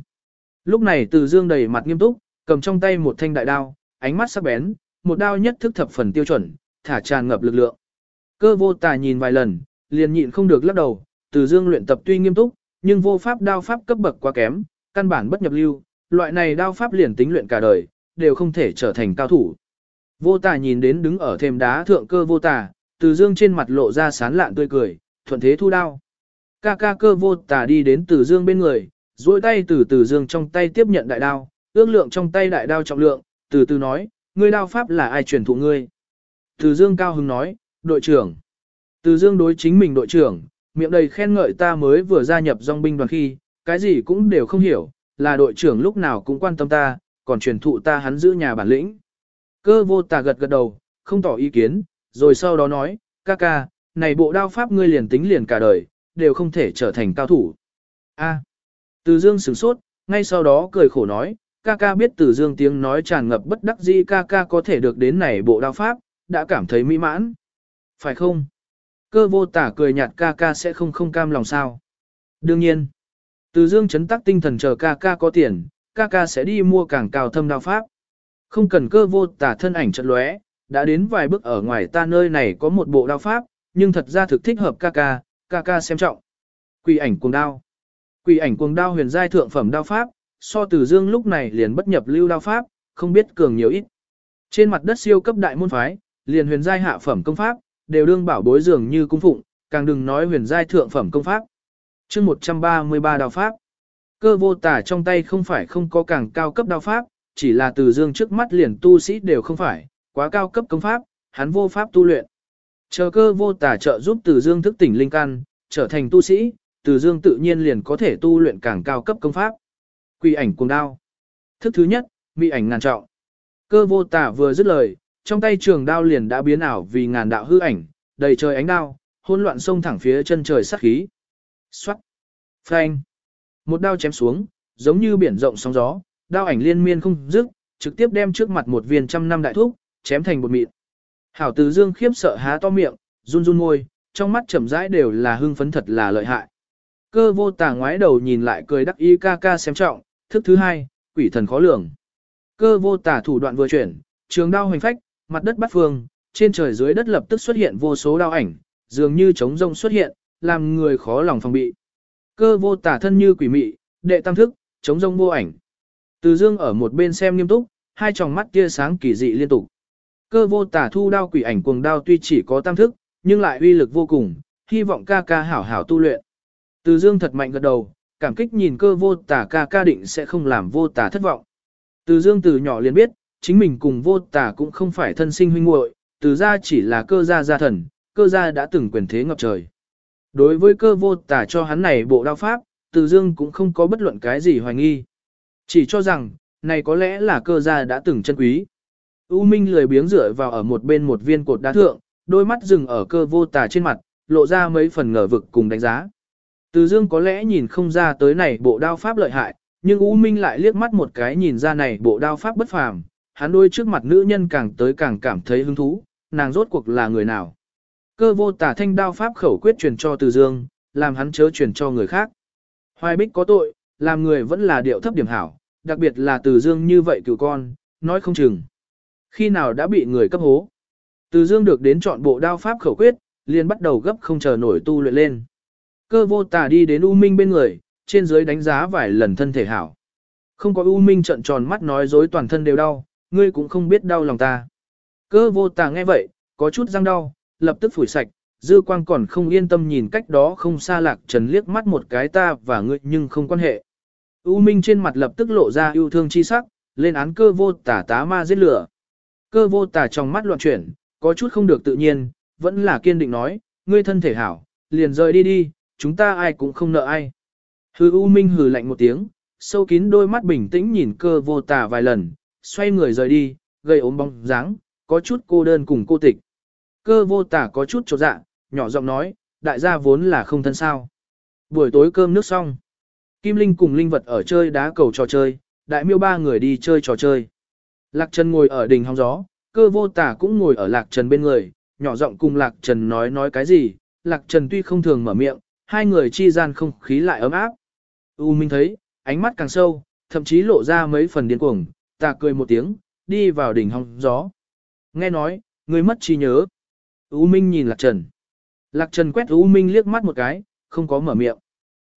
Lúc này Từ Dương đầy mặt nghiêm túc, cầm trong tay một thanh đại đao, ánh mắt sắc bén, một đao nhất thức thập phần tiêu chuẩn, thả tràn ngập lực lượng. Cơ vô tà nhìn vài lần, liền nhịn không được lắc đầu, Từ Dương luyện tập tuy nghiêm túc, nhưng vô pháp đao pháp cấp bậc quá kém, căn bản bất nhập lưu, loại này đao pháp liền tính luyện cả đời, đều không thể trở thành cao thủ. Vô tà nhìn đến đứng ở thềm đá thượng cơ vô tà, từ dương trên mặt lộ ra sán lạn tươi cười, thuận thế thu đao. Ca ca cơ vô tà đi đến Từ Dương bên người, duỗi tay từ Từ Dương trong tay tiếp nhận đại đao, ước lượng trong tay đại đao trọng lượng, từ từ nói, ngươi đao pháp là ai truyền thụ ngươi? Từ Dương cao hứng nói, đội trưởng. Từ Dương đối chính mình đội trưởng, miệng đầy khen ngợi ta mới vừa gia nhập dòng binh đoàn khi, cái gì cũng đều không hiểu, là đội trưởng lúc nào cũng quan tâm ta, còn truyền thụ ta hắn giữ nhà bản lĩnh. Cơ vô tà gật gật đầu, không tỏ ý kiến, rồi sau đó nói, ca ca, này bộ đao pháp ngươi liền tính liền cả đời, đều không thể trở thành cao thủ. A. Từ Dương sửng sốt, ngay sau đó cười khổ nói, ca ca biết Từ Dương tiếng nói tràn ngập bất đắc dĩ ca ca có thể được đến này bộ đao pháp, đã cảm thấy mỹ mãn. Phải không? Cơ vô tả cười nhạt ca ca sẽ không không cam lòng sao. Đương nhiên, từ dương chấn tắc tinh thần chờ ca ca có tiền, ca ca sẽ đi mua càng cao thâm đao pháp. Không cần cơ vô tả thân ảnh trận lóe, đã đến vài bước ở ngoài ta nơi này có một bộ đao pháp, nhưng thật ra thực thích hợp ca ca, ca ca xem trọng. Quỷ ảnh cuồng đao. Quỷ ảnh cuồng đao huyền giai thượng phẩm đao pháp, so từ dương lúc này liền bất nhập lưu đao pháp, không biết cường nhiều ít. Trên mặt đất siêu cấp đại môn phái, liền huyền giai hạ phẩm công pháp, đều đương bảo bối dường như cung phụng, càng đừng nói huyền giai thượng phẩm công pháp. chương 133 đao pháp, cơ vô tả trong tay không phải không có càng cao cấp đao pháp, chỉ là từ dương trước mắt liền tu sĩ đều không phải, quá cao cấp công pháp, hắn vô pháp tu luyện. Chờ cơ vô tà trợ giúp từ dương thức tỉnh linh căn, trở thành tu sĩ, từ dương tự nhiên liền có thể tu luyện càng cao cấp công pháp. Quỷ ảnh cuồng đao. Thức thứ nhất, mỹ ảnh ngàn trọng. Cơ vô tà vừa dứt lời, trong tay trường đao liền đã biến ảo vì ngàn đạo hư ảnh, đầy trời ánh đao, hỗn loạn sông thẳng phía chân trời sát khí. Xoát! Phanh! Một đao chém xuống, giống như biển rộng sóng gió, đao ảnh liên miên không dứt, trực tiếp đem trước mặt một viên trăm năm đại thúc, chém thành bột mịn. Hảo Từ Dương khiếp sợ há to miệng, run run môi, trong mắt chậm rãi đều là hưng phấn thật là lợi hại. Cơ vô tà ngoái đầu nhìn lại cười đắc ý ca ca xem trọng, thức thứ hai, quỷ thần khó lường. Cơ vô tà thủ đoạn vừa chuyển, trường đao hoành phách, mặt đất bắt phương, trên trời dưới đất lập tức xuất hiện vô số đao ảnh, dường như trống rông xuất hiện, làm người khó lòng phòng bị. Cơ vô tà thân như quỷ mị, đệ tam thức, trống rông vô ảnh. Từ dương ở một bên xem nghiêm túc, hai tròng mắt kia sáng kỳ dị liên tục. Cơ vô tả thu đao quỷ ảnh cuồng đao tuy chỉ có tam thức, nhưng lại uy lực vô cùng, hy vọng ca ca hảo hảo tu luyện. Từ dương thật mạnh gật đầu, cảm kích nhìn cơ vô tả ca ca định sẽ không làm vô tả thất vọng. Từ dương từ nhỏ liền biết, chính mình cùng vô tả cũng không phải thân sinh huynh muội, từ ra chỉ là cơ gia gia thần, cơ gia đã từng quyền thế ngập trời. Đối với cơ vô tả cho hắn này bộ đao pháp, từ dương cũng không có bất luận cái gì hoài nghi. Chỉ cho rằng, này có lẽ là cơ gia đã từng chân quý. U Minh lười biếng rửa vào ở một bên một viên cột đá thượng, đôi mắt dừng ở cơ vô tà trên mặt, lộ ra mấy phần ngờ vực cùng đánh giá. Từ dương có lẽ nhìn không ra tới này bộ đao pháp lợi hại, nhưng U Minh lại liếc mắt một cái nhìn ra này bộ đao pháp bất phàm, hắn đôi trước mặt nữ nhân càng tới càng cảm thấy hứng thú, nàng rốt cuộc là người nào. Cơ vô tả thanh đao pháp khẩu quyết truyền cho Từ Dương, làm hắn chớ truyền cho người khác. Hoài bích có tội, làm người vẫn là điệu thấp điểm hảo, đặc biệt là Từ Dương như vậy cựu con, nói không chừng. Khi nào đã bị người cấp hố. Từ Dương được đến chọn bộ đao pháp khẩu quyết, liền bắt đầu gấp không chờ nổi tu luyện lên. Cơ vô tà đi đến U Minh bên người, trên dưới đánh giá vài lần thân thể hảo. Không có U Minh trận tròn mắt nói dối toàn thân đều đau, ngươi cũng không biết đau lòng ta. Cơ vô tà nghe vậy, có chút răng đau, lập tức phủi sạch, dư quang còn không yên tâm nhìn cách đó không xa lạc trần liếc mắt một cái ta và ngươi nhưng không quan hệ. U Minh trên mặt lập tức lộ ra yêu thương chi sắc, lên án cơ vô tà tá ma giết lửa. Cơ vô tà trong mắt loạn chuyển, có chút không được tự nhiên, vẫn là kiên định nói, ngươi thân thể hảo, liền rời đi đi, chúng ta ai cũng không nợ ai. Hư U Minh hừ lạnh một tiếng, sâu kín đôi mắt bình tĩnh nhìn cơ vô tà vài lần, xoay người rời đi, gây ốm bóng dáng, có chút cô đơn cùng cô tịch. Cơ vô tả có chút chột dạ, nhỏ giọng nói, đại gia vốn là không thân sao. Buổi tối cơm nước xong. Kim Linh cùng Linh vật ở chơi đá cầu trò chơi, đại miêu ba người đi chơi trò chơi. Lạc Trần ngồi ở đỉnh hóng gió, cơ vô tả cũng ngồi ở Lạc Trần bên người, nhỏ giọng cùng Lạc Trần nói nói cái gì. Lạc Trần tuy không thường mở miệng, hai người chi gian không khí lại ấm áp. U Minh thấy, ánh mắt càng sâu, thậm chí lộ ra mấy phần điên cuồng, ta cười một tiếng, đi vào đỉnh hóng gió. Nghe nói, người mất trí nhớ. U Minh nhìn Lạc Trần. Lạc Trần quét U Minh liếc mắt một cái, không có mở miệng.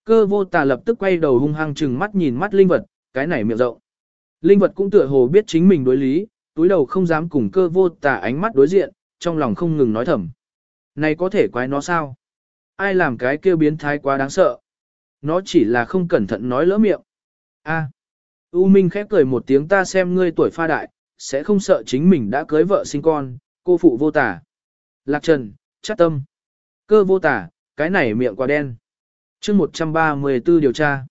Cơ vô tà lập tức quay đầu hung hăng chừng mắt nhìn mắt linh vật, cái này miệng rộng. Linh vật cũng tựa hồ biết chính mình đối lý, túi đầu không dám cùng cơ vô tà ánh mắt đối diện, trong lòng không ngừng nói thầm. Này có thể quái nó sao? Ai làm cái kia biến thái quá đáng sợ. Nó chỉ là không cẩn thận nói lỡ miệng. A. U Minh khép cười một tiếng ta xem ngươi tuổi pha đại, sẽ không sợ chính mình đã cưới vợ sinh con, cô phụ vô tả. Lạc Trần, chắc tâm. Cơ vô tả, cái này miệng quá đen. chương 134 điều tra.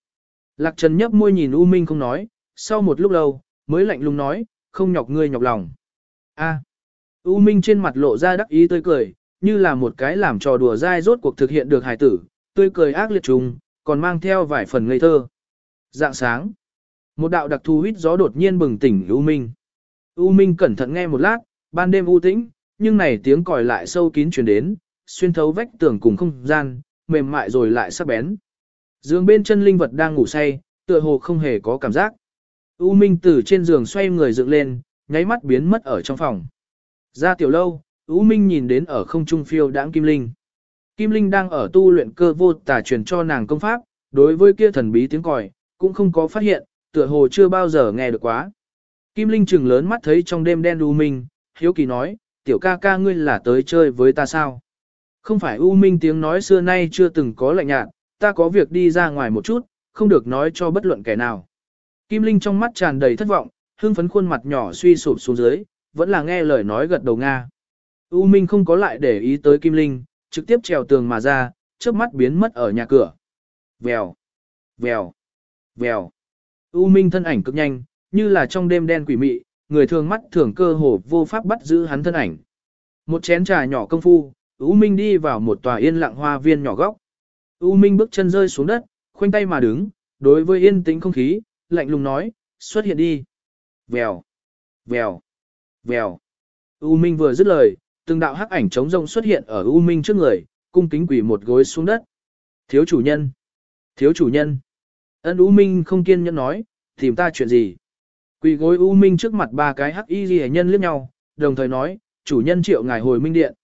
Lạc Trần nhấp môi nhìn U Minh không nói, sau một lúc lâu, mới lạnh lùng nói, không nhọc ngươi nhọc lòng. A. U Minh trên mặt lộ ra đắc ý tươi cười, như là một cái làm trò đùa dai rốt cuộc thực hiện được hài tử, tươi cười ác liệt trùng, còn mang theo vài phần ngây thơ. Dạng sáng, một đạo đặc thù hít gió đột nhiên bừng tỉnh U Minh. U Minh cẩn thận nghe một lát, ban đêm u tĩnh, nhưng này tiếng còi lại sâu kín truyền đến, xuyên thấu vách tường cùng không gian, mềm mại rồi lại sắc bén. Dương bên chân linh vật đang ngủ say, tựa hồ không hề có cảm giác. U Minh từ trên giường xoay người dựng lên, nháy mắt biến mất ở trong phòng. Ra tiểu lâu, U Minh nhìn đến ở không trung phiêu đãng Kim Linh. Kim Linh đang ở tu luyện cơ vô tà truyền cho nàng công pháp, đối với kia thần bí tiếng còi, cũng không có phát hiện, tựa hồ chưa bao giờ nghe được quá. Kim Linh trừng lớn mắt thấy trong đêm đen U Minh, hiếu kỳ nói, tiểu ca ca ngươi là tới chơi với ta sao? Không phải U Minh tiếng nói xưa nay chưa từng có lạnh nhạt, ta có việc đi ra ngoài một chút, không được nói cho bất luận kẻ nào. Kim Linh trong mắt tràn đầy thất vọng, hương phấn khuôn mặt nhỏ suy sụp xuống dưới, vẫn là nghe lời nói gật đầu Nga. U Minh không có lại để ý tới Kim Linh, trực tiếp trèo tường mà ra, trước mắt biến mất ở nhà cửa. Vèo, vèo, vèo. U Minh thân ảnh cực nhanh, như là trong đêm đen quỷ mị, người thường mắt thường cơ hồ vô pháp bắt giữ hắn thân ảnh. Một chén trà nhỏ công phu, U Minh đi vào một tòa yên lặng hoa viên nhỏ góc. U Minh bước chân rơi xuống đất, khoanh tay mà đứng, đối với yên tĩnh không khí, lạnh lùng nói, xuất hiện đi. Vèo, vèo, vèo. U Minh vừa dứt lời, từng đạo hắc ảnh trống rông xuất hiện ở U Minh trước người, cung kính quỳ một gối xuống đất. Thiếu chủ nhân, thiếu chủ nhân. Ân U Minh không kiên nhẫn nói, tìm ta chuyện gì? Quỳ gối U Minh trước mặt ba cái hắc y ghi nhân liếc nhau, đồng thời nói, chủ nhân triệu ngài hồi minh điện.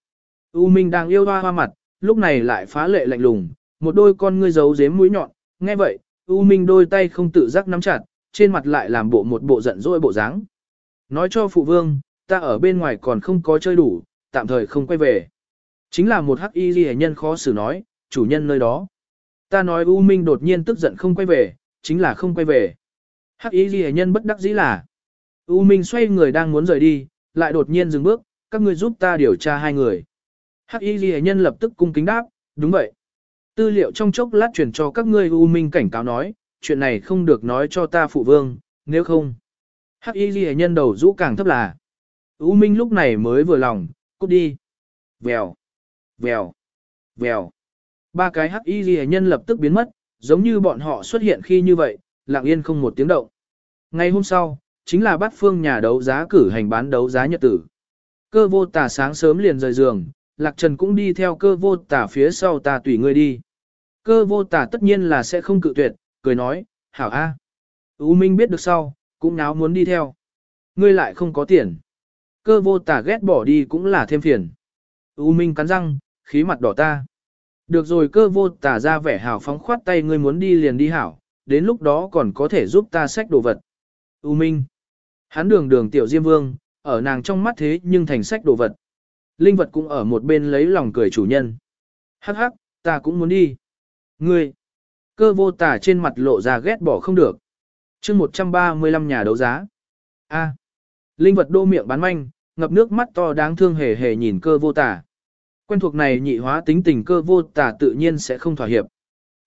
U Minh đang yêu hoa hoa mặt, lúc này lại phá lệ lạnh lùng, một đôi con ngươi giấu dếm mũi nhọn, nghe vậy, U Minh đôi tay không tự giác nắm chặt, trên mặt lại làm bộ một bộ giận dỗi bộ dáng. Nói cho phụ vương, ta ở bên ngoài còn không có chơi đủ, tạm thời không quay về. Chính là một hắc y ghi nhân khó xử nói, chủ nhân nơi đó. Ta nói U Minh đột nhiên tức giận không quay về, chính là không quay về. Hắc y ghi nhân bất đắc dĩ là. U Minh xoay người đang muốn rời đi, lại đột nhiên dừng bước, các ngươi giúp ta điều tra hai người. Hắc y ghi nhân lập tức cung kính đáp, đúng vậy. Tư liệu trong chốc lát chuyển cho các ngươi U Minh cảnh cáo nói, chuyện này không được nói cho ta phụ vương, nếu không. Hắc y ghi nhân đầu rũ càng thấp là. U Minh lúc này mới vừa lòng, cút đi. Vèo, vèo, vèo. Ba cái hắc y ghi nhân lập tức biến mất, giống như bọn họ xuất hiện khi như vậy, lặng yên không một tiếng động. Ngày hôm sau, chính là bắt phương nhà đấu giá cử hành bán đấu giá nhật tử. Cơ vô tà sáng sớm liền rời giường, Lạc Trần cũng đi theo cơ vô tà phía sau ta tùy ngươi đi. Cơ vô tả tất nhiên là sẽ không cự tuyệt, cười nói, hảo a. U Minh biết được sau, cũng náo muốn đi theo. Ngươi lại không có tiền. Cơ vô tả ghét bỏ đi cũng là thêm phiền. U Minh cắn răng, khí mặt đỏ ta. Được rồi cơ vô tả ra vẻ hào phóng khoát tay ngươi muốn đi liền đi hảo, đến lúc đó còn có thể giúp ta xách đồ vật. U Minh. Hắn đường đường tiểu Diêm Vương, ở nàng trong mắt thế nhưng thành sách đồ vật. Linh vật cũng ở một bên lấy lòng cười chủ nhân. Hắc hắc, ta cũng muốn đi. Ngươi. Cơ vô tả trên mặt lộ ra ghét bỏ không được. chương 135 nhà đấu giá. A. Linh vật đô miệng bán manh, ngập nước mắt to đáng thương hề hề nhìn cơ vô tả. Quen thuộc này nhị hóa tính tình cơ vô tả tự nhiên sẽ không thỏa hiệp.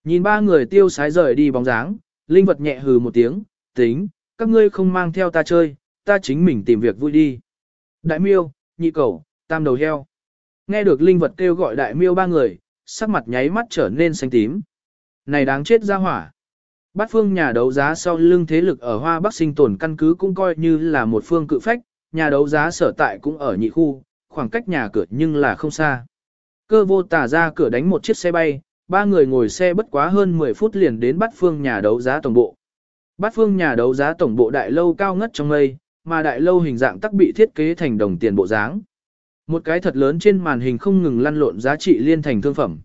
Nhìn ba người tiêu sái rời đi bóng dáng, linh vật nhẹ hừ một tiếng, tính, các ngươi không mang theo ta chơi, ta chính mình tìm việc vui đi. Đại miêu, nhị cầu, tam đầu heo. Nghe được linh vật kêu gọi đại miêu ba người, sắc mặt nháy mắt trở nên xanh tím. Này đáng chết ra hỏa. Bát phương nhà đấu giá sau lưng thế lực ở Hoa Bắc sinh tồn căn cứ cũng coi như là một phương cự phách, nhà đấu giá sở tại cũng ở nhị khu, khoảng cách nhà cửa nhưng là không xa. Cơ vô tả ra cửa đánh một chiếc xe bay, ba người ngồi xe bất quá hơn 10 phút liền đến bát phương nhà đấu giá tổng bộ. Bát phương nhà đấu giá tổng bộ đại lâu cao ngất trong mây, mà đại lâu hình dạng tắc bị thiết kế thành đồng tiền bộ dáng. Một cái thật lớn trên màn hình không ngừng lăn lộn giá trị liên thành thương phẩm.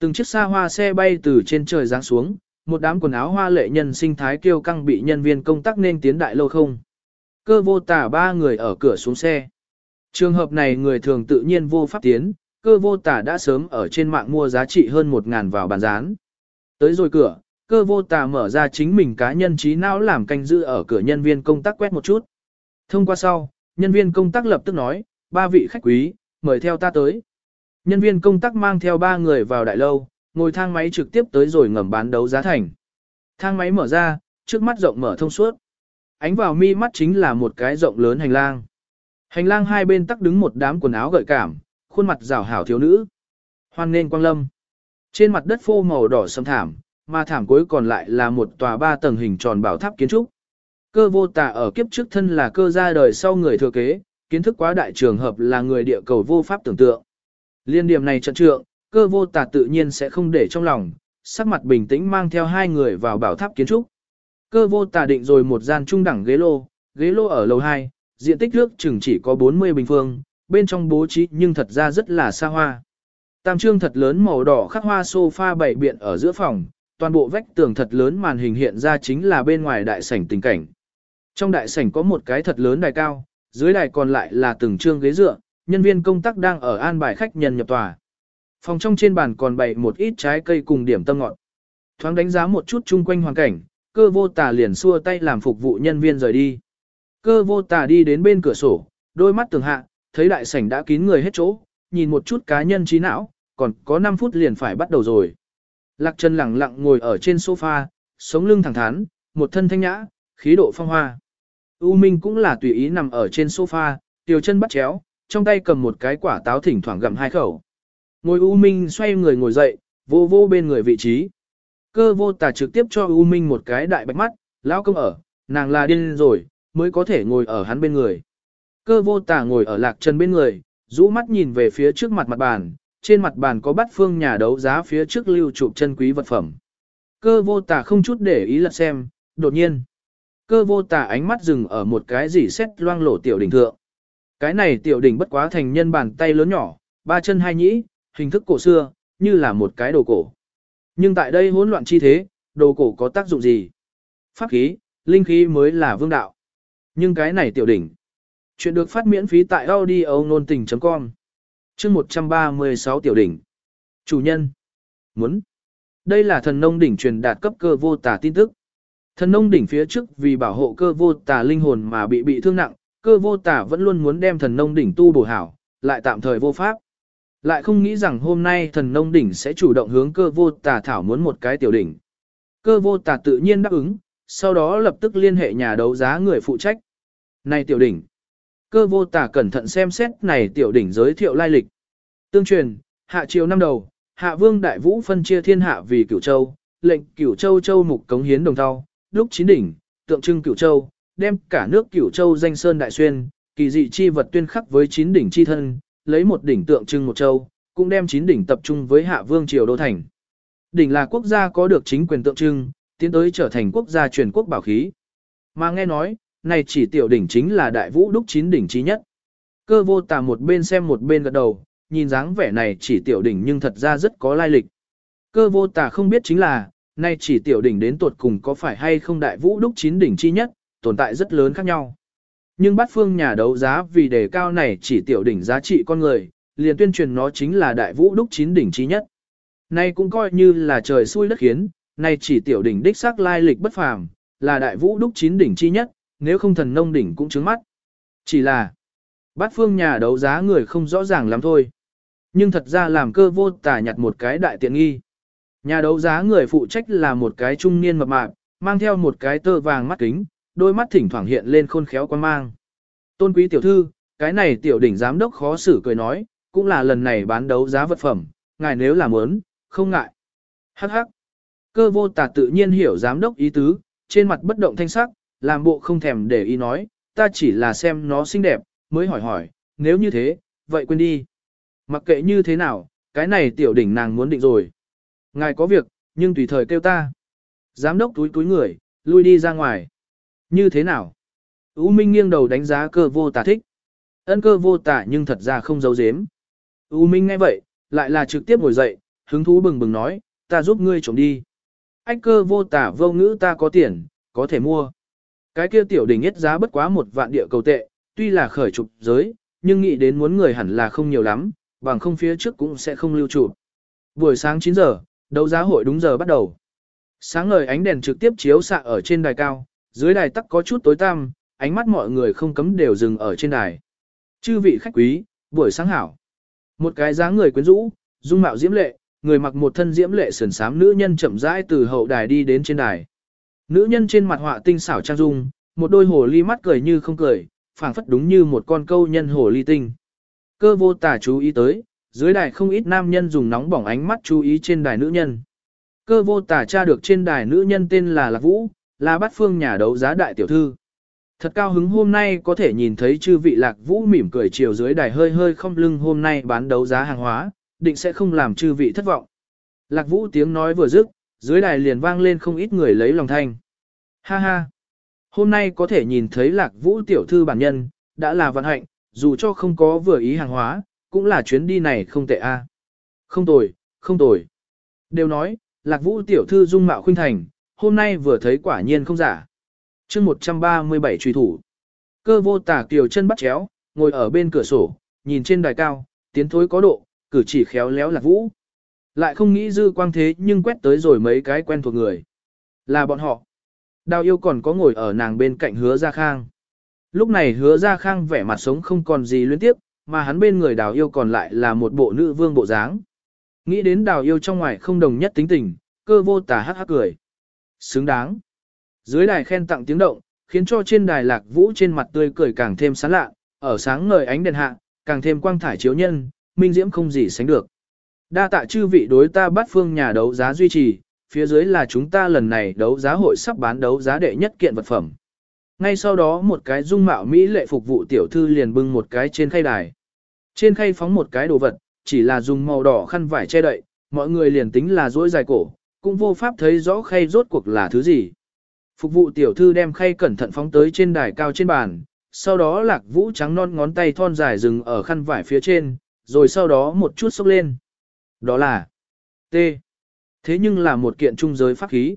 Từng chiếc xa hoa xe bay từ trên trời giáng xuống, một đám quần áo hoa lệ nhân sinh thái kiêu căng bị nhân viên công tác nên tiến đại lâu không. Cơ vô tả ba người ở cửa xuống xe. Trường hợp này người thường tự nhiên vô pháp tiến, cơ vô tả đã sớm ở trên mạng mua giá trị hơn 1.000 vào bàn rán. Tới rồi cửa, cơ vô tả mở ra chính mình cá nhân trí não làm canh giữ ở cửa nhân viên công tác quét một chút. Thông qua sau, nhân viên công tác lập tức nói, ba vị khách quý, mời theo ta tới. Nhân viên công tác mang theo ba người vào đại lâu, ngồi thang máy trực tiếp tới rồi ngầm bán đấu giá thành. Thang máy mở ra, trước mắt rộng mở thông suốt. Ánh vào mi mắt chính là một cái rộng lớn hành lang. Hành lang hai bên tắc đứng một đám quần áo gợi cảm, khuôn mặt rào hảo thiếu nữ. Hoan nên quang lâm. Trên mặt đất phô màu đỏ sâm thảm, mà thảm cuối còn lại là một tòa ba tầng hình tròn bảo tháp kiến trúc. Cơ vô tà ở kiếp trước thân là cơ gia đời sau người thừa kế, kiến thức quá đại trường hợp là người địa cầu vô pháp tưởng tượng. Liên điểm này trận trượng, cơ vô tà tự nhiên sẽ không để trong lòng, sắc mặt bình tĩnh mang theo hai người vào bảo tháp kiến trúc. Cơ vô tà định rồi một gian trung đẳng ghế lô, ghế lô ở lầu 2, diện tích nước chừng chỉ có 40 bình phương, bên trong bố trí nhưng thật ra rất là xa hoa. Tam trương thật lớn màu đỏ khắc hoa sofa bảy biện ở giữa phòng, toàn bộ vách tường thật lớn màn hình hiện ra chính là bên ngoài đại sảnh tình cảnh. Trong đại sảnh có một cái thật lớn đài cao, dưới đài còn lại là từng trương ghế dựa, nhân viên công tác đang ở an bài khách nhân nhập tòa. Phòng trong trên bàn còn bày một ít trái cây cùng điểm tâm ngọt. Thoáng đánh giá một chút chung quanh hoàn cảnh, cơ vô tà liền xua tay làm phục vụ nhân viên rời đi. Cơ vô tà đi đến bên cửa sổ, đôi mắt tường hạ, thấy đại sảnh đã kín người hết chỗ, nhìn một chút cá nhân trí não, còn có 5 phút liền phải bắt đầu rồi. Lạc Trần lặng lặng ngồi ở trên sofa, sống lưng thẳng thắn, một thân thanh nhã, khí độ phong hoa. U Minh cũng là tùy ý nằm ở trên sofa, tiểu chân bắt chéo, trong tay cầm một cái quả táo thỉnh thoảng gặm hai khẩu. Ngồi U Minh xoay người ngồi dậy, vô vô bên người vị trí. Cơ vô tà trực tiếp cho U Minh một cái đại bạch mắt, lão công ở, nàng là điên rồi, mới có thể ngồi ở hắn bên người. Cơ vô tà ngồi ở lạc chân bên người, rũ mắt nhìn về phía trước mặt mặt bàn, trên mặt bàn có bắt phương nhà đấu giá phía trước lưu trụ chân quý vật phẩm. Cơ vô tà không chút để ý lật xem, đột nhiên. Cơ vô tà ánh mắt dừng ở một cái gì xét loang lổ tiểu đỉnh thượng. Cái này tiểu đỉnh bất quá thành nhân bàn tay lớn nhỏ, ba chân hai nhĩ, hình thức cổ xưa, như là một cái đồ cổ. Nhưng tại đây hỗn loạn chi thế, đồ cổ có tác dụng gì? Pháp khí, linh khí mới là vương đạo. Nhưng cái này tiểu đỉnh. Chuyện được phát miễn phí tại audio nôn tình.com chương 136 tiểu đỉnh. Chủ nhân. Muốn. Đây là thần nông đỉnh truyền đạt cấp cơ vô tà tin tức. Thần nông đỉnh phía trước vì bảo hộ cơ vô tà linh hồn mà bị bị thương nặng, cơ vô tà vẫn luôn muốn đem thần nông đỉnh tu bổ hảo, lại tạm thời vô pháp. Lại không nghĩ rằng hôm nay thần nông đỉnh sẽ chủ động hướng cơ vô tà thảo muốn một cái tiểu đỉnh. Cơ vô tà tự nhiên đáp ứng, sau đó lập tức liên hệ nhà đấu giá người phụ trách. Này tiểu đỉnh. Cơ vô tà cẩn thận xem xét này tiểu đỉnh giới thiệu lai lịch. Tương truyền, hạ triều năm đầu, hạ vương đại vũ phân chia thiên hạ vì cửu châu, lệnh cửu châu châu mục cống hiến đồng thau, lúc chín đỉnh, tượng trưng cửu châu, đem cả nước cửu châu danh sơn đại xuyên, kỳ dị chi vật tuyên khắc với chín đỉnh chi thân, lấy một đỉnh tượng trưng một châu, cũng đem chín đỉnh tập trung với hạ vương triều đô thành. Đỉnh là quốc gia có được chính quyền tượng trưng, tiến tới trở thành quốc gia truyền quốc bảo khí. Mà nghe nói, này chỉ tiểu đỉnh chính là đại vũ đúc chín đỉnh chi nhất. Cơ vô tà một bên xem một bên gật đầu, nhìn dáng vẻ này chỉ tiểu đỉnh nhưng thật ra rất có lai lịch. Cơ vô tà không biết chính là, nay chỉ tiểu đỉnh đến tuột cùng có phải hay không đại vũ đúc chín đỉnh chi nhất, tồn tại rất lớn khác nhau. Nhưng bát phương nhà đấu giá vì đề cao này chỉ tiểu đỉnh giá trị con người, liền tuyên truyền nó chính là đại vũ đúc chín đỉnh chi nhất. Nay cũng coi như là trời xui đất khiến, nay chỉ tiểu đỉnh đích xác lai lịch bất phàm, là đại vũ đúc chín đỉnh chi nhất, nếu không thần nông đỉnh cũng trướng mắt. Chỉ là, bát phương nhà đấu giá người không rõ ràng lắm thôi. Nhưng thật ra làm cơ vô tả nhặt một cái đại tiện nghi. Nhà đấu giá người phụ trách là một cái trung niên mập mạp, mang theo một cái tơ vàng mắt kính, đôi mắt thỉnh thoảng hiện lên khôn khéo quan mang. Tôn quý tiểu thư, cái này tiểu đỉnh giám đốc khó xử cười nói, cũng là lần này bán đấu giá vật phẩm, ngài nếu làm muốn, không ngại. Hắc hắc. Cơ vô tà tự nhiên hiểu giám đốc ý tứ, trên mặt bất động thanh sắc, làm bộ không thèm để ý nói, ta chỉ là xem nó xinh đẹp, mới hỏi hỏi, nếu như thế, vậy quên đi. Mặc kệ như thế nào, cái này tiểu đỉnh nàng muốn định rồi. Ngài có việc, nhưng tùy thời kêu ta. Giám đốc túi túi người, lui đi ra ngoài. Như thế nào? U Minh nghiêng đầu đánh giá cơ vô tà thích. Ân cơ vô tả nhưng thật ra không giấu giếm. U Minh nghe vậy, lại là trực tiếp ngồi dậy, hứng thú bừng bừng nói, ta giúp ngươi trộm đi. Ách cơ vô tả vô ngữ ta có tiền, có thể mua. Cái kia tiểu đỉnh nhất giá bất quá một vạn địa cầu tệ, tuy là khởi trục giới, nhưng nghĩ đến muốn người hẳn là không nhiều lắm, bằng không phía trước cũng sẽ không lưu trụ. Buổi sáng 9 giờ, đấu giá hội đúng giờ bắt đầu. Sáng ngời ánh đèn trực tiếp chiếu xạ ở trên đài cao, dưới đài tắc có chút tối tăm, ánh mắt mọi người không cấm đều dừng ở trên đài. Chư vị khách quý, buổi sáng hảo. Một cái dáng người quyến rũ, dung mạo diễm lệ, người mặc một thân diễm lệ sườn sám nữ nhân chậm rãi từ hậu đài đi đến trên đài. Nữ nhân trên mặt họa tinh xảo trang dung, một đôi hồ ly mắt cười như không cười, phảng phất đúng như một con câu nhân hồ ly tinh. Cơ vô tả chú ý tới, dưới đài không ít nam nhân dùng nóng bỏng ánh mắt chú ý trên đài nữ nhân. Cơ vô tả tra được trên đài nữ nhân tên là Lạc Vũ, là bát phương nhà đấu giá đại tiểu thư. Thật cao hứng hôm nay có thể nhìn thấy chư vị Lạc Vũ mỉm cười chiều dưới đài hơi hơi không lưng hôm nay bán đấu giá hàng hóa, định sẽ không làm chư vị thất vọng. Lạc Vũ tiếng nói vừa dứt, dưới đài liền vang lên không ít người lấy lòng thanh. Ha ha! Hôm nay có thể nhìn thấy Lạc Vũ tiểu thư bản nhân, đã là vận hạnh, dù cho không có vừa ý hàng hóa, cũng là chuyến đi này không tệ a. Không tồi, không tồi. Đều nói, Lạc Vũ tiểu thư dung mạo khuynh thành, hôm nay vừa thấy quả nhiên không giả. chương 137 truy thủ. Cơ vô tả kiều chân bắt chéo, ngồi ở bên cửa sổ, nhìn trên đài cao, tiến thối có độ, cử chỉ khéo léo Lạc Vũ. Lại không nghĩ dư quang thế nhưng quét tới rồi mấy cái quen thuộc người. Là bọn họ. Đào yêu còn có ngồi ở nàng bên cạnh hứa gia khang. Lúc này hứa gia khang vẻ mặt sống không còn gì liên tiếp, mà hắn bên người đào yêu còn lại là một bộ nữ vương bộ dáng. Nghĩ đến đào yêu trong ngoài không đồng nhất tính tình, cơ vô tà hắc hắc cười. Xứng đáng. Dưới đài khen tặng tiếng động, khiến cho trên đài lạc vũ trên mặt tươi cười càng thêm sán lạ, ở sáng ngời ánh đèn hạ, càng thêm quang thải chiếu nhân, minh diễm không gì sánh được. Đa tạ chư vị đối ta bắt phương nhà đấu giá duy trì, phía dưới là chúng ta lần này đấu giá hội sắp bán đấu giá đệ nhất kiện vật phẩm. Ngay sau đó một cái dung mạo Mỹ lệ phục vụ tiểu thư liền bưng một cái trên khay đài. Trên khay phóng một cái đồ vật, chỉ là dùng màu đỏ khăn vải che đậy, mọi người liền tính là dỗi dài cổ, cũng vô pháp thấy rõ khay rốt cuộc là thứ gì. Phục vụ tiểu thư đem khay cẩn thận phóng tới trên đài cao trên bàn, sau đó lạc vũ trắng non ngón tay thon dài dừng ở khăn vải phía trên, rồi sau đó một chút sốc lên. Đó là T. Thế nhưng là một kiện trung giới pháp khí.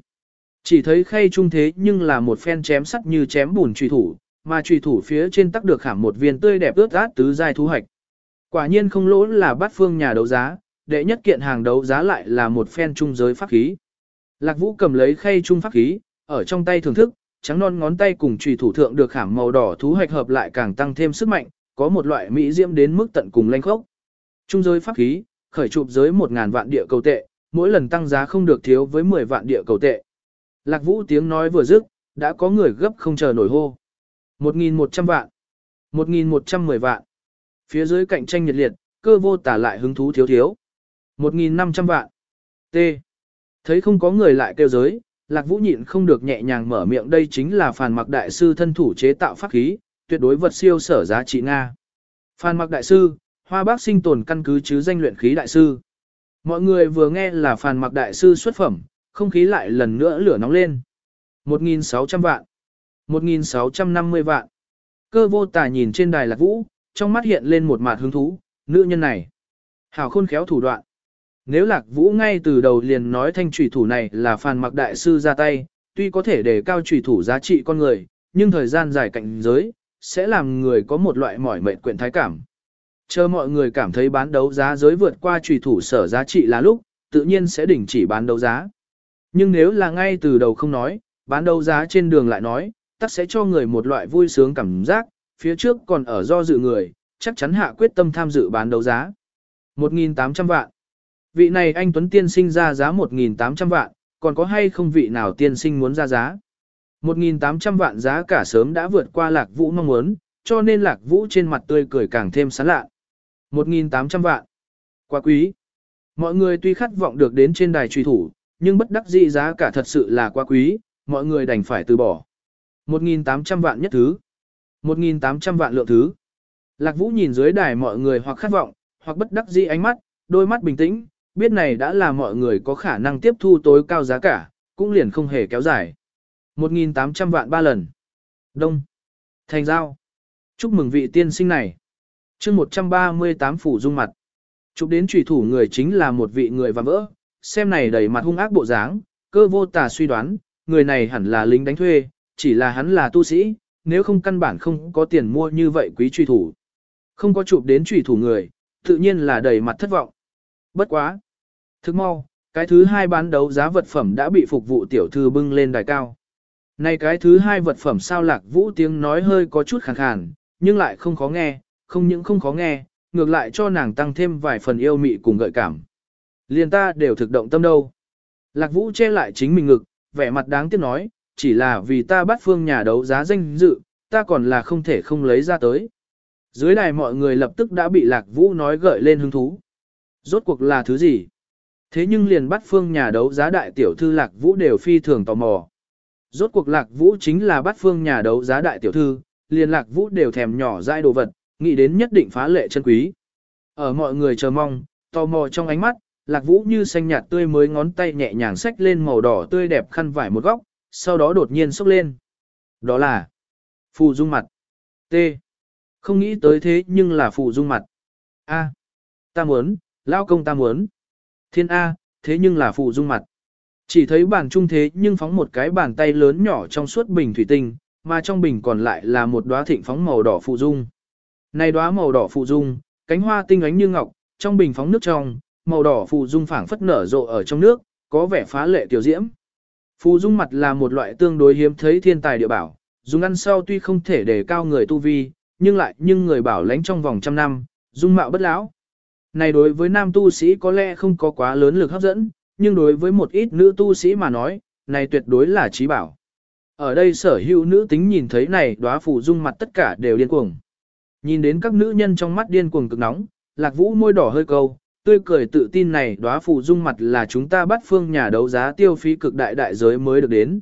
Chỉ thấy khay trung thế nhưng là một phen chém sắt như chém bùn truy thủ, mà truy thủ phía trên tắc được khảm một viên tươi đẹp ướt át tứ giai thu hoạch. Quả nhiên không lỗ là bát phương nhà đấu giá, đệ nhất kiện hàng đấu giá lại là một phen trung giới pháp khí. Lạc Vũ cầm lấy khay trung pháp khí, ở trong tay thưởng thức, trắng non ngón tay cùng chủy thủ thượng được khảm màu đỏ thú hoạch hợp lại càng tăng thêm sức mạnh, có một loại mỹ diễm đến mức tận cùng lanh khốc. Trung giới pháp khí, khởi chụp giới 1000 vạn địa cầu tệ, mỗi lần tăng giá không được thiếu với 10 vạn địa cầu tệ. Lạc Vũ tiếng nói vừa dứt, đã có người gấp không chờ nổi hô. 1.100 vạn, 1.110 vạn. Phía dưới cạnh tranh nhiệt liệt, cơ vô tả lại hứng thú thiếu thiếu. 1.500 vạn. T. Thấy không có người lại kêu giới, Lạc Vũ nhịn không được nhẹ nhàng mở miệng đây chính là phàn mặc đại sư thân thủ chế tạo pháp khí, tuyệt đối vật siêu sở giá trị Nga. phàn mặc đại sư, hoa bác sinh tồn căn cứ chứ danh luyện khí đại sư. Mọi người vừa nghe là phàn mặc đại sư xuất phẩm, không khí lại lần nữa lửa nóng lên. 1.600 vạn. 1.650 vạn. Cơ vô tà nhìn trên đài lạc vũ, trong mắt hiện lên một mạt hứng thú, nữ nhân này. Hảo khôn khéo thủ đoạn. Nếu lạc vũ ngay từ đầu liền nói thanh trùy thủ này là phàn mặc đại sư ra tay, tuy có thể đề cao trùy thủ giá trị con người, nhưng thời gian dài cạnh giới, sẽ làm người có một loại mỏi mệt quyện thái cảm. Chờ mọi người cảm thấy bán đấu giá giới vượt qua trùy thủ sở giá trị là lúc, tự nhiên sẽ đình chỉ bán đấu giá. Nhưng nếu là ngay từ đầu không nói, bán đấu giá trên đường lại nói, tắc sẽ cho người một loại vui sướng cảm giác, phía trước còn ở do dự người, chắc chắn hạ quyết tâm tham dự bán đấu giá. 1.800 vạn. Vị này anh Tuấn Tiên sinh ra giá 1.800 vạn, còn có hay không vị nào tiên sinh muốn ra giá? 1.800 vạn giá cả sớm đã vượt qua lạc vũ mong muốn, cho nên lạc vũ trên mặt tươi cười càng thêm sán lạ. 1.800 vạn. Quá quý. Mọi người tuy khát vọng được đến trên đài truy thủ, nhưng bất đắc dĩ giá cả thật sự là quá quý, mọi người đành phải từ bỏ. 1.800 vạn nhất thứ. 1.800 vạn lượng thứ. Lạc Vũ nhìn dưới đài mọi người hoặc khát vọng, hoặc bất đắc dĩ ánh mắt, đôi mắt bình tĩnh, biết này đã là mọi người có khả năng tiếp thu tối cao giá cả, cũng liền không hề kéo dài. 1.800 vạn ba lần. Đông. Thành giao. Chúc mừng vị tiên sinh này. chương 138 phủ dung mặt. Chụp đến trùy thủ người chính là một vị người và vỡ, xem này đầy mặt hung ác bộ dáng, cơ vô tà suy đoán, người này hẳn là lính đánh thuê, chỉ là hắn là tu sĩ, nếu không căn bản không có tiền mua như vậy quý truy thủ. Không có chụp đến truy thủ người, Tự nhiên là đầy mặt thất vọng. Bất quá. Thức mau, cái thứ hai bán đấu giá vật phẩm đã bị phục vụ tiểu thư bưng lên đài cao. Này cái thứ hai vật phẩm sao lạc vũ tiếng nói hơi có chút khàn khàn, nhưng lại không khó nghe, không những không khó nghe, ngược lại cho nàng tăng thêm vài phần yêu mị cùng gợi cảm. Liền ta đều thực động tâm đâu. Lạc vũ che lại chính mình ngực, vẻ mặt đáng tiếc nói, chỉ là vì ta bắt phương nhà đấu giá danh dự, ta còn là không thể không lấy ra tới. Dưới đài mọi người lập tức đã bị lạc vũ nói gợi lên hứng thú. Rốt cuộc là thứ gì? Thế nhưng liền bắt phương nhà đấu giá đại tiểu thư lạc vũ đều phi thường tò mò. Rốt cuộc lạc vũ chính là bắt phương nhà đấu giá đại tiểu thư, liền lạc vũ đều thèm nhỏ dai đồ vật, nghĩ đến nhất định phá lệ chân quý. Ở mọi người chờ mong, tò mò trong ánh mắt, lạc vũ như xanh nhạt tươi mới ngón tay nhẹ nhàng xách lên màu đỏ tươi đẹp khăn vải một góc, sau đó đột nhiên sốc lên. Đó là phù dung mặt. T. Không nghĩ tới thế nhưng là phù dung mặt. A. Ta muốn, lao công ta muốn. Thiên A, thế nhưng là phù dung mặt. Chỉ thấy bàn trung thế nhưng phóng một cái bàn tay lớn nhỏ trong suốt bình thủy tinh, mà trong bình còn lại là một đóa thịnh phóng màu đỏ phù dung. Này đóa màu đỏ phù dung, cánh hoa tinh ánh như ngọc, trong bình phóng nước trong, màu đỏ phù dung phảng phất nở rộ ở trong nước, có vẻ phá lệ tiểu diễm. Phù dung mặt là một loại tương đối hiếm thấy thiên tài địa bảo, dùng ăn sau tuy không thể để cao người tu vi, nhưng lại nhưng người bảo lãnh trong vòng trăm năm, dung mạo bất lão. Này đối với nam tu sĩ có lẽ không có quá lớn lực hấp dẫn, nhưng đối với một ít nữ tu sĩ mà nói, này tuyệt đối là trí bảo. Ở đây sở hữu nữ tính nhìn thấy này đóa phù dung mặt tất cả đều điên cuồng. Nhìn đến các nữ nhân trong mắt điên cuồng cực nóng, lạc vũ môi đỏ hơi câu, tươi cười tự tin này đóa phù dung mặt là chúng ta bắt phương nhà đấu giá tiêu phí cực đại đại giới mới được đến.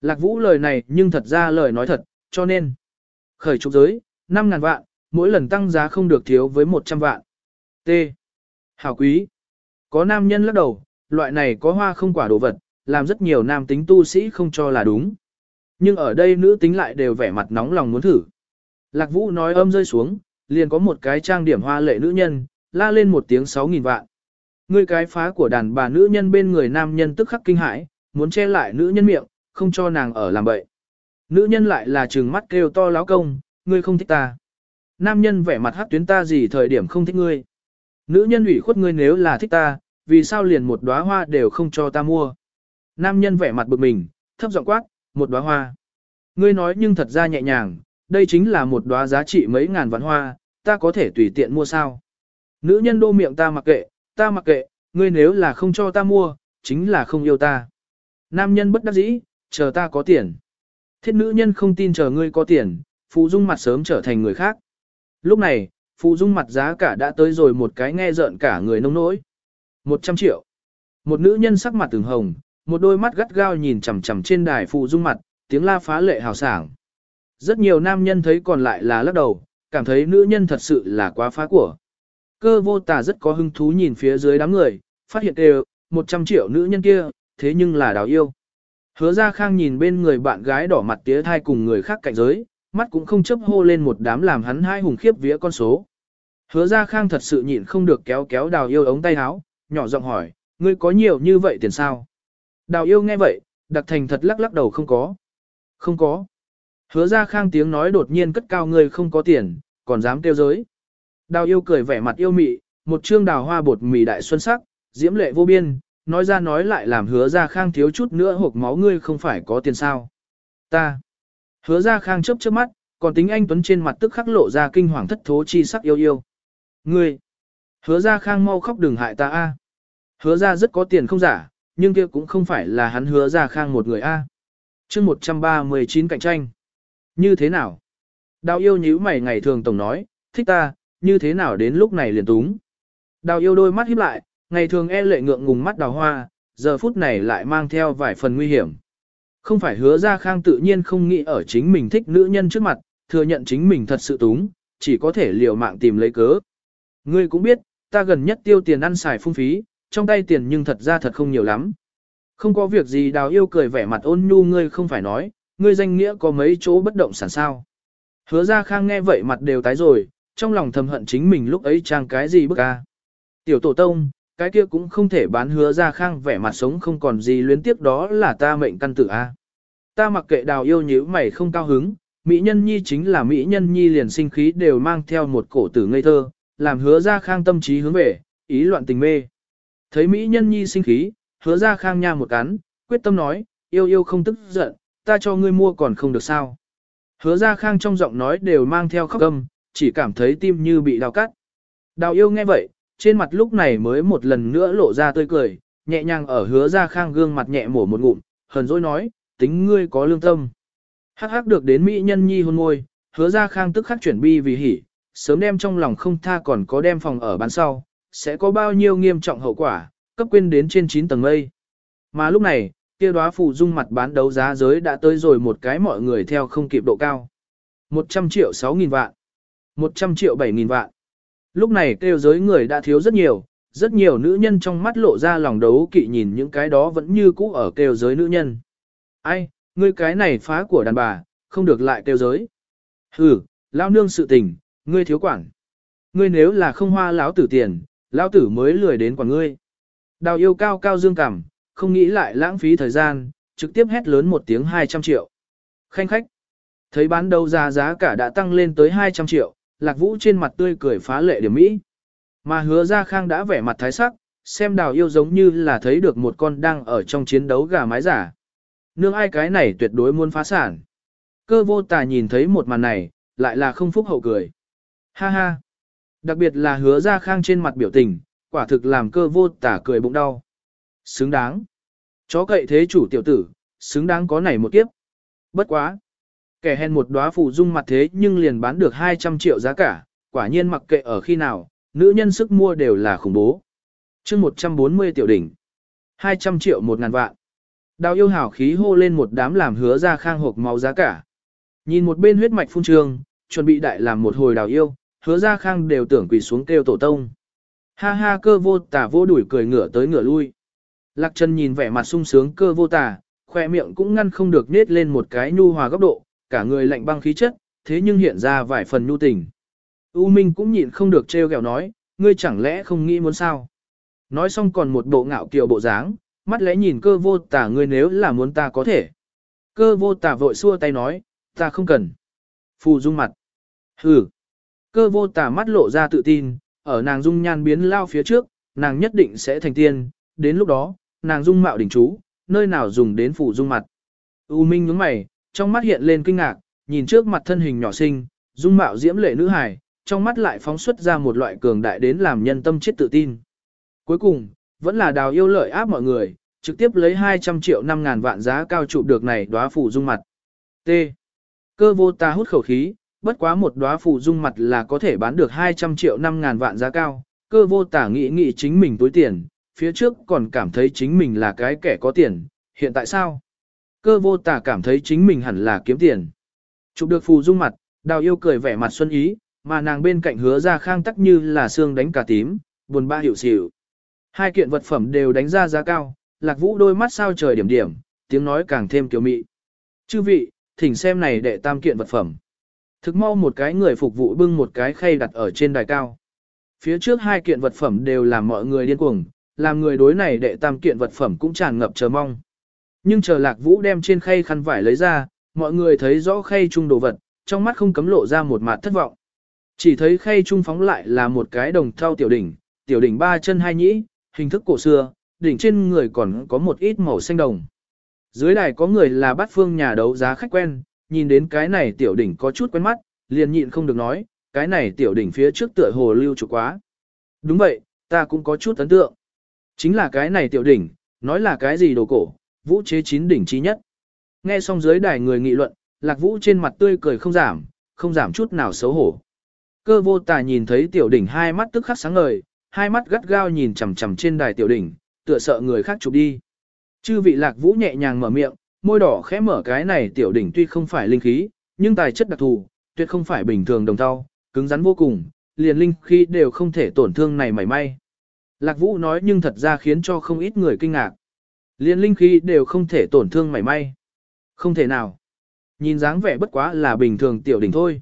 Lạc vũ lời này nhưng thật ra lời nói thật, cho nên khởi trục giới, 5.000 vạn, mỗi lần tăng giá không được thiếu với 100 vạn. T. Hảo quý. Có nam nhân lắc đầu, loại này có hoa không quả đồ vật, làm rất nhiều nam tính tu sĩ không cho là đúng. Nhưng ở đây nữ tính lại đều vẻ mặt nóng lòng muốn thử. Lạc Vũ nói âm rơi xuống, liền có một cái trang điểm hoa lệ nữ nhân, la lên một tiếng 6.000 vạn. Người cái phá của đàn bà nữ nhân bên người nam nhân tức khắc kinh hãi, muốn che lại nữ nhân miệng, không cho nàng ở làm bậy. Nữ nhân lại là trừng mắt kêu to láo công, ngươi không thích ta. Nam nhân vẻ mặt hắc tuyến ta gì thời điểm không thích ngươi. Nữ nhân ủy khuất ngươi nếu là thích ta, vì sao liền một đóa hoa đều không cho ta mua. Nam nhân vẻ mặt bực mình, thấp giọng quát, một đóa hoa. Ngươi nói nhưng thật ra nhẹ nhàng, đây chính là một đóa giá trị mấy ngàn vạn hoa, ta có thể tùy tiện mua sao. Nữ nhân đô miệng ta mặc kệ, ta mặc kệ, ngươi nếu là không cho ta mua, chính là không yêu ta. Nam nhân bất đắc dĩ, chờ ta có tiền. Thiết nữ nhân không tin chờ ngươi có tiền, phụ Dung mặt sớm trở thành người khác. Lúc này, phụ Dung mặt giá cả đã tới rồi một cái nghe rợn cả người nông nỗi. 100 triệu. Một nữ nhân sắc mặt từng hồng, một đôi mắt gắt gao nhìn chằm chằm trên đài phụ Dung mặt, tiếng la phá lệ hào sảng. Rất nhiều nam nhân thấy còn lại là lắc đầu, cảm thấy nữ nhân thật sự là quá phá của. Cơ vô tà rất có hứng thú nhìn phía dưới đám người, phát hiện đều, 100 triệu nữ nhân kia, thế nhưng là đào yêu. Hứa ra khang nhìn bên người bạn gái đỏ mặt tía thai cùng người khác cạnh giới, mắt cũng không chấp hô lên một đám làm hắn hai hùng khiếp vía con số. Hứa ra khang thật sự nhịn không được kéo kéo đào yêu ống tay áo, nhỏ giọng hỏi, ngươi có nhiều như vậy tiền sao? Đào yêu nghe vậy, đặc thành thật lắc lắc đầu không có. Không có. Hứa ra khang tiếng nói đột nhiên cất cao ngươi không có tiền, còn dám kêu giới. Đào yêu cười vẻ mặt yêu mị, một trương đào hoa bột mì đại xuân sắc, diễm lệ vô biên, nói ra nói lại làm hứa ra khang thiếu chút nữa hộp máu ngươi không phải có tiền sao. Ta. Hứa ra khang chớp chớp mắt, còn tính anh Tuấn trên mặt tức khắc lộ ra kinh hoàng thất thố chi sắc yêu yêu. Ngươi. Hứa ra khang mau khóc đừng hại ta a. Hứa ra rất có tiền không giả, nhưng kia cũng không phải là hắn hứa ra khang một người a. À. chương 139 cạnh tranh. Như thế nào? Đào yêu nhíu mày ngày thường tổng nói, thích ta, như thế nào đến lúc này liền túng. Đào yêu đôi mắt híp lại, ngày thường e lệ ngượng ngùng mắt đào hoa, giờ phút này lại mang theo vài phần nguy hiểm. Không phải hứa ra khang tự nhiên không nghĩ ở chính mình thích nữ nhân trước mặt, thừa nhận chính mình thật sự túng, chỉ có thể liều mạng tìm lấy cớ. Ngươi cũng biết, ta gần nhất tiêu tiền ăn xài phung phí, trong tay tiền nhưng thật ra thật không nhiều lắm. Không có việc gì đào yêu cười vẻ mặt ôn nhu ngươi không phải nói, ngươi danh nghĩa có mấy chỗ bất động sản sao. Hứa ra khang nghe vậy mặt đều tái rồi, trong lòng thầm hận chính mình lúc ấy trang cái gì bức ca. Tiểu tổ tông, cái kia cũng không thể bán hứa ra khang vẻ mặt sống không còn gì luyến tiếp đó là ta mệnh căn tử a. Ta mặc kệ đào yêu nhíu mày không cao hứng, mỹ nhân nhi chính là mỹ nhân nhi liền sinh khí đều mang theo một cổ tử ngây thơ, làm hứa ra khang tâm trí hướng về, ý loạn tình mê. Thấy Mỹ nhân nhi sinh khí, hứa ra khang nha một cắn, quyết tâm nói, yêu yêu không tức giận, ta cho ngươi mua còn không được sao. Hứa ra khang trong giọng nói đều mang theo khóc âm, chỉ cảm thấy tim như bị đau cắt. Đào yêu nghe vậy, trên mặt lúc này mới một lần nữa lộ ra tươi cười, nhẹ nhàng ở hứa ra khang gương mặt nhẹ mổ một ngụm, hờn dỗi nói, tính ngươi có lương tâm. Hắc hắc được đến Mỹ nhân nhi hôn môi, hứa ra khang tức khắc chuyển bi vì hỉ, sớm đem trong lòng không tha còn có đem phòng ở bán sau, sẽ có bao nhiêu nghiêm trọng hậu quả, cấp quên đến trên 9 tầng mây. Mà lúc này, kia đóa phụ dung mặt bán đấu giá giới đã tới rồi một cái mọi người theo không kịp độ cao. 100 triệu 6.000 vạn, 100 triệu 7.000 vạn. Lúc này kêu giới người đã thiếu rất nhiều, rất nhiều nữ nhân trong mắt lộ ra lòng đấu kỵ nhìn những cái đó vẫn như cũ ở kêu giới nữ nhân. Ai, ngươi cái này phá của đàn bà, không được lại kêu giới. Hừ, lao nương sự tình, ngươi thiếu quản. Ngươi nếu là không hoa lão tử tiền, lão tử mới lười đến quản ngươi. Đào yêu cao cao dương cảm, không nghĩ lại lãng phí thời gian, trực tiếp hét lớn một tiếng 200 triệu. Khanh khách. Thấy bán đấu giá giá cả đã tăng lên tới 200 triệu, lạc vũ trên mặt tươi cười phá lệ điểm mỹ. Mà hứa ra khang đã vẻ mặt thái sắc, xem đào yêu giống như là thấy được một con đang ở trong chiến đấu gà mái giả. Nương ai cái này tuyệt đối muốn phá sản. Cơ vô tà nhìn thấy một màn này, lại là không phúc hậu cười. Ha ha. Đặc biệt là hứa ra khang trên mặt biểu tình, quả thực làm cơ vô tả cười bụng đau. Xứng đáng. Chó cậy thế chủ tiểu tử, xứng đáng có này một kiếp. Bất quá. Kẻ hèn một đóa phụ dung mặt thế nhưng liền bán được 200 triệu giá cả, quả nhiên mặc kệ ở khi nào, nữ nhân sức mua đều là khủng bố. chương 140 tiểu đỉnh. 200 triệu một ngàn vạn. Đào yêu hảo khí hô lên một đám làm hứa ra khang hộp máu giá cả. Nhìn một bên huyết mạch phun trường, chuẩn bị đại làm một hồi đào yêu, hứa ra khang đều tưởng quỳ xuống kêu tổ tông. Ha ha cơ vô tả vô đuổi cười ngửa tới ngửa lui. Lạc chân nhìn vẻ mặt sung sướng cơ vô tả, khoe miệng cũng ngăn không được nết lên một cái nhu hòa góc độ, cả người lạnh băng khí chất, thế nhưng hiện ra vài phần nhu tình. U Minh cũng nhịn không được trêu ghẹo nói, ngươi chẳng lẽ không nghĩ muốn sao? Nói xong còn một bộ ngạo kiều bộ dáng, mắt lẽ nhìn cơ vô tả ngươi nếu là muốn ta có thể. Cơ vô tả vội xua tay nói, ta không cần. Phù dung mặt. Hừ. Cơ vô tả mắt lộ ra tự tin, ở nàng dung nhan biến lao phía trước, nàng nhất định sẽ thành tiên, đến lúc đó, nàng dung mạo đỉnh chú, nơi nào dùng đến phù dung mặt. U Minh nhướng mày, trong mắt hiện lên kinh ngạc, nhìn trước mặt thân hình nhỏ xinh, dung mạo diễm lệ nữ hài, trong mắt lại phóng xuất ra một loại cường đại đến làm nhân tâm chết tự tin. Cuối cùng, vẫn là đào yêu lợi áp mọi người, trực tiếp lấy 200 triệu 5 ngàn vạn giá cao chụp được này đóa phủ dung mặt. T. Cơ vô ta hút khẩu khí, bất quá một đóa phủ dung mặt là có thể bán được 200 triệu 5 ngàn vạn giá cao, cơ vô tả nghĩ nghĩ chính mình túi tiền, phía trước còn cảm thấy chính mình là cái kẻ có tiền, hiện tại sao? Cơ vô tả cảm thấy chính mình hẳn là kiếm tiền. Chụp được phù dung mặt, đào yêu cười vẻ mặt xuân ý, mà nàng bên cạnh hứa ra khang tắc như là xương đánh cả tím, buồn ba hiểu xỉu. Hai kiện vật phẩm đều đánh ra giá cao, lạc vũ đôi mắt sao trời điểm điểm, tiếng nói càng thêm kiều mị. Chư vị, thỉnh xem này đệ tam kiện vật phẩm. Thực mau một cái người phục vụ bưng một cái khay đặt ở trên đài cao. Phía trước hai kiện vật phẩm đều làm mọi người điên cuồng, làm người đối này đệ tam kiện vật phẩm cũng tràn ngập chờ mong. Nhưng chờ lạc vũ đem trên khay khăn vải lấy ra, mọi người thấy rõ khay chung đồ vật, trong mắt không cấm lộ ra một mặt thất vọng. Chỉ thấy khay trung phóng lại là một cái đồng thau tiểu đỉnh, tiểu đỉnh ba chân hai nhĩ, hình thức cổ xưa, đỉnh trên người còn có một ít màu xanh đồng. Dưới đài có người là bát phương nhà đấu giá khách quen, nhìn đến cái này tiểu đỉnh có chút quen mắt, liền nhịn không được nói, cái này tiểu đỉnh phía trước tựa hồ lưu trụ quá. Đúng vậy, ta cũng có chút ấn tượng. Chính là cái này tiểu đỉnh, nói là cái gì đồ cổ, vũ chế chín đỉnh trí nhất. Nghe xong dưới đài người nghị luận, lạc vũ trên mặt tươi cười không giảm, không giảm chút nào xấu hổ. Cơ vô tà nhìn thấy tiểu đỉnh hai mắt tức khắc sáng ngời, hai mắt gắt gao nhìn chằm chằm trên đài tiểu đỉnh, tựa sợ người khác chụp đi. Chư vị lạc vũ nhẹ nhàng mở miệng, môi đỏ khẽ mở cái này tiểu đỉnh tuy không phải linh khí, nhưng tài chất đặc thù, tuyệt không phải bình thường đồng thau, cứng rắn vô cùng, liền linh khí đều không thể tổn thương này mảy may. Lạc vũ nói nhưng thật ra khiến cho không ít người kinh ngạc. Liền linh khí đều không thể tổn thương mảy may. Không thể nào. Nhìn dáng vẻ bất quá là bình thường tiểu đỉnh thôi.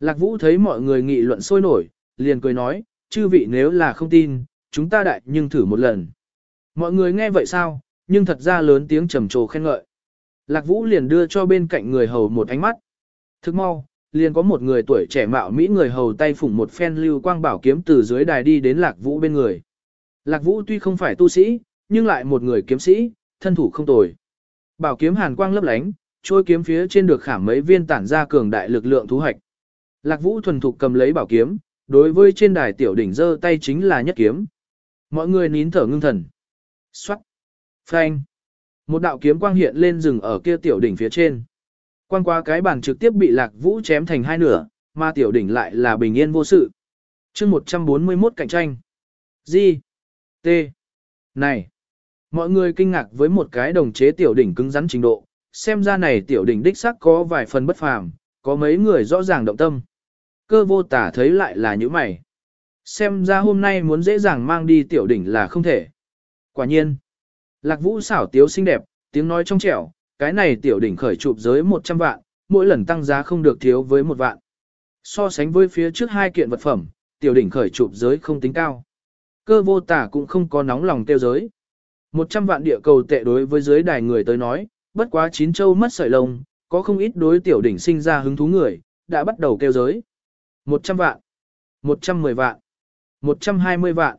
Lạc Vũ thấy mọi người nghị luận sôi nổi, liền cười nói, chư vị nếu là không tin, chúng ta đại nhưng thử một lần. Mọi người nghe vậy sao, nhưng thật ra lớn tiếng trầm trồ khen ngợi. Lạc Vũ liền đưa cho bên cạnh người hầu một ánh mắt. Thức mau, liền có một người tuổi trẻ mạo mỹ người hầu tay phủng một phen lưu quang bảo kiếm từ dưới đài đi đến Lạc Vũ bên người. Lạc Vũ tuy không phải tu sĩ, nhưng lại một người kiếm sĩ, thân thủ không tồi. Bảo kiếm hàn quang lấp lánh, trôi kiếm phía trên được khảm mấy viên tản ra cường đại lực lượng thú hạch. Lạc Vũ thuần thục cầm lấy bảo kiếm, đối với trên đài tiểu đỉnh giơ tay chính là nhất kiếm. Mọi người nín thở ngưng thần. Xoát. Phanh. Một đạo kiếm quang hiện lên rừng ở kia tiểu đỉnh phía trên. Quang qua cái bàn trực tiếp bị Lạc Vũ chém thành hai nửa, mà tiểu đỉnh lại là bình yên vô sự. chương 141 cạnh tranh. Gì? T. Này. Mọi người kinh ngạc với một cái đồng chế tiểu đỉnh cứng rắn trình độ, xem ra này tiểu đỉnh đích xác có vài phần bất phàm, có mấy người rõ ràng động tâm. Cơ vô tả thấy lại là như mày. Xem ra hôm nay muốn dễ dàng mang đi tiểu đỉnh là không thể. Quả nhiên. Lạc vũ xảo tiếu xinh đẹp, tiếng nói trong trẻo, cái này tiểu đỉnh khởi chụp giới 100 vạn, mỗi lần tăng giá không được thiếu với một vạn. So sánh với phía trước hai kiện vật phẩm, tiểu đỉnh khởi chụp giới không tính cao. Cơ vô tả cũng không có nóng lòng tiêu giới. 100 vạn địa cầu tệ đối với giới đài người tới nói, bất quá chín châu mất sợi lông, có không ít đối tiểu đỉnh sinh ra hứng thú người, đã bắt đầu kêu giới. 100 vạn, 110 vạn, 120 vạn.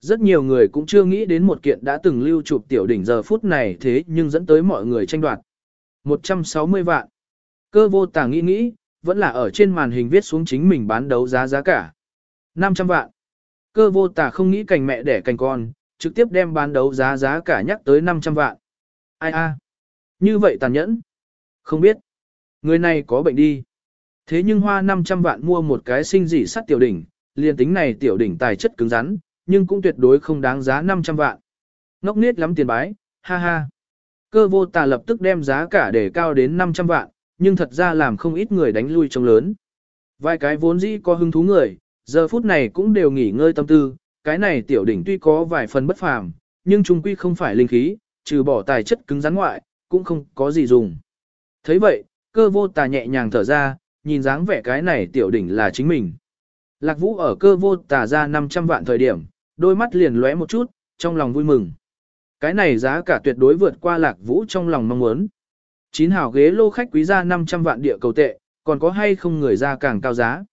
Rất nhiều người cũng chưa nghĩ đến một kiện đã từng lưu chụp tiểu đỉnh giờ phút này thế nhưng dẫn tới mọi người tranh đoạt. 160 vạn. Cơ vô tàng nghĩ nghĩ, vẫn là ở trên màn hình viết xuống chính mình bán đấu giá giá cả. 500 vạn. Cơ vô tà không nghĩ cành mẹ đẻ cành con, trực tiếp đem bán đấu giá giá cả nhắc tới 500 vạn. Ai a? Như vậy tàn nhẫn? Không biết. Người này có bệnh đi. Thế nhưng hoa 500 vạn mua một cái sinh dị sắt tiểu đỉnh, liền tính này tiểu đỉnh tài chất cứng rắn, nhưng cũng tuyệt đối không đáng giá 500 vạn. Ngốc nết lắm tiền bái, ha ha. Cơ vô tà lập tức đem giá cả để cao đến 500 vạn, nhưng thật ra làm không ít người đánh lui trông lớn. Vài cái vốn dĩ có hứng thú người, giờ phút này cũng đều nghỉ ngơi tâm tư, cái này tiểu đỉnh tuy có vài phần bất phàm, nhưng trung quy không phải linh khí, trừ bỏ tài chất cứng rắn ngoại, cũng không có gì dùng. thấy vậy, cơ vô tà nhẹ nhàng thở ra, nhìn dáng vẻ cái này tiểu đỉnh là chính mình. Lạc vũ ở cơ vô tà ra 500 vạn thời điểm, đôi mắt liền lóe một chút, trong lòng vui mừng. Cái này giá cả tuyệt đối vượt qua lạc vũ trong lòng mong muốn. Chín hào ghế lô khách quý ra 500 vạn địa cầu tệ, còn có hay không người ra càng cao giá.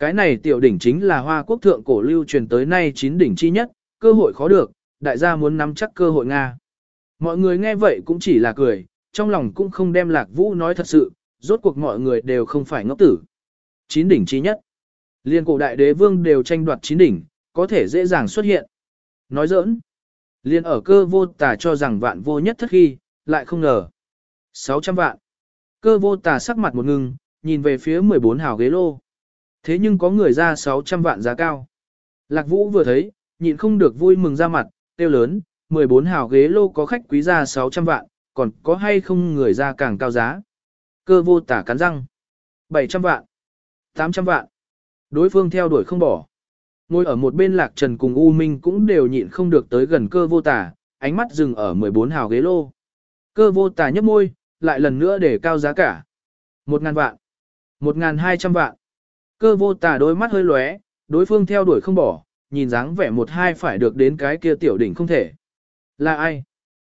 Cái này tiểu đỉnh chính là hoa quốc thượng cổ lưu truyền tới nay chín đỉnh chi nhất, cơ hội khó được, đại gia muốn nắm chắc cơ hội Nga. Mọi người nghe vậy cũng chỉ là cười, trong lòng cũng không đem lạc vũ nói thật sự, rốt cuộc mọi người đều không phải ngốc tử. Chín đỉnh chi nhất. Liên cổ đại đế vương đều tranh đoạt chín đỉnh, có thể dễ dàng xuất hiện. Nói giỡn. Liên ở cơ vô tà cho rằng vạn vô nhất thất khi, lại không ngờ. 600 vạn. Cơ vô tà sắc mặt một ngưng, nhìn về phía 14 hào ghế lô. Thế nhưng có người ra 600 vạn giá cao. Lạc Vũ vừa thấy, nhịn không được vui mừng ra mặt, tiêu lớn, 14 hào ghế lô có khách quý ra 600 vạn, còn có hay không người ra càng cao giá. Cơ vô tả cắn răng. 700 vạn. 800 vạn. Đối phương theo đuổi không bỏ. Ngồi ở một bên lạc trần cùng U Minh cũng đều nhịn không được tới gần cơ vô tả, ánh mắt dừng ở 14 hào ghế lô. Cơ vô tả nhấp môi, lại lần nữa để cao giá cả. 1.000 vạn. 1.200 vạn. Cơ vô tà đôi mắt hơi lóe, đối phương theo đuổi không bỏ, nhìn dáng vẻ một hai phải được đến cái kia tiểu đỉnh không thể. Là ai?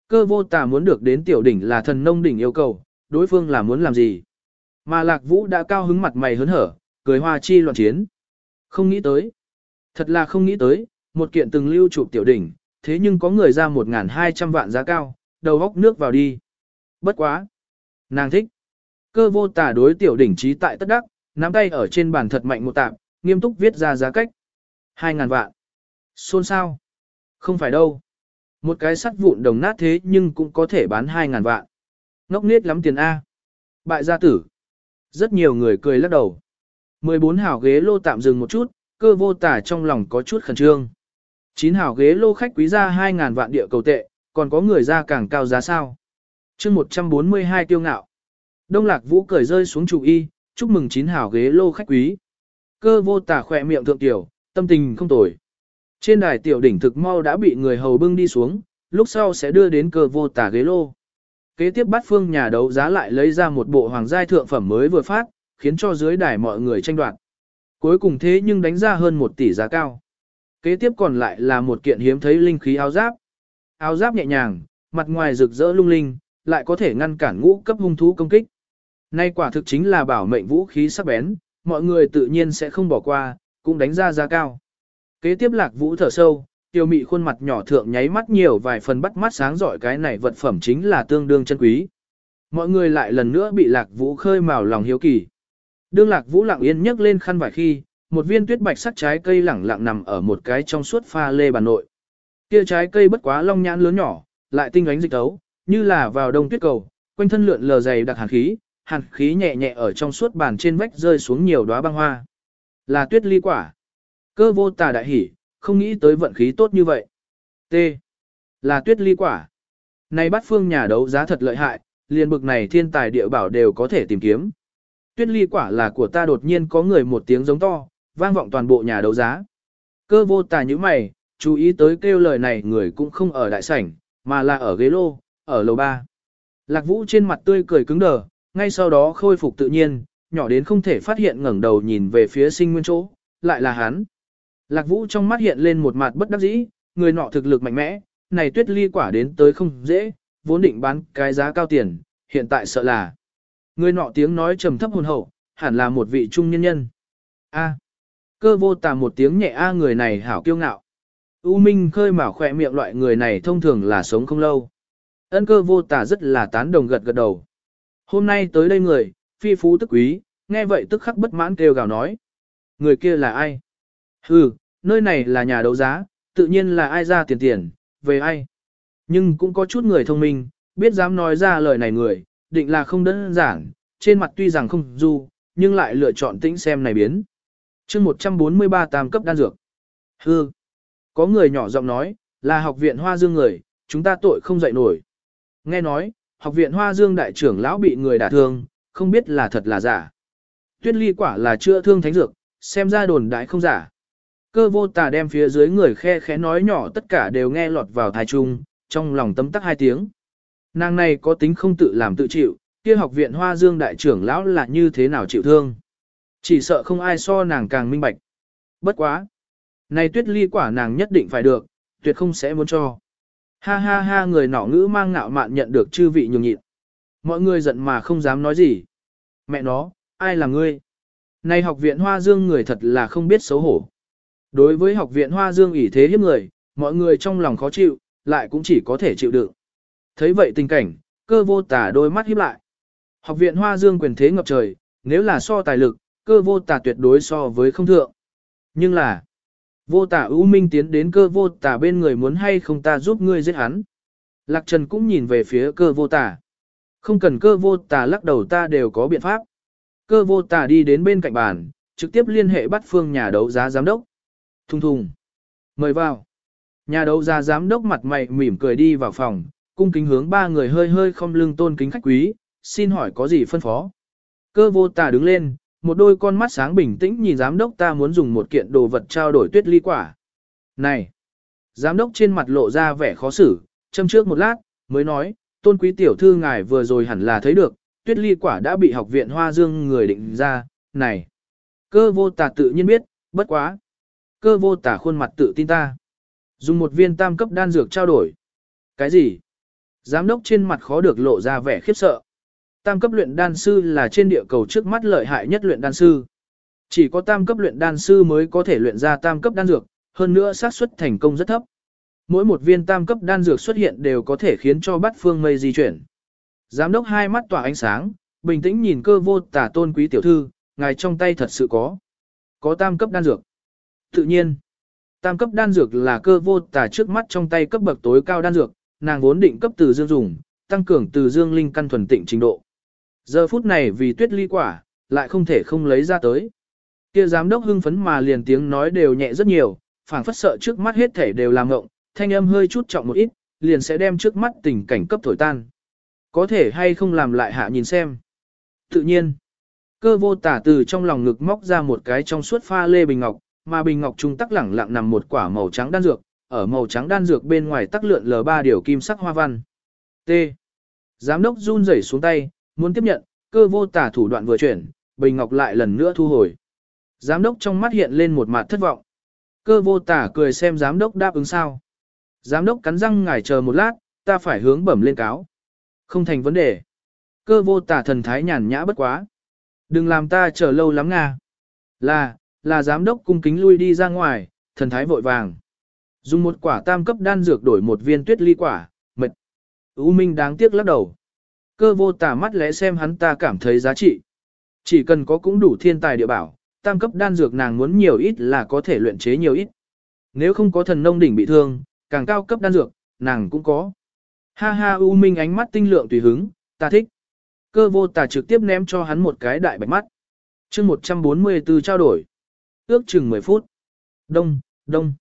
Cơ vô tà muốn được đến tiểu đỉnh là thần nông đỉnh yêu cầu, đối phương là muốn làm gì? Mà lạc vũ đã cao hứng mặt mày hớn hở, cười hoa chi loạn chiến. Không nghĩ tới. Thật là không nghĩ tới, một kiện từng lưu chụp tiểu đỉnh, thế nhưng có người ra 1.200 vạn giá cao, đầu góc nước vào đi. Bất quá. Nàng thích. Cơ vô tả đối tiểu đỉnh trí tại tất đắc, nắm tay ở trên bàn thật mạnh một tạm, nghiêm túc viết ra giá cách. 2.000 vạn. Xôn sao? Không phải đâu. Một cái sắt vụn đồng nát thế nhưng cũng có thể bán 2.000 vạn. Ngốc nết lắm tiền A. Bại gia tử. Rất nhiều người cười lắc đầu. 14 hảo ghế lô tạm dừng một chút, cơ vô tả trong lòng có chút khẩn trương. 9 hảo ghế lô khách quý ra 2.000 vạn địa cầu tệ, còn có người ra càng cao giá sao. chương 142 tiêu ngạo. Đông lạc vũ cười rơi xuống chủ y, chúc mừng chín hảo ghế lô khách quý. Cơ vô tà khỏe miệng thượng tiểu, tâm tình không tồi. Trên đài tiểu đỉnh thực mau đã bị người hầu bưng đi xuống, lúc sau sẽ đưa đến cơ vô tà ghế lô. Kế tiếp bắt phương nhà đấu giá lại lấy ra một bộ hoàng giai thượng phẩm mới vừa phát, khiến cho dưới đài mọi người tranh đoạt. Cuối cùng thế nhưng đánh ra hơn một tỷ giá cao. Kế tiếp còn lại là một kiện hiếm thấy linh khí áo giáp. Áo giáp nhẹ nhàng, mặt ngoài rực rỡ lung linh, lại có thể ngăn cản ngũ cấp hung thú công kích. Nay quả thực chính là bảo mệnh vũ khí sắc bén, mọi người tự nhiên sẽ không bỏ qua, cũng đánh ra giá cao. Kế tiếp lạc vũ thở sâu, tiêu mị khuôn mặt nhỏ thượng nháy mắt nhiều vài phần bắt mắt sáng giỏi cái này vật phẩm chính là tương đương chân quý. Mọi người lại lần nữa bị lạc vũ khơi mào lòng hiếu kỳ. Đương lạc vũ lặng yên nhấc lên khăn vải khi, một viên tuyết bạch sắc trái cây lẳng lặng nằm ở một cái trong suốt pha lê bàn nội. Kia trái cây bất quá long nhãn lớn nhỏ, lại tinh ánh dịch tấu, như là vào đông tuyết cầu, quanh thân lượn lờ dày đặc hàn khí, hàn khí nhẹ nhẹ ở trong suốt bàn trên vách rơi xuống nhiều đóa băng hoa. Là tuyết ly quả. Cơ vô tà đại hỉ, không nghĩ tới vận khí tốt như vậy. T. Là tuyết ly quả. Này bắt phương nhà đấu giá thật lợi hại, liền bực này thiên tài địa bảo đều có thể tìm kiếm. Tuyết ly quả là của ta đột nhiên có người một tiếng giống to, vang vọng toàn bộ nhà đấu giá. Cơ vô tà như mày, chú ý tới kêu lời này người cũng không ở đại sảnh, mà là ở ghế lô, ở lầu ba. Lạc vũ trên mặt tươi cười cứng đờ, ngay sau đó khôi phục tự nhiên, nhỏ đến không thể phát hiện ngẩng đầu nhìn về phía sinh nguyên chỗ, lại là hắn. Lạc vũ trong mắt hiện lên một mặt bất đắc dĩ, người nọ thực lực mạnh mẽ, này tuyết ly quả đến tới không dễ, vốn định bán cái giá cao tiền, hiện tại sợ là. Người nọ tiếng nói trầm thấp hồn hậu, hẳn là một vị trung nhân nhân. A. Cơ vô tà một tiếng nhẹ a người này hảo kiêu ngạo. U Minh khơi mào khỏe miệng loại người này thông thường là sống không lâu. Ân cơ vô tà rất là tán đồng gật gật đầu. Hôm nay tới đây người, phi phú tức quý, nghe vậy tức khắc bất mãn kêu gào nói. Người kia là ai? Hừ, nơi này là nhà đấu giá, tự nhiên là ai ra tiền tiền, về ai? Nhưng cũng có chút người thông minh, biết dám nói ra lời này người, định là không đơn giản, trên mặt tuy rằng không du, nhưng lại lựa chọn tĩnh xem này biến. chương 143 tam cấp đan dược. Hừ, Có người nhỏ giọng nói, là học viện Hoa Dương người, chúng ta tội không dạy nổi. Nghe nói, học viện Hoa Dương đại trưởng lão bị người đả thương, không biết là thật là giả. Tuyết ly quả là chữa thương thánh dược, xem ra đồn đại không giả. Cơ vô tà đem phía dưới người khe khẽ nói nhỏ tất cả đều nghe lọt vào thai trung, trong lòng tấm tắc hai tiếng. Nàng này có tính không tự làm tự chịu, kia học viện Hoa Dương đại trưởng lão là như thế nào chịu thương. Chỉ sợ không ai so nàng càng minh bạch. Bất quá. Này tuyết ly quả nàng nhất định phải được, tuyệt không sẽ muốn cho. Ha ha ha người nọ ngữ mang ngạo mạn nhận được chư vị nhường nhịn. Mọi người giận mà không dám nói gì. Mẹ nó, ai là ngươi? Này học viện Hoa Dương người thật là không biết xấu hổ. Đối với học viện Hoa Dương ỷ thế hiếp người, mọi người trong lòng khó chịu, lại cũng chỉ có thể chịu đựng. Thấy vậy tình cảnh, cơ vô tả đôi mắt híp lại. Học viện Hoa Dương quyền thế ngập trời, nếu là so tài lực, cơ vô tả tuyệt đối so với không thượng. Nhưng là, vô tả ưu minh tiến đến cơ vô tả bên người muốn hay không ta giúp ngươi giết hắn. Lạc Trần cũng nhìn về phía cơ vô tả. Không cần cơ vô tả lắc đầu ta đều có biện pháp. Cơ vô tả đi đến bên cạnh bàn, trực tiếp liên hệ bắt phương nhà đấu giá giám đốc. Thùng thùng. Mời vào. Nhà đấu giá giám đốc mặt mày mỉm cười đi vào phòng, cung kính hướng ba người hơi hơi không lưng tôn kính khách quý, xin hỏi có gì phân phó. Cơ vô Tả đứng lên, một đôi con mắt sáng bình tĩnh nhìn giám đốc ta muốn dùng một kiện đồ vật trao đổi tuyết ly quả. Này! Giám đốc trên mặt lộ ra vẻ khó xử, châm trước một lát, mới nói, tôn quý tiểu thư ngài vừa rồi hẳn là thấy được, tuyết ly quả đã bị học viện Hoa Dương người định ra, này! Cơ vô tà tự nhiên biết, bất quá. Cơ vô tà khuôn mặt tự tin ta. Dùng một viên tam cấp đan dược trao đổi. Cái gì? Giám đốc trên mặt khó được lộ ra vẻ khiếp sợ. Tam cấp luyện đan sư là trên địa cầu trước mắt lợi hại nhất luyện đan sư. Chỉ có tam cấp luyện đan sư mới có thể luyện ra tam cấp đan dược, hơn nữa xác suất thành công rất thấp. Mỗi một viên tam cấp đan dược xuất hiện đều có thể khiến cho bát phương mây di chuyển. Giám đốc hai mắt tỏa ánh sáng, bình tĩnh nhìn cơ vô tả tôn quý tiểu thư, ngài trong tay thật sự có. Có tam cấp đan dược. Tự nhiên, tam cấp đan dược là cơ vô tả trước mắt trong tay cấp bậc tối cao đan dược, nàng vốn định cấp từ dương dùng, tăng cường từ dương linh căn thuần tịnh trình độ. Giờ phút này vì tuyết ly quả, lại không thể không lấy ra tới. Kia giám đốc hưng phấn mà liền tiếng nói đều nhẹ rất nhiều, phảng phất sợ trước mắt hết thể đều làm ngộng, thanh âm hơi chút trọng một ít, liền sẽ đem trước mắt tình cảnh cấp thổi tan. Có thể hay không làm lại hạ nhìn xem. Tự nhiên, cơ vô tả từ trong lòng ngực móc ra một cái trong suốt pha lê bình ngọc, mà bình ngọc trung tắc lẳng lặng nằm một quả màu trắng đan dược, ở màu trắng đan dược bên ngoài tắc lượn lờ ba điều kim sắc hoa văn. T. Giám đốc run rẩy xuống tay, muốn tiếp nhận, cơ vô tả thủ đoạn vừa chuyển, bình ngọc lại lần nữa thu hồi. Giám đốc trong mắt hiện lên một mặt thất vọng. Cơ vô tả cười xem giám đốc đáp ứng sao. Giám đốc cắn răng ngài chờ một lát, ta phải hướng bẩm lên cáo. Không thành vấn đề. Cơ vô tả thần thái nhàn nhã bất quá. Đừng làm ta chờ lâu lắm nga. Là, là giám đốc cung kính lui đi ra ngoài, thần thái vội vàng. Dùng một quả tam cấp đan dược đổi một viên tuyết ly quả, mệt. U Minh đáng tiếc lắc đầu. Cơ vô tà mắt lẽ xem hắn ta cảm thấy giá trị. Chỉ cần có cũng đủ thiên tài địa bảo, tam cấp đan dược nàng muốn nhiều ít là có thể luyện chế nhiều ít. Nếu không có thần nông đỉnh bị thương, càng cao cấp đan dược, nàng cũng có. Ha ha U Minh ánh mắt tinh lượng tùy hứng, ta thích. Cơ vô tà trực tiếp ném cho hắn một cái đại bạch mắt. chương 144 trao đổi. Ước chừng 10 phút. Đông, đông.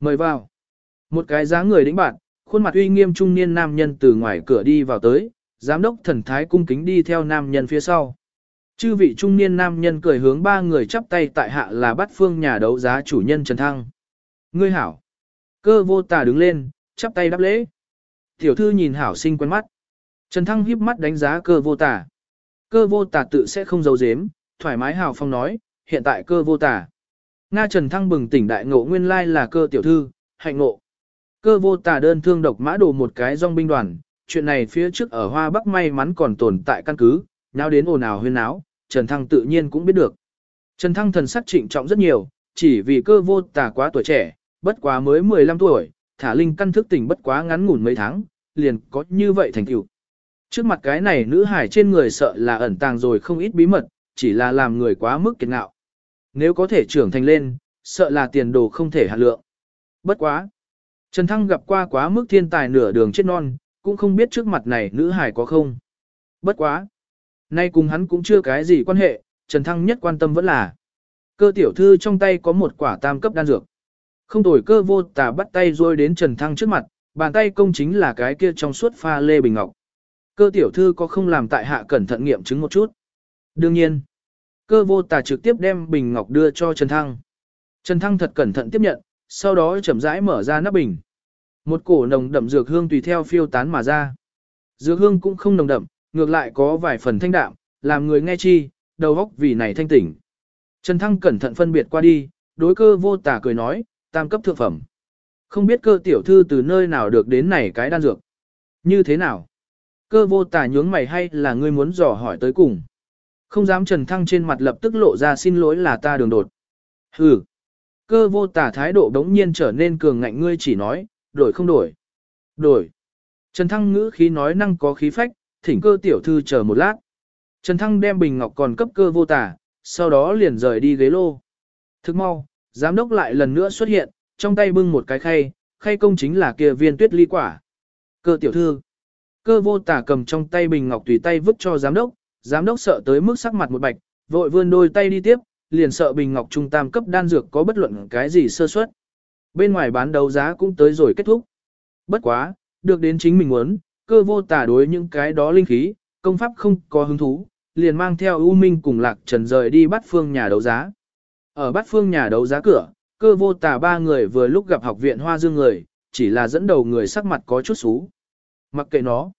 Mời vào. Một cái dáng người đĩnh bạn, khuôn mặt uy nghiêm trung niên nam nhân từ ngoài cửa đi vào tới, giám đốc thần thái cung kính đi theo nam nhân phía sau. Chư vị trung niên nam nhân cười hướng ba người chắp tay tại hạ là bắt phương nhà đấu giá chủ nhân Trần Thăng. Ngươi hảo. Cơ vô tà đứng lên, chắp tay đáp lễ. Tiểu thư nhìn hảo sinh quen mắt. Trần Thăng híp mắt đánh giá cơ vô tà. Cơ vô tà tự sẽ không giấu giếm, thoải mái hào phong nói, hiện tại cơ vô tà. Nga Trần Thăng bừng tỉnh đại ngộ nguyên lai là cơ tiểu thư, hạnh ngộ. Cơ vô tà đơn thương độc mã đồ một cái dòng binh đoàn, chuyện này phía trước ở Hoa Bắc may mắn còn tồn tại căn cứ, nào đến ồn ào huyên náo, Trần Thăng tự nhiên cũng biết được. Trần Thăng thần sắc trịnh trọng rất nhiều, chỉ vì cơ vô tà quá tuổi trẻ, bất quá mới 15 tuổi, thả linh căn thức tỉnh bất quá ngắn ngủn mấy tháng, liền có như vậy thành tựu. Trước mặt cái này nữ hải trên người sợ là ẩn tàng rồi không ít bí mật, chỉ là làm người quá mức kiệt ngạo. Nếu có thể trưởng thành lên, sợ là tiền đồ không thể hạt lượng. Bất quá. Trần Thăng gặp qua quá mức thiên tài nửa đường chết non, cũng không biết trước mặt này nữ hải có không. Bất quá. Nay cùng hắn cũng chưa cái gì quan hệ, Trần Thăng nhất quan tâm vẫn là. Cơ tiểu thư trong tay có một quả tam cấp đan dược. Không tồi cơ vô tà bắt tay rôi đến Trần Thăng trước mặt, bàn tay công chính là cái kia trong suốt pha lê bình ngọc. Cơ tiểu thư có không làm tại hạ cẩn thận nghiệm chứng một chút. Đương nhiên, cơ vô tà trực tiếp đem bình ngọc đưa cho Trần Thăng. Trần Thăng thật cẩn thận tiếp nhận, sau đó chậm rãi mở ra nắp bình. Một cổ nồng đậm dược hương tùy theo phiêu tán mà ra. Dược hương cũng không nồng đậm, ngược lại có vài phần thanh đạm, làm người nghe chi, đầu óc vì này thanh tỉnh. Trần Thăng cẩn thận phân biệt qua đi, đối cơ vô tà cười nói, tam cấp thượng phẩm. Không biết cơ tiểu thư từ nơi nào được đến này cái đan dược. Như thế nào? Cơ vô tà nhướng mày hay là ngươi muốn dò hỏi tới cùng. Không dám trần thăng trên mặt lập tức lộ ra xin lỗi là ta đường đột. Hừ. Cơ vô tà thái độ đống nhiên trở nên cường ngạnh ngươi chỉ nói, đổi không đổi. Đổi. Trần thăng ngữ khí nói năng có khí phách, thỉnh cơ tiểu thư chờ một lát. Trần thăng đem bình ngọc còn cấp cơ vô tả sau đó liền rời đi ghế lô. Thức mau, giám đốc lại lần nữa xuất hiện, trong tay bưng một cái khay, khay công chính là kia viên tuyết ly quả. Cơ tiểu thư. Cơ vô tả cầm trong tay bình ngọc tùy tay vứt cho giám đốc, giám đốc sợ tới mức sắc mặt một bạch, vội vươn đôi tay đi tiếp, liền sợ bình ngọc trung tam cấp đan dược có bất luận cái gì sơ suất. Bên ngoài bán đấu giá cũng tới rồi kết thúc. Bất quá, được đến chính mình muốn, cơ vô tả đối những cái đó linh khí, công pháp không có hứng thú, liền mang theo U Minh cùng Lạc Trần rời đi bắt phương nhà đấu giá. Ở bắt phương nhà đấu giá cửa, cơ vô tả ba người vừa lúc gặp học viện Hoa Dương người, chỉ là dẫn đầu người sắc mặt có chút xú. Mặc kệ nó.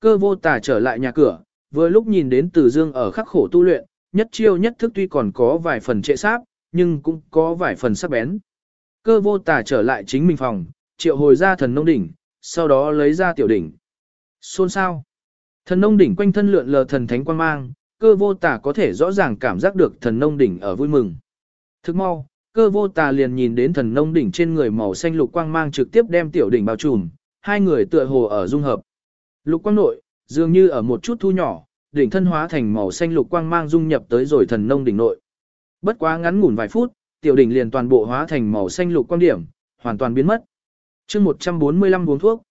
Cơ vô tả trở lại nhà cửa, vừa lúc nhìn đến Từ Dương ở khắc khổ tu luyện, nhất chiêu nhất thức tuy còn có vài phần trệ sáp, nhưng cũng có vài phần sắc bén. Cơ vô tả trở lại chính mình phòng, triệu hồi ra thần nông đỉnh, sau đó lấy ra tiểu đỉnh. Xôn sao? Thần nông đỉnh quanh thân lượn lờ thần thánh quan mang, cơ vô tả có thể rõ ràng cảm giác được thần nông đỉnh ở vui mừng. Thức mau, cơ vô tà liền nhìn đến thần nông đỉnh trên người màu xanh lục quang mang trực tiếp đem tiểu đỉnh bao trùm, hai người tựa hồ ở dung hợp. Lục quang nội, dường như ở một chút thu nhỏ, đỉnh thân hóa thành màu xanh lục quang mang dung nhập tới rồi thần nông đỉnh nội. Bất quá ngắn ngủn vài phút, tiểu đỉnh liền toàn bộ hóa thành màu xanh lục quang điểm, hoàn toàn biến mất. chương 145 uống thuốc.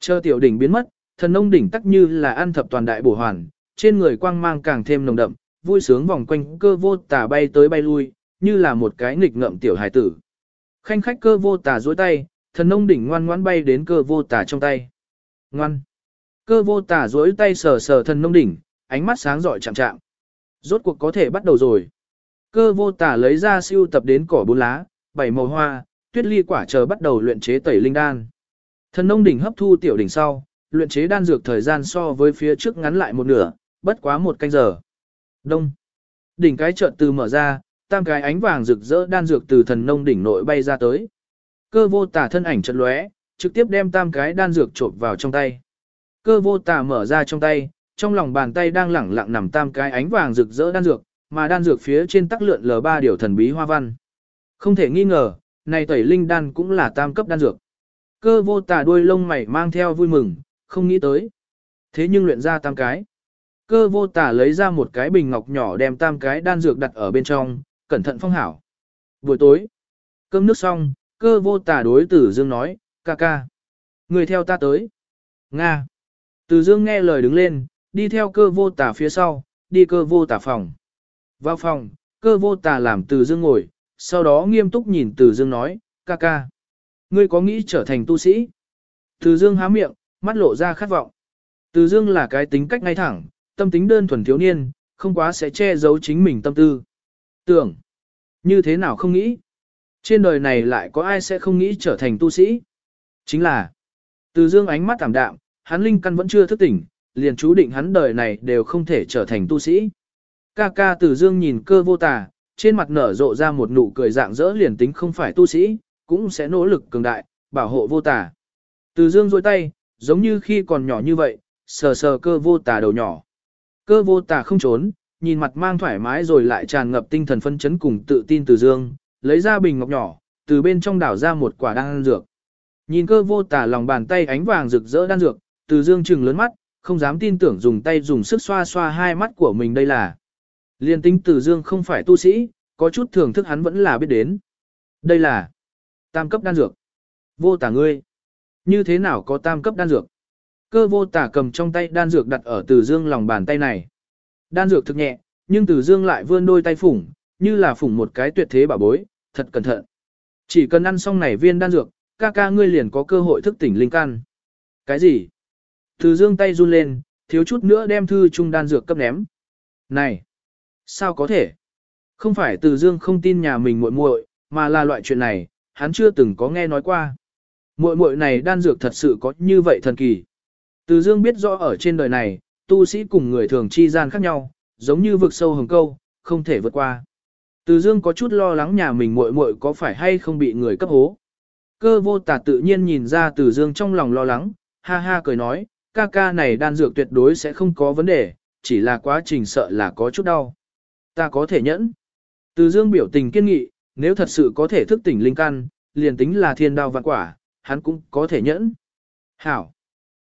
Chờ tiểu đỉnh biến mất, thần nông đỉnh tắc như là ăn thập toàn đại bổ hoàn, trên người quang mang càng thêm nồng đậm, vui sướng vòng quanh cơ vô tà bay tới bay lui, như là một cái nghịch ngợm tiểu hải tử. Khanh khách cơ vô tà duỗi tay, thần nông đỉnh ngoan ngoãn bay đến cơ vô tà trong tay. Ngoan. Cơ vô tà duỗi tay sờ sờ thần nông đỉnh, ánh mắt sáng rọi chạm chạm. Rốt cuộc có thể bắt đầu rồi. Cơ vô tả lấy ra siêu tập đến cỏ bốn lá, bảy màu hoa, tuyết ly quả chờ bắt đầu luyện chế tẩy linh đan. Thần nông đỉnh hấp thu tiểu đỉnh sau, luyện chế đan dược thời gian so với phía trước ngắn lại một nửa, bất quá một canh giờ. Đông. Đỉnh cái chợt từ mở ra, tam cái ánh vàng rực rỡ đan dược từ thần nông đỉnh nội bay ra tới. Cơ vô tả thân ảnh chợt lóe, trực tiếp đem tam cái đan dược trộn vào trong tay. Cơ vô tả mở ra trong tay, trong lòng bàn tay đang lẳng lặng nằm tam cái ánh vàng rực rỡ đan dược, mà đan dược phía trên tắc lượn lờ ba điều thần bí hoa văn. Không thể nghi ngờ, này tẩy linh đan cũng là tam cấp đan dược. Cơ vô tà đuôi lông mày mang theo vui mừng, không nghĩ tới. Thế nhưng luyện ra tam cái. Cơ vô tà lấy ra một cái bình ngọc nhỏ đem tam cái đan dược đặt ở bên trong, cẩn thận phong hảo. Buổi tối, cơm nước xong, cơ vô tà đối tử dương nói, ca ca. Người theo ta tới. Nga. Tử dương nghe lời đứng lên, đi theo cơ vô tà phía sau, đi cơ vô tà phòng. Vào phòng, cơ vô tà làm Từ dương ngồi, sau đó nghiêm túc nhìn Từ dương nói, ca ca. Ngươi có nghĩ trở thành tu sĩ? Từ dương há miệng, mắt lộ ra khát vọng. Từ dương là cái tính cách ngay thẳng, tâm tính đơn thuần thiếu niên, không quá sẽ che giấu chính mình tâm tư. Tưởng, như thế nào không nghĩ? Trên đời này lại có ai sẽ không nghĩ trở thành tu sĩ? Chính là, từ dương ánh mắt tảm đạm, hắn linh căn vẫn chưa thức tỉnh, liền chú định hắn đời này đều không thể trở thành tu sĩ. Ca ca từ dương nhìn cơ vô tà, trên mặt nở rộ ra một nụ cười dạng dỡ liền tính không phải tu sĩ, cũng sẽ nỗ lực cường đại, bảo hộ vô tà. Từ dương dôi tay, giống như khi còn nhỏ như vậy, sờ sờ cơ vô tà đầu nhỏ. Cơ vô tà không trốn, nhìn mặt mang thoải mái rồi lại tràn ngập tinh thần phân chấn cùng tự tin từ dương, lấy ra bình ngọc nhỏ, từ bên trong đảo ra một quả đan dược. Nhìn cơ vô tà lòng bàn tay ánh vàng rực rỡ đan dược, từ dương trừng lớn mắt, không dám tin tưởng dùng tay dùng sức xoa xoa hai mắt của mình đây là. Liên tính từ dương không phải tu sĩ, có chút thưởng thức hắn vẫn là biết đến. Đây là tam cấp đan dược. Vô tả ngươi. Như thế nào có tam cấp đan dược? Cơ vô tả cầm trong tay đan dược đặt ở từ dương lòng bàn tay này. Đan dược thực nhẹ, nhưng từ dương lại vươn đôi tay phủng, như là phủng một cái tuyệt thế bảo bối, thật cẩn thận. Chỉ cần ăn xong này viên đan dược, ca ca ngươi liền có cơ hội thức tỉnh linh căn. Cái gì? Từ dương tay run lên, thiếu chút nữa đem thư trung đan dược cấp ném. Này! Sao có thể? Không phải từ dương không tin nhà mình muội muội, mà là loại chuyện này, hắn chưa từng có nghe nói qua. Muội muội này đan dược thật sự có như vậy thần kỳ. Từ dương biết rõ ở trên đời này, tu sĩ cùng người thường chi gian khác nhau, giống như vực sâu hồng câu, không thể vượt qua. Từ dương có chút lo lắng nhà mình muội muội có phải hay không bị người cấp hố. Cơ vô tà tự nhiên nhìn ra từ dương trong lòng lo lắng, ha ha cười nói, ca ca này đan dược tuyệt đối sẽ không có vấn đề, chỉ là quá trình sợ là có chút đau. Ta có thể nhẫn. Từ dương biểu tình kiên nghị, nếu thật sự có thể thức tỉnh linh căn, liền tính là thiên đao vạn quả, hắn cũng có thể nhẫn. Hảo.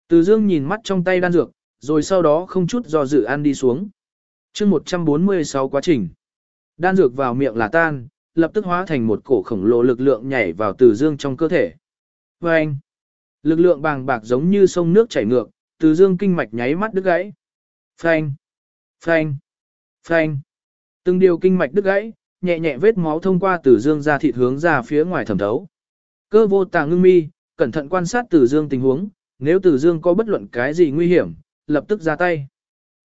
Từ dương nhìn mắt trong tay đan dược, rồi sau đó không chút do dự ăn đi xuống. chương 146 quá trình. Đan dược vào miệng là tan, lập tức hóa thành một cổ khổng lồ lực lượng nhảy vào từ dương trong cơ thể. Và anh, lực lượng bàng bạc giống như sông nước chảy ngược, từ dương kinh mạch nháy mắt đứt gãy. Phanh, phanh, phanh. Từng điều kinh mạch đứt gãy, nhẹ nhẹ vết máu thông qua từ dương ra thịt hướng ra phía ngoài thẩm thấu. Cơ vô tàng ngưng mi, cẩn thận quan sát từ dương tình huống, nếu từ dương có bất luận cái gì nguy hiểm, lập tức ra tay.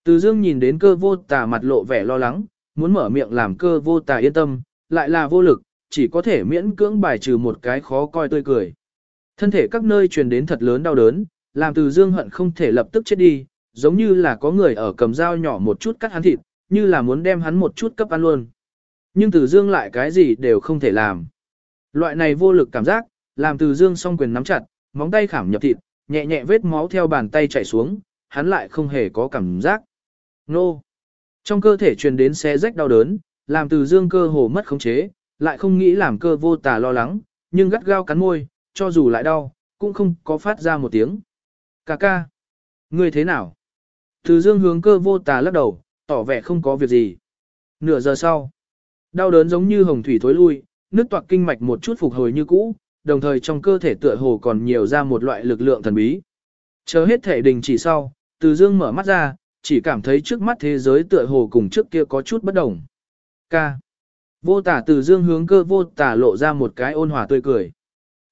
Từ dương nhìn đến cơ vô tà mặt lộ vẻ lo lắng, muốn mở miệng làm cơ vô tà yên tâm, lại là vô lực, chỉ có thể miễn cưỡng bài trừ một cái khó coi tươi cười. Thân thể các nơi truyền đến thật lớn đau đớn, làm từ dương hận không thể lập tức chết đi, giống như là có người ở cầm dao nhỏ một chút cắt hắn thịt, như là muốn đem hắn một chút cấp ăn luôn. Nhưng từ dương lại cái gì đều không thể làm. Loại này vô lực cảm giác, làm từ dương song quyền nắm chặt, móng tay khảm nhập thịt, nhẹ nhẹ vết máu theo bàn tay chảy xuống, hắn lại không hề có cảm giác. Nô! Trong cơ thể truyền đến xé rách đau đớn, làm từ dương cơ hồ mất khống chế, lại không nghĩ làm cơ vô tà lo lắng, nhưng gắt gao cắn môi, cho dù lại đau, cũng không có phát ra một tiếng. Cà ca! Ngươi thế nào? Từ dương hướng cơ vô tà lắc đầu, tỏ vẻ không có việc gì. Nửa giờ sau, đau đớn giống như hồng thủy thối lui, nước toạc kinh mạch một chút phục hồi như cũ, đồng thời trong cơ thể tựa hồ còn nhiều ra một loại lực lượng thần bí. Chờ hết thể đình chỉ sau, từ dương mở mắt ra, chỉ cảm thấy trước mắt thế giới tựa hồ cùng trước kia có chút bất đồng. Ca. Vô tả từ dương hướng cơ vô tả lộ ra một cái ôn hòa tươi cười.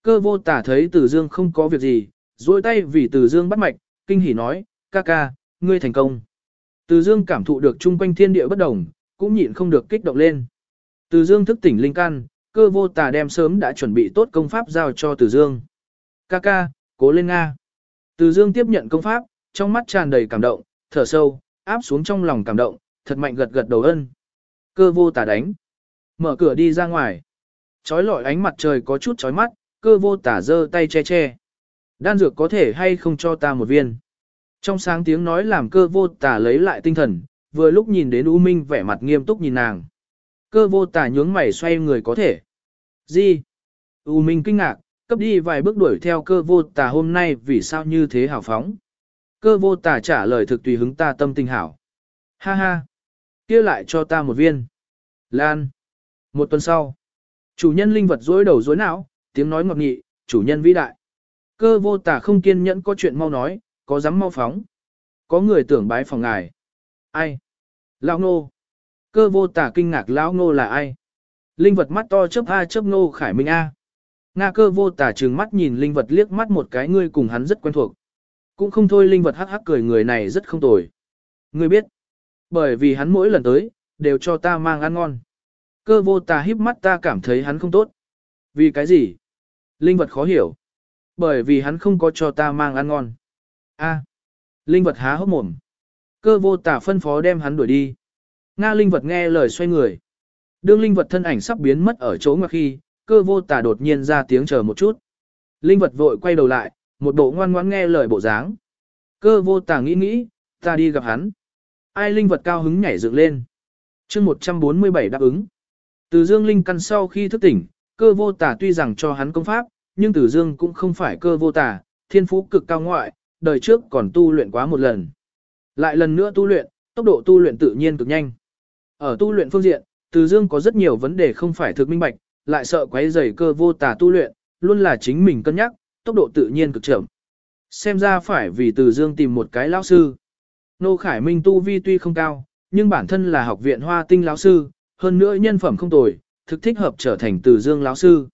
Cơ vô tả thấy từ dương không có việc gì, duỗi tay vì từ dương bắt mạch, kinh hỉ nói, ca ca, ngươi thành công. Từ dương cảm thụ được chung quanh thiên địa bất đồng, cũng nhịn không được kích động lên. Từ dương thức tỉnh linh căn, cơ vô tà đem sớm đã chuẩn bị tốt công pháp giao cho từ dương. Ca ca, cố lên Nga. Từ dương tiếp nhận công pháp, trong mắt tràn đầy cảm động, thở sâu, áp xuống trong lòng cảm động, thật mạnh gật gật đầu ân. Cơ vô tả đánh. Mở cửa đi ra ngoài. Chói lọi ánh mặt trời có chút chói mắt, cơ vô tả giơ tay che che. Đan dược có thể hay không cho ta một viên. Trong sáng tiếng nói làm cơ vô tà lấy lại tinh thần, vừa lúc nhìn đến U Minh vẻ mặt nghiêm túc nhìn nàng. Cơ vô tà nhướng mày xoay người có thể. Gì? U Minh kinh ngạc, cấp đi vài bước đuổi theo cơ vô tà hôm nay vì sao như thế hào phóng. Cơ vô tà trả lời thực tùy hứng ta tâm tình hảo. Ha ha. kia lại cho ta một viên. Lan. Một tuần sau. Chủ nhân linh vật dối đầu dối não, tiếng nói ngọt nghị, chủ nhân vĩ đại. Cơ vô tà không kiên nhẫn có chuyện mau nói, có dám mau phóng. Có người tưởng bái phòng ngài. Ai? Lão nô. Cơ vô tả kinh ngạc lão nô là ai? Linh vật mắt to chớp A chớp nô khải minh A. Nga cơ vô tả trừng mắt nhìn linh vật liếc mắt một cái ngươi cùng hắn rất quen thuộc. Cũng không thôi linh vật hắc hắc cười người này rất không tồi. Ngươi biết. Bởi vì hắn mỗi lần tới, đều cho ta mang ăn ngon. Cơ vô tà híp mắt ta cảm thấy hắn không tốt. Vì cái gì? Linh vật khó hiểu. Bởi vì hắn không có cho ta mang ăn ngon. A. Linh vật há hốc mồm. Cơ vô tả phân phó đem hắn đuổi đi. Nga linh vật nghe lời xoay người. Đương linh vật thân ảnh sắp biến mất ở chỗ ngoặc khi, cơ vô tả đột nhiên ra tiếng chờ một chút. Linh vật vội quay đầu lại, một bộ ngoan ngoãn nghe lời bộ dáng. Cơ vô tả nghĩ nghĩ, ta đi gặp hắn. Ai linh vật cao hứng nhảy dựng lên. chương 147 đáp ứng. Từ dương linh căn sau khi thức tỉnh, cơ vô tả tuy rằng cho hắn công pháp, nhưng từ dương cũng không phải cơ vô tả, thiên phú cực cao ngoại, đời trước còn tu luyện quá một lần. Lại lần nữa tu luyện, tốc độ tu luyện tự nhiên cực nhanh. Ở tu luyện phương diện, từ dương có rất nhiều vấn đề không phải thực minh bạch, lại sợ quấy rầy cơ vô tà tu luyện, luôn là chính mình cân nhắc, tốc độ tự nhiên cực chậm. Xem ra phải vì từ dương tìm một cái lão sư. Nô Khải Minh tu vi tuy không cao, nhưng bản thân là học viện hoa tinh lão sư, hơn nữa nhân phẩm không tồi, thực thích hợp trở thành từ dương lão sư.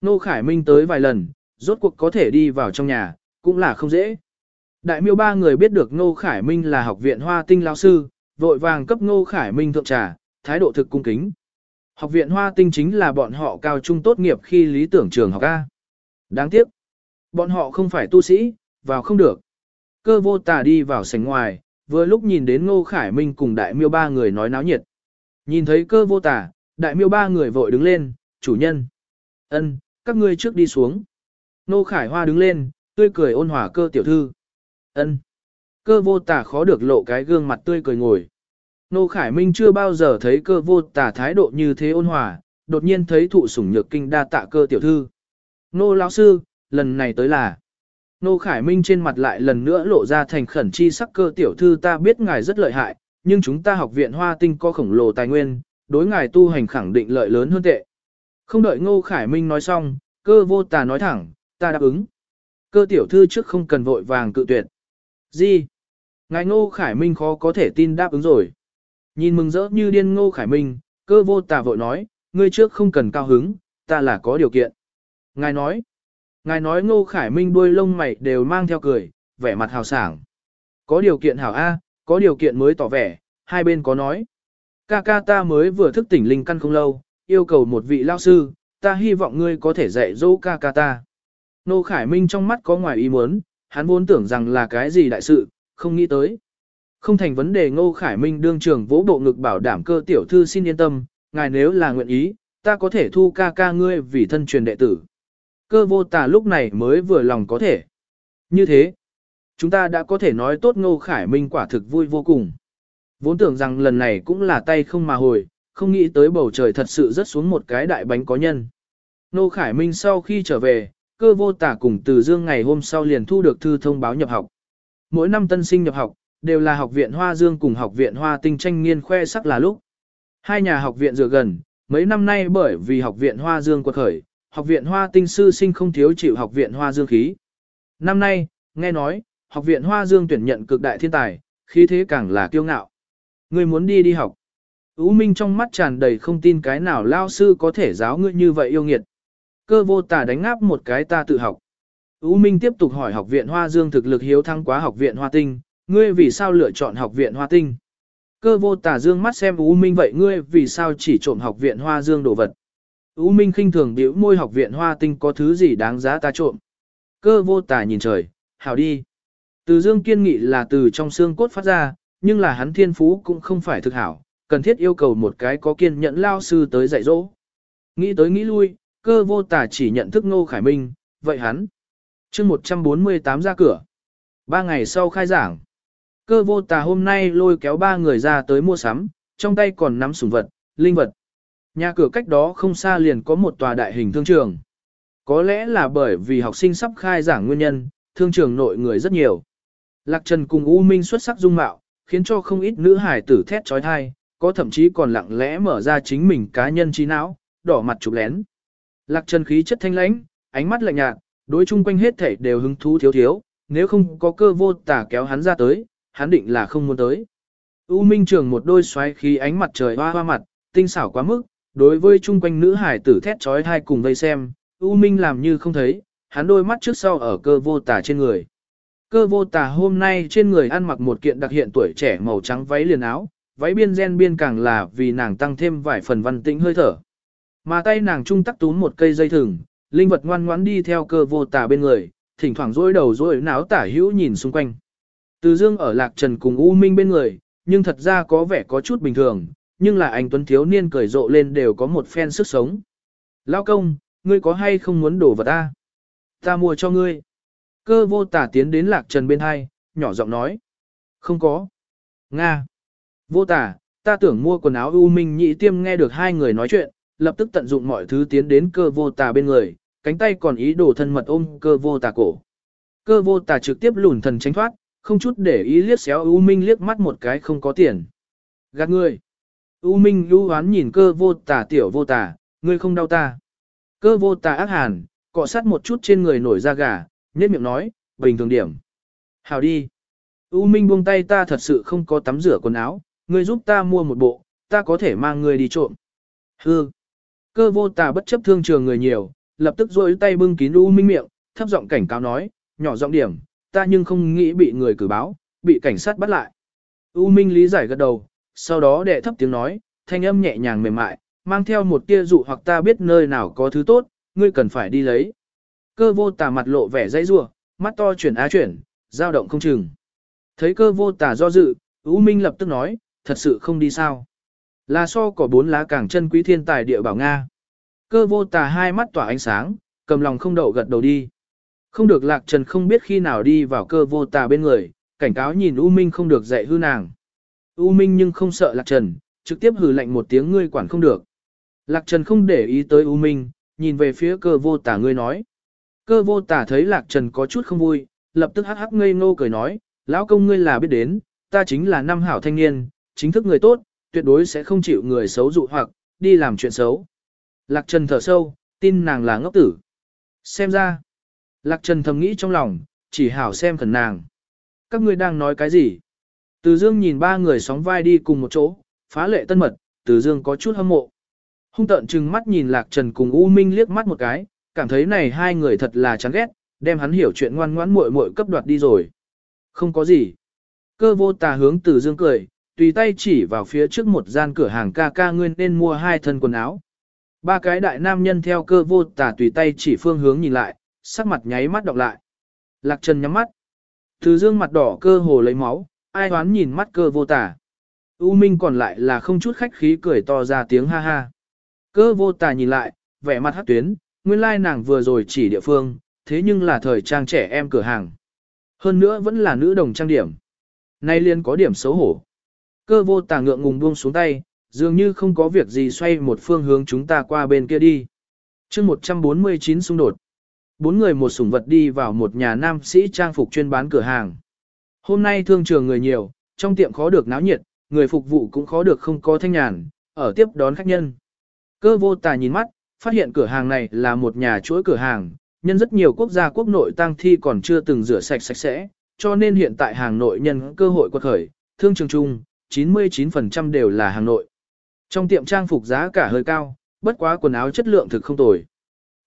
Nô Khải Minh tới vài lần, rốt cuộc có thể đi vào trong nhà, cũng là không dễ. Đại miêu ba người biết được Ngô Khải Minh là học viện hoa tinh lao sư, vội vàng cấp Ngô Khải Minh thượng trà, thái độ thực cung kính. Học viện hoa tinh chính là bọn họ cao trung tốt nghiệp khi lý tưởng trường học A. Đáng tiếc, bọn họ không phải tu sĩ, vào không được. Cơ vô tà đi vào sảnh ngoài, vừa lúc nhìn đến Ngô Khải Minh cùng đại miêu ba người nói náo nhiệt. Nhìn thấy cơ vô tà, đại miêu ba người vội đứng lên, chủ nhân. ân, các ngươi trước đi xuống. Ngô Khải Hoa đứng lên, tươi cười ôn hòa cơ tiểu thư ân. Cơ vô tả khó được lộ cái gương mặt tươi cười ngồi. Nô Khải Minh chưa bao giờ thấy cơ vô tả thái độ như thế ôn hòa, đột nhiên thấy thụ sủng nhược kinh đa tạ cơ tiểu thư. Nô lão sư, lần này tới là. Nô Khải Minh trên mặt lại lần nữa lộ ra thành khẩn chi sắc cơ tiểu thư ta biết ngài rất lợi hại, nhưng chúng ta học viện hoa tinh có khổng lồ tài nguyên, đối ngài tu hành khẳng định lợi lớn hơn tệ. Không đợi Ngô Khải Minh nói xong, cơ vô tà nói thẳng, ta đáp ứng. Cơ tiểu thư trước không cần vội vàng cự tuyệt. Gì? Ngài Ngô Khải Minh khó có thể tin đáp ứng rồi. Nhìn mừng rỡ như điên Ngô Khải Minh, cơ vô tà vội nói, ngươi trước không cần cao hứng, ta là có điều kiện. Ngài nói, Ngài nói Ngô Khải Minh đuôi lông mày đều mang theo cười, vẻ mặt hào sảng. Có điều kiện hảo A, có điều kiện mới tỏ vẻ, hai bên có nói. Ca ca ta mới vừa thức tỉnh linh căn không lâu, yêu cầu một vị lao sư, ta hy vọng ngươi có thể dạy dỗ ca ca ta. Ngô Khải Minh trong mắt có ngoài ý muốn, hắn vốn tưởng rằng là cái gì đại sự, không nghĩ tới. Không thành vấn đề Ngô Khải Minh đương trường vỗ bộ ngực bảo đảm cơ tiểu thư xin yên tâm, ngài nếu là nguyện ý, ta có thể thu ca ca ngươi vì thân truyền đệ tử. Cơ vô tà lúc này mới vừa lòng có thể. Như thế, chúng ta đã có thể nói tốt Ngô Khải Minh quả thực vui vô cùng. Vốn tưởng rằng lần này cũng là tay không mà hồi, không nghĩ tới bầu trời thật sự rất xuống một cái đại bánh có nhân. Ngô Khải Minh sau khi trở về, cơ vô tả cùng từ dương ngày hôm sau liền thu được thư thông báo nhập học. Mỗi năm tân sinh nhập học, đều là học viện Hoa Dương cùng học viện Hoa Tinh tranh nghiên khoe sắc là lúc. Hai nhà học viện dựa gần, mấy năm nay bởi vì học viện Hoa Dương quật khởi, học viện hoa tinh sư sinh không thiếu chịu học viện hoa dương khí. Năm nay, nghe nói, học viện hoa dương tuyển nhận cực đại thiên tài, khí thế càng là kiêu ngạo. Ngươi muốn đi đi học. Ú Minh trong mắt tràn đầy không tin cái nào lao sư có thể giáo ngươi như vậy yêu nghiệt. Cơ vô tà đánh áp một cái ta tự học. U Minh tiếp tục hỏi học viện Hoa Dương thực lực hiếu thăng quá học viện Hoa Tinh, ngươi vì sao lựa chọn học viện Hoa Tinh? Cơ vô tà dương mắt xem U Minh vậy ngươi vì sao chỉ trộm học viện Hoa Dương đồ vật? U Minh khinh thường biểu môi học viện hoa tinh có thứ gì đáng giá ta trộm. Cơ vô tà nhìn trời, hảo đi. Từ dương kiên nghị là từ trong xương cốt phát ra, nhưng là hắn thiên phú cũng không phải thực hảo, cần thiết yêu cầu một cái có kiên nhẫn lao sư tới dạy dỗ. Nghĩ tới nghĩ lui, cơ vô tà chỉ nhận thức Ngô Khải Minh, vậy hắn. chương 148 ra cửa. Ba ngày sau khai giảng, cơ vô tà hôm nay lôi kéo ba người ra tới mua sắm, trong tay còn nắm sủng vật, linh vật. Nhà cửa cách đó không xa liền có một tòa đại hình thương trường. Có lẽ là bởi vì học sinh sắp khai giảng nguyên nhân, thương trường nội người rất nhiều. Lạc Trần cùng U Minh xuất sắc dung mạo, khiến cho không ít nữ hải tử thét trói thai, có thậm chí còn lặng lẽ mở ra chính mình cá nhân trí não, đỏ mặt chụp lén. Lạc Trần khí chất thanh lãnh, ánh mắt lạnh nhạt, đối chung quanh hết thảy đều hứng thú thiếu thiếu, nếu không có cơ vô tả kéo hắn ra tới, hắn định là không muốn tới. U Minh Trường một đôi xoáy khí ánh mặt trời hoa hoa mặt, tinh xảo quá mức, đối với chung quanh nữ hải tử thét trói thai cùng vây xem, U Minh làm như không thấy, hắn đôi mắt trước sau ở cơ vô tả trên người. Cơ vô tả hôm nay trên người ăn mặc một kiện đặc hiện tuổi trẻ màu trắng váy liền áo, váy biên gen biên càng là vì nàng tăng thêm vài phần văn tĩnh hơi thở. Mà tay nàng trung tắc túm một cây dây thừng, linh vật ngoan ngoãn đi theo cơ vô tả bên người, thỉnh thoảng rối đầu rối náo tả hữu nhìn xung quanh. Từ dương ở lạc trần cùng U Minh bên người, nhưng thật ra có vẻ có chút bình thường, nhưng là anh Tuấn thiếu niên cười rộ lên đều có một phen sức sống. Lao công, ngươi có hay không muốn đổ vật ta? Ta mua cho ngươi. Cơ vô tả tiến đến lạc trần bên hai, nhỏ giọng nói. Không có. Nga. Vô tả, ta tưởng mua quần áo U Minh nhị tiêm nghe được hai người nói chuyện, lập tức tận dụng mọi thứ tiến đến cơ vô tà bên người, cánh tay còn ý đồ thân mật ôm cơ vô tà cổ. Cơ vô tà trực tiếp lùn thần tránh thoát, không chút để ý liếc xéo U Minh liếc mắt một cái không có tiền. Gạt người. U Minh lưu hoán nhìn cơ vô tà tiểu vô tà, ngươi không đau ta. Cơ vô tà ác hàn, cọ sát một chút trên người nổi da gà, nhếch miệng nói, bình thường điểm. Hào đi. U Minh buông tay ta thật sự không có tắm rửa quần áo, ngươi giúp ta mua một bộ, ta có thể mang ngươi đi trộm. Hư. Cơ vô tà bất chấp thương trường người nhiều, lập tức rôi tay bưng kín U Minh miệng, thấp giọng cảnh cáo nói, nhỏ giọng điểm, ta nhưng không nghĩ bị người cử báo, bị cảnh sát bắt lại. U Minh lý giải gật đầu, sau đó đệ thấp tiếng nói, thanh âm nhẹ nhàng mềm mại, mang theo một tia dụ hoặc ta biết nơi nào có thứ tốt, ngươi cần phải đi lấy. Cơ vô tà mặt lộ vẻ dãy rủa, mắt to chuyển á chuyển, dao động không chừng. Thấy cơ vô tà do dự, U Minh lập tức nói, thật sự không đi sao. Là so có bốn lá càng chân quý thiên tài địa bảo Nga. Cơ vô tà hai mắt tỏa ánh sáng, cầm lòng không đậu gật đầu đi. Không được lạc trần không biết khi nào đi vào cơ vô tà bên người, cảnh cáo nhìn U Minh không được dạy hư nàng. U Minh nhưng không sợ lạc trần, trực tiếp hừ lạnh một tiếng ngươi quản không được. Lạc trần không để ý tới U Minh, nhìn về phía cơ vô tà ngươi nói. Cơ vô tà thấy lạc trần có chút không vui, lập tức hắc hắc ngây ngô cười nói, lão công ngươi là biết đến, ta chính là năm hảo thanh niên, chính thức người tốt, tuyệt đối sẽ không chịu người xấu dụ hoặc, đi làm chuyện xấu. Lạc Trần thở sâu, tin nàng là ngốc tử. Xem ra, Lạc Trần thầm nghĩ trong lòng, chỉ hảo xem khẩn nàng. Các ngươi đang nói cái gì? Từ Dương nhìn ba người sóng vai đi cùng một chỗ, phá lệ tân mật, Từ Dương có chút hâm mộ. Hung tận trừng mắt nhìn Lạc Trần cùng U Minh liếc mắt một cái, cảm thấy này hai người thật là chán ghét, đem hắn hiểu chuyện ngoan ngoãn muội muội cấp đoạt đi rồi. Không có gì. Cơ vô tà hướng Từ Dương cười, tùy tay chỉ vào phía trước một gian cửa hàng ca ca nguyên nên mua hai thân quần áo. Ba cái đại nam nhân theo cơ vô tả tùy tay chỉ phương hướng nhìn lại, sắc mặt nháy mắt đọc lại. Lạc Trần nhắm mắt. Từ dương mặt đỏ cơ hồ lấy máu, ai hoán nhìn mắt cơ vô tả. U Minh còn lại là không chút khách khí cười to ra tiếng ha ha. Cơ vô tả nhìn lại, vẻ mặt hát tuyến, nguyên lai nàng vừa rồi chỉ địa phương, thế nhưng là thời trang trẻ em cửa hàng. Hơn nữa vẫn là nữ đồng trang điểm. Nay liên có điểm xấu hổ. Cơ vô tà ngượng ngùng buông xuống tay, dường như không có việc gì xoay một phương hướng chúng ta qua bên kia đi. chương 149 xung đột. Bốn người một sủng vật đi vào một nhà nam sĩ trang phục chuyên bán cửa hàng. Hôm nay thương trường người nhiều, trong tiệm khó được náo nhiệt, người phục vụ cũng khó được không có thanh nhàn, ở tiếp đón khách nhân. Cơ vô tà nhìn mắt, phát hiện cửa hàng này là một nhà chuỗi cửa hàng, nhân rất nhiều quốc gia quốc nội tăng thi còn chưa từng rửa sạch sạch sẽ, cho nên hiện tại hàng nội nhân cơ hội quật khởi, thương trường chung, 99% đều là hàng nội. Trong tiệm trang phục giá cả hơi cao, bất quá quần áo chất lượng thực không tồi.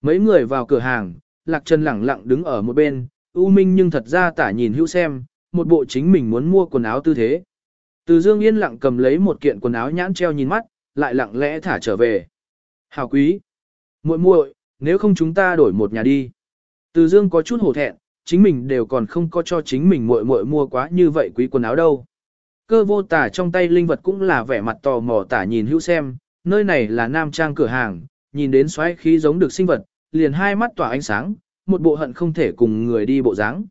Mấy người vào cửa hàng, Lạc Trần lẳng lặng đứng ở một bên, U Minh nhưng thật ra tả nhìn hữu xem, một bộ chính mình muốn mua quần áo tư thế. Từ Dương yên lặng cầm lấy một kiện quần áo nhãn treo nhìn mắt, lại lặng lẽ thả trở về. Hào quý! muội muội, nếu không chúng ta đổi một nhà đi. Từ Dương có chút hổ thẹn, chính mình đều còn không có cho chính mình muội muội mua quá như vậy quý quần áo đâu. Cơ vô tả trong tay linh vật cũng là vẻ mặt tò mò tả nhìn hữu xem, nơi này là nam trang cửa hàng, nhìn đến xoáy khí giống được sinh vật, liền hai mắt tỏa ánh sáng, một bộ hận không thể cùng người đi bộ dáng.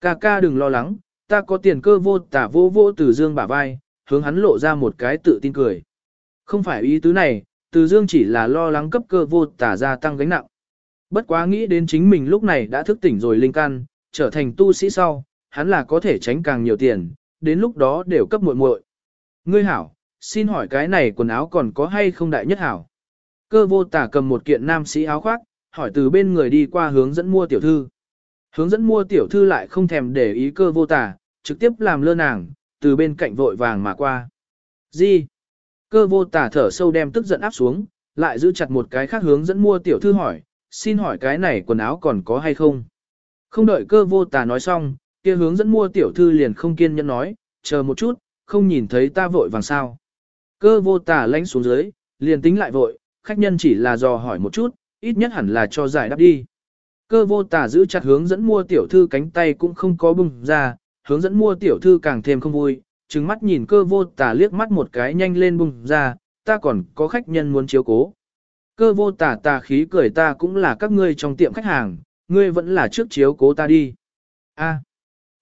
Ca ca đừng lo lắng, ta có tiền cơ vô tả vô vô từ dương bả vai, hướng hắn lộ ra một cái tự tin cười. Không phải ý tứ này, từ dương chỉ là lo lắng cấp cơ vô tả gia tăng gánh nặng. Bất quá nghĩ đến chính mình lúc này đã thức tỉnh rồi linh căn, trở thành tu sĩ sau, hắn là có thể tránh càng nhiều tiền, đến lúc đó đều cấp muội muội. Ngươi hảo, xin hỏi cái này quần áo còn có hay không đại nhất hảo? Cơ vô tả cầm một kiện nam sĩ áo khoác, hỏi từ bên người đi qua hướng dẫn mua tiểu thư. Hướng dẫn mua tiểu thư lại không thèm để ý cơ vô tả, trực tiếp làm lơ nàng, từ bên cạnh vội vàng mà qua. Gì? Cơ vô tả thở sâu đem tức giận áp xuống, lại giữ chặt một cái khác hướng dẫn mua tiểu thư hỏi, xin hỏi cái này quần áo còn có hay không? Không đợi cơ vô tả nói xong, kia hướng dẫn mua tiểu thư liền không kiên nhẫn nói, chờ một chút, không nhìn thấy ta vội vàng sao. Cơ vô tả lánh xuống dưới, liền tính lại vội, khách nhân chỉ là dò hỏi một chút, ít nhất hẳn là cho giải đáp đi. Cơ vô tả giữ chặt hướng dẫn mua tiểu thư cánh tay cũng không có bùng ra, hướng dẫn mua tiểu thư càng thêm không vui, trừng mắt nhìn cơ vô tả liếc mắt một cái nhanh lên bùng ra, ta còn có khách nhân muốn chiếu cố. Cơ vô tả tà khí cười ta cũng là các ngươi trong tiệm khách hàng, ngươi vẫn là trước chiếu cố ta đi. A.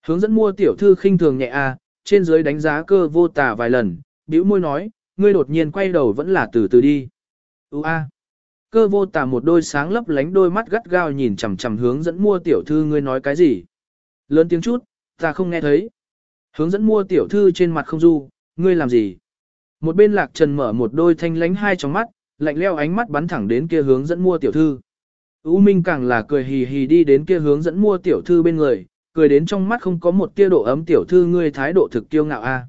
Hướng dẫn mua tiểu thư khinh thường nhẹ a, trên dưới đánh giá cơ vô tà vài lần, bĩu môi nói, ngươi đột nhiên quay đầu vẫn là từ từ đi. U a. Cơ vô tà một đôi sáng lấp lánh đôi mắt gắt gao nhìn chằm chằm hướng dẫn mua tiểu thư ngươi nói cái gì. Lớn tiếng chút, ta không nghe thấy. Hướng dẫn mua tiểu thư trên mặt không du, ngươi làm gì? Một bên lạc trần mở một đôi thanh lánh hai trong mắt, lạnh leo ánh mắt bắn thẳng đến kia hướng dẫn mua tiểu thư. U Minh càng là cười hì hì đi đến kia hướng dẫn mua tiểu thư bên người, cười đến trong mắt không có một tia độ ấm tiểu thư ngươi thái độ thực kiêu ngạo a. À?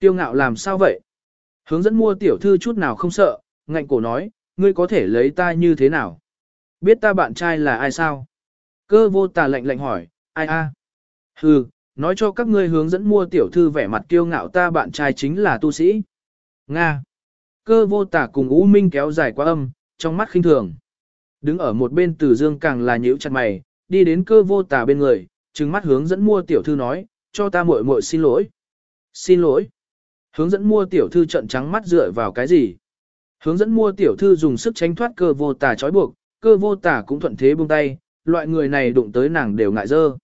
Kiêu ngạo làm sao vậy? Hướng dẫn mua tiểu thư chút nào không sợ, ngạnh cổ nói, ngươi có thể lấy ta như thế nào? Biết ta bạn trai là ai sao? Cơ vô tà lạnh lạnh hỏi, ai a? À? Hừ, nói cho các ngươi hướng dẫn mua tiểu thư vẻ mặt kiêu ngạo ta bạn trai chính là tu sĩ. Nga. Cơ vô tà cùng U Minh kéo dài qua âm, trong mắt khinh thường. Đứng ở một bên Từ Dương càng là nhíu chặt mày, đi đến cơ vô tà bên người, trừng mắt hướng dẫn mua tiểu thư nói, cho ta muội muội xin lỗi. Xin lỗi. Hướng dẫn mua tiểu thư trận trắng mắt dựa vào cái gì? Hướng dẫn mua tiểu thư dùng sức tránh thoát cơ vô tà trói buộc, cơ vô tà cũng thuận thế buông tay, loại người này đụng tới nàng đều ngại dơ.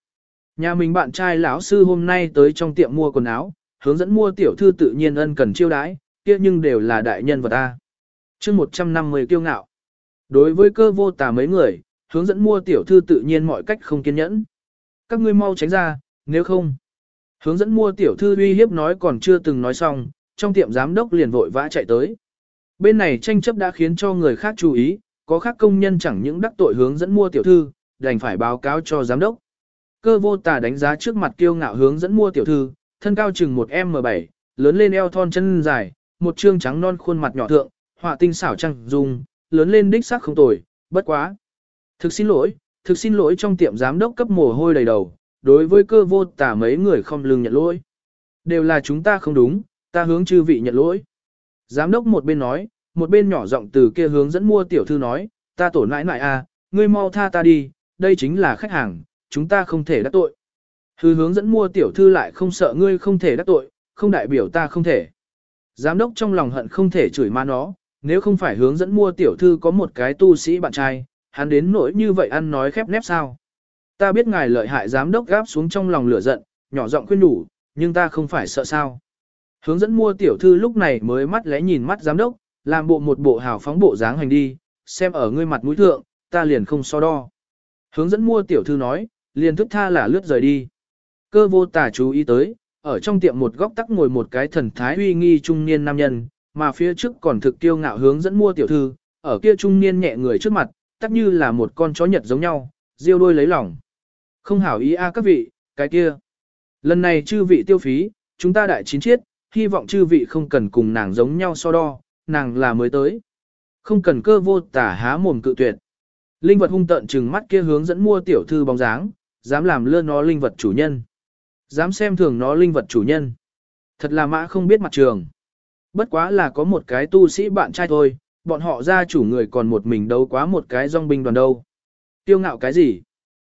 Nhà mình bạn trai lão sư hôm nay tới trong tiệm mua quần áo, hướng dẫn mua tiểu thư tự nhiên ân cần chiêu đãi, kia nhưng đều là đại nhân vật ta. chương 150 kiêu ngạo. Đối với cơ vô tà mấy người, hướng dẫn mua tiểu thư tự nhiên mọi cách không kiên nhẫn. Các ngươi mau tránh ra, nếu không. Hướng dẫn mua tiểu thư uy hiếp nói còn chưa từng nói xong, trong tiệm giám đốc liền vội vã chạy tới. Bên này tranh chấp đã khiến cho người khác chú ý, có khác công nhân chẳng những đắc tội hướng dẫn mua tiểu thư, đành phải báo cáo cho giám đốc. Cơ vô tà đánh giá trước mặt kiêu ngạo hướng dẫn mua tiểu thư, thân cao chừng một M7, lớn lên eo thon chân dài, một trương trắng non khuôn mặt nhỏ thượng, họa tinh xảo trăng dung, lớn lên đích xác không tồi, bất quá. Thực xin lỗi, thực xin lỗi trong tiệm giám đốc cấp mồ hôi đầy đầu, đối với cơ vô tả mấy người không lương nhận lỗi. Đều là chúng ta không đúng, ta hướng chư vị nhận lỗi. Giám đốc một bên nói, một bên nhỏ giọng từ kia hướng dẫn mua tiểu thư nói, ta tổn nãi nãi à, ngươi mau tha ta đi, đây chính là khách hàng, chúng ta không thể đắc tội. Hư hướng dẫn mua tiểu thư lại không sợ ngươi không thể đắc tội, không đại biểu ta không thể. Giám đốc trong lòng hận không thể chửi ma nó, nếu không phải hướng dẫn mua tiểu thư có một cái tu sĩ bạn trai, hắn đến nỗi như vậy ăn nói khép nép sao. Ta biết ngài lợi hại giám đốc gáp xuống trong lòng lửa giận, nhỏ giọng khuyên đủ, nhưng ta không phải sợ sao. Hướng dẫn mua tiểu thư lúc này mới mắt lẽ nhìn mắt giám đốc, làm bộ một bộ hào phóng bộ dáng hành đi, xem ở ngươi mặt mũi thượng, ta liền không so đo. Hướng dẫn mua tiểu thư nói, liền thức tha là lướt rời đi. Cơ vô tả chú ý tới, ở trong tiệm một góc tắc ngồi một cái thần thái uy nghi trung niên nam nhân, mà phía trước còn thực tiêu ngạo hướng dẫn mua tiểu thư, ở kia trung niên nhẹ người trước mặt, tắc như là một con chó nhật giống nhau, riêu đôi lấy lòng. Không hảo ý a các vị, cái kia. Lần này chư vị tiêu phí, chúng ta đại chín chiết, hy vọng chư vị không cần cùng nàng giống nhau so đo, nàng là mới tới. Không cần cơ vô tả há mồm cự tuyệt. Linh vật hung tận trừng mắt kia hướng dẫn mua tiểu thư bóng dáng, dám làm lơ nó linh vật chủ nhân. Dám xem thường nó linh vật chủ nhân. Thật là mã không biết mặt trường. Bất quá là có một cái tu sĩ bạn trai thôi, bọn họ gia chủ người còn một mình đấu quá một cái dòng binh đoàn đâu. Tiêu ngạo cái gì?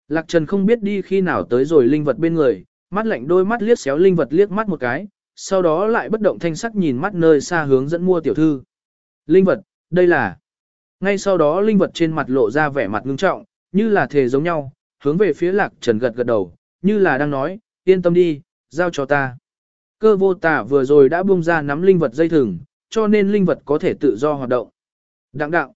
Lạc Trần không biết đi khi nào tới rồi linh vật bên người, mắt lạnh đôi mắt liếc xéo linh vật liếc mắt một cái, sau đó lại bất động thanh sắc nhìn mắt nơi xa hướng dẫn mua tiểu thư. Linh vật, đây là... Ngay sau đó linh vật trên mặt lộ ra vẻ mặt ngưng trọng, như là thề giống nhau, hướng về phía Lạc Trần gật gật đầu, như là đang nói, yên tâm đi, giao cho ta. Cơ vô tả vừa rồi đã buông ra nắm linh vật dây thừng, cho nên linh vật có thể tự do hoạt động. Đặng đặng.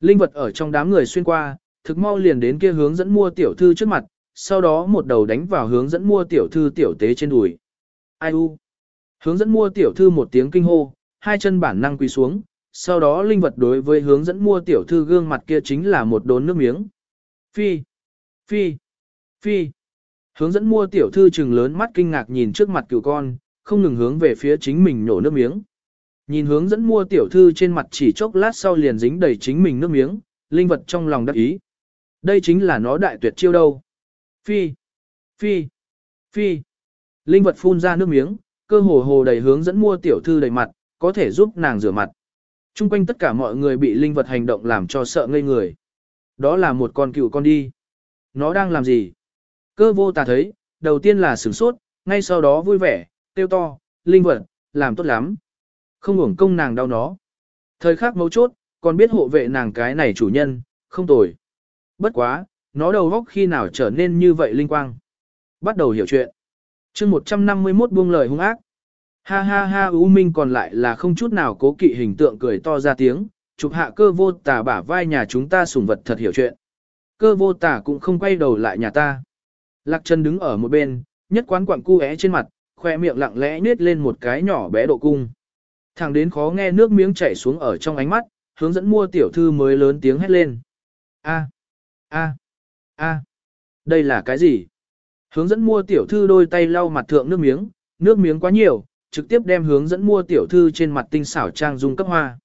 Linh vật ở trong đám người xuyên qua, thực mau liền đến kia hướng dẫn mua tiểu thư trước mặt, sau đó một đầu đánh vào hướng dẫn mua tiểu thư tiểu tế trên đùi. Ai u? Hướng dẫn mua tiểu thư một tiếng kinh hô, hai chân bản năng quỳ xuống, sau đó linh vật đối với hướng dẫn mua tiểu thư gương mặt kia chính là một đốn nước miếng. Phi, phi, phi. Hướng dẫn mua tiểu thư trừng lớn mắt kinh ngạc nhìn trước mặt cựu con, không ngừng hướng về phía chính mình nổ nước miếng. Nhìn hướng dẫn mua tiểu thư trên mặt chỉ chốc lát sau liền dính đầy chính mình nước miếng, linh vật trong lòng đắc ý. Đây chính là nó đại tuyệt chiêu đâu. Phi, phi, phi. Linh vật phun ra nước miếng, cơ hồ hồ đầy hướng dẫn mua tiểu thư đầy mặt, có thể giúp nàng rửa mặt. Trung quanh tất cả mọi người bị linh vật hành động làm cho sợ ngây người. Đó là một con cựu con đi. Nó đang làm gì? Cơ vô tà thấy, đầu tiên là sửng sốt, ngay sau đó vui vẻ, tiêu to, linh vật, làm tốt lắm. Không hưởng công nàng đau nó. Thời khắc mấu chốt, còn biết hộ vệ nàng cái này chủ nhân, không tồi. Bất quá, nó đầu góc khi nào trở nên như vậy linh quang. Bắt đầu hiểu chuyện. chương 151 buông lời hung ác. Ha ha ha U Minh còn lại là không chút nào cố kỵ hình tượng cười to ra tiếng, chụp hạ cơ vô tà bả vai nhà chúng ta sủng vật thật hiểu chuyện. Cơ vô tà cũng không quay đầu lại nhà ta. Lạc chân đứng ở một bên, nhất quán quặng cu é trên mặt, khoe miệng lặng lẽ nết lên một cái nhỏ bé độ cung. Thẳng đến khó nghe nước miếng chảy xuống ở trong ánh mắt, hướng dẫn mua tiểu thư mới lớn tiếng hét lên. A, a, a, đây là cái gì? Hướng dẫn mua tiểu thư đôi tay lau mặt thượng nước miếng, nước miếng quá nhiều, trực tiếp đem hướng dẫn mua tiểu thư trên mặt tinh xảo trang dung cấp hoa.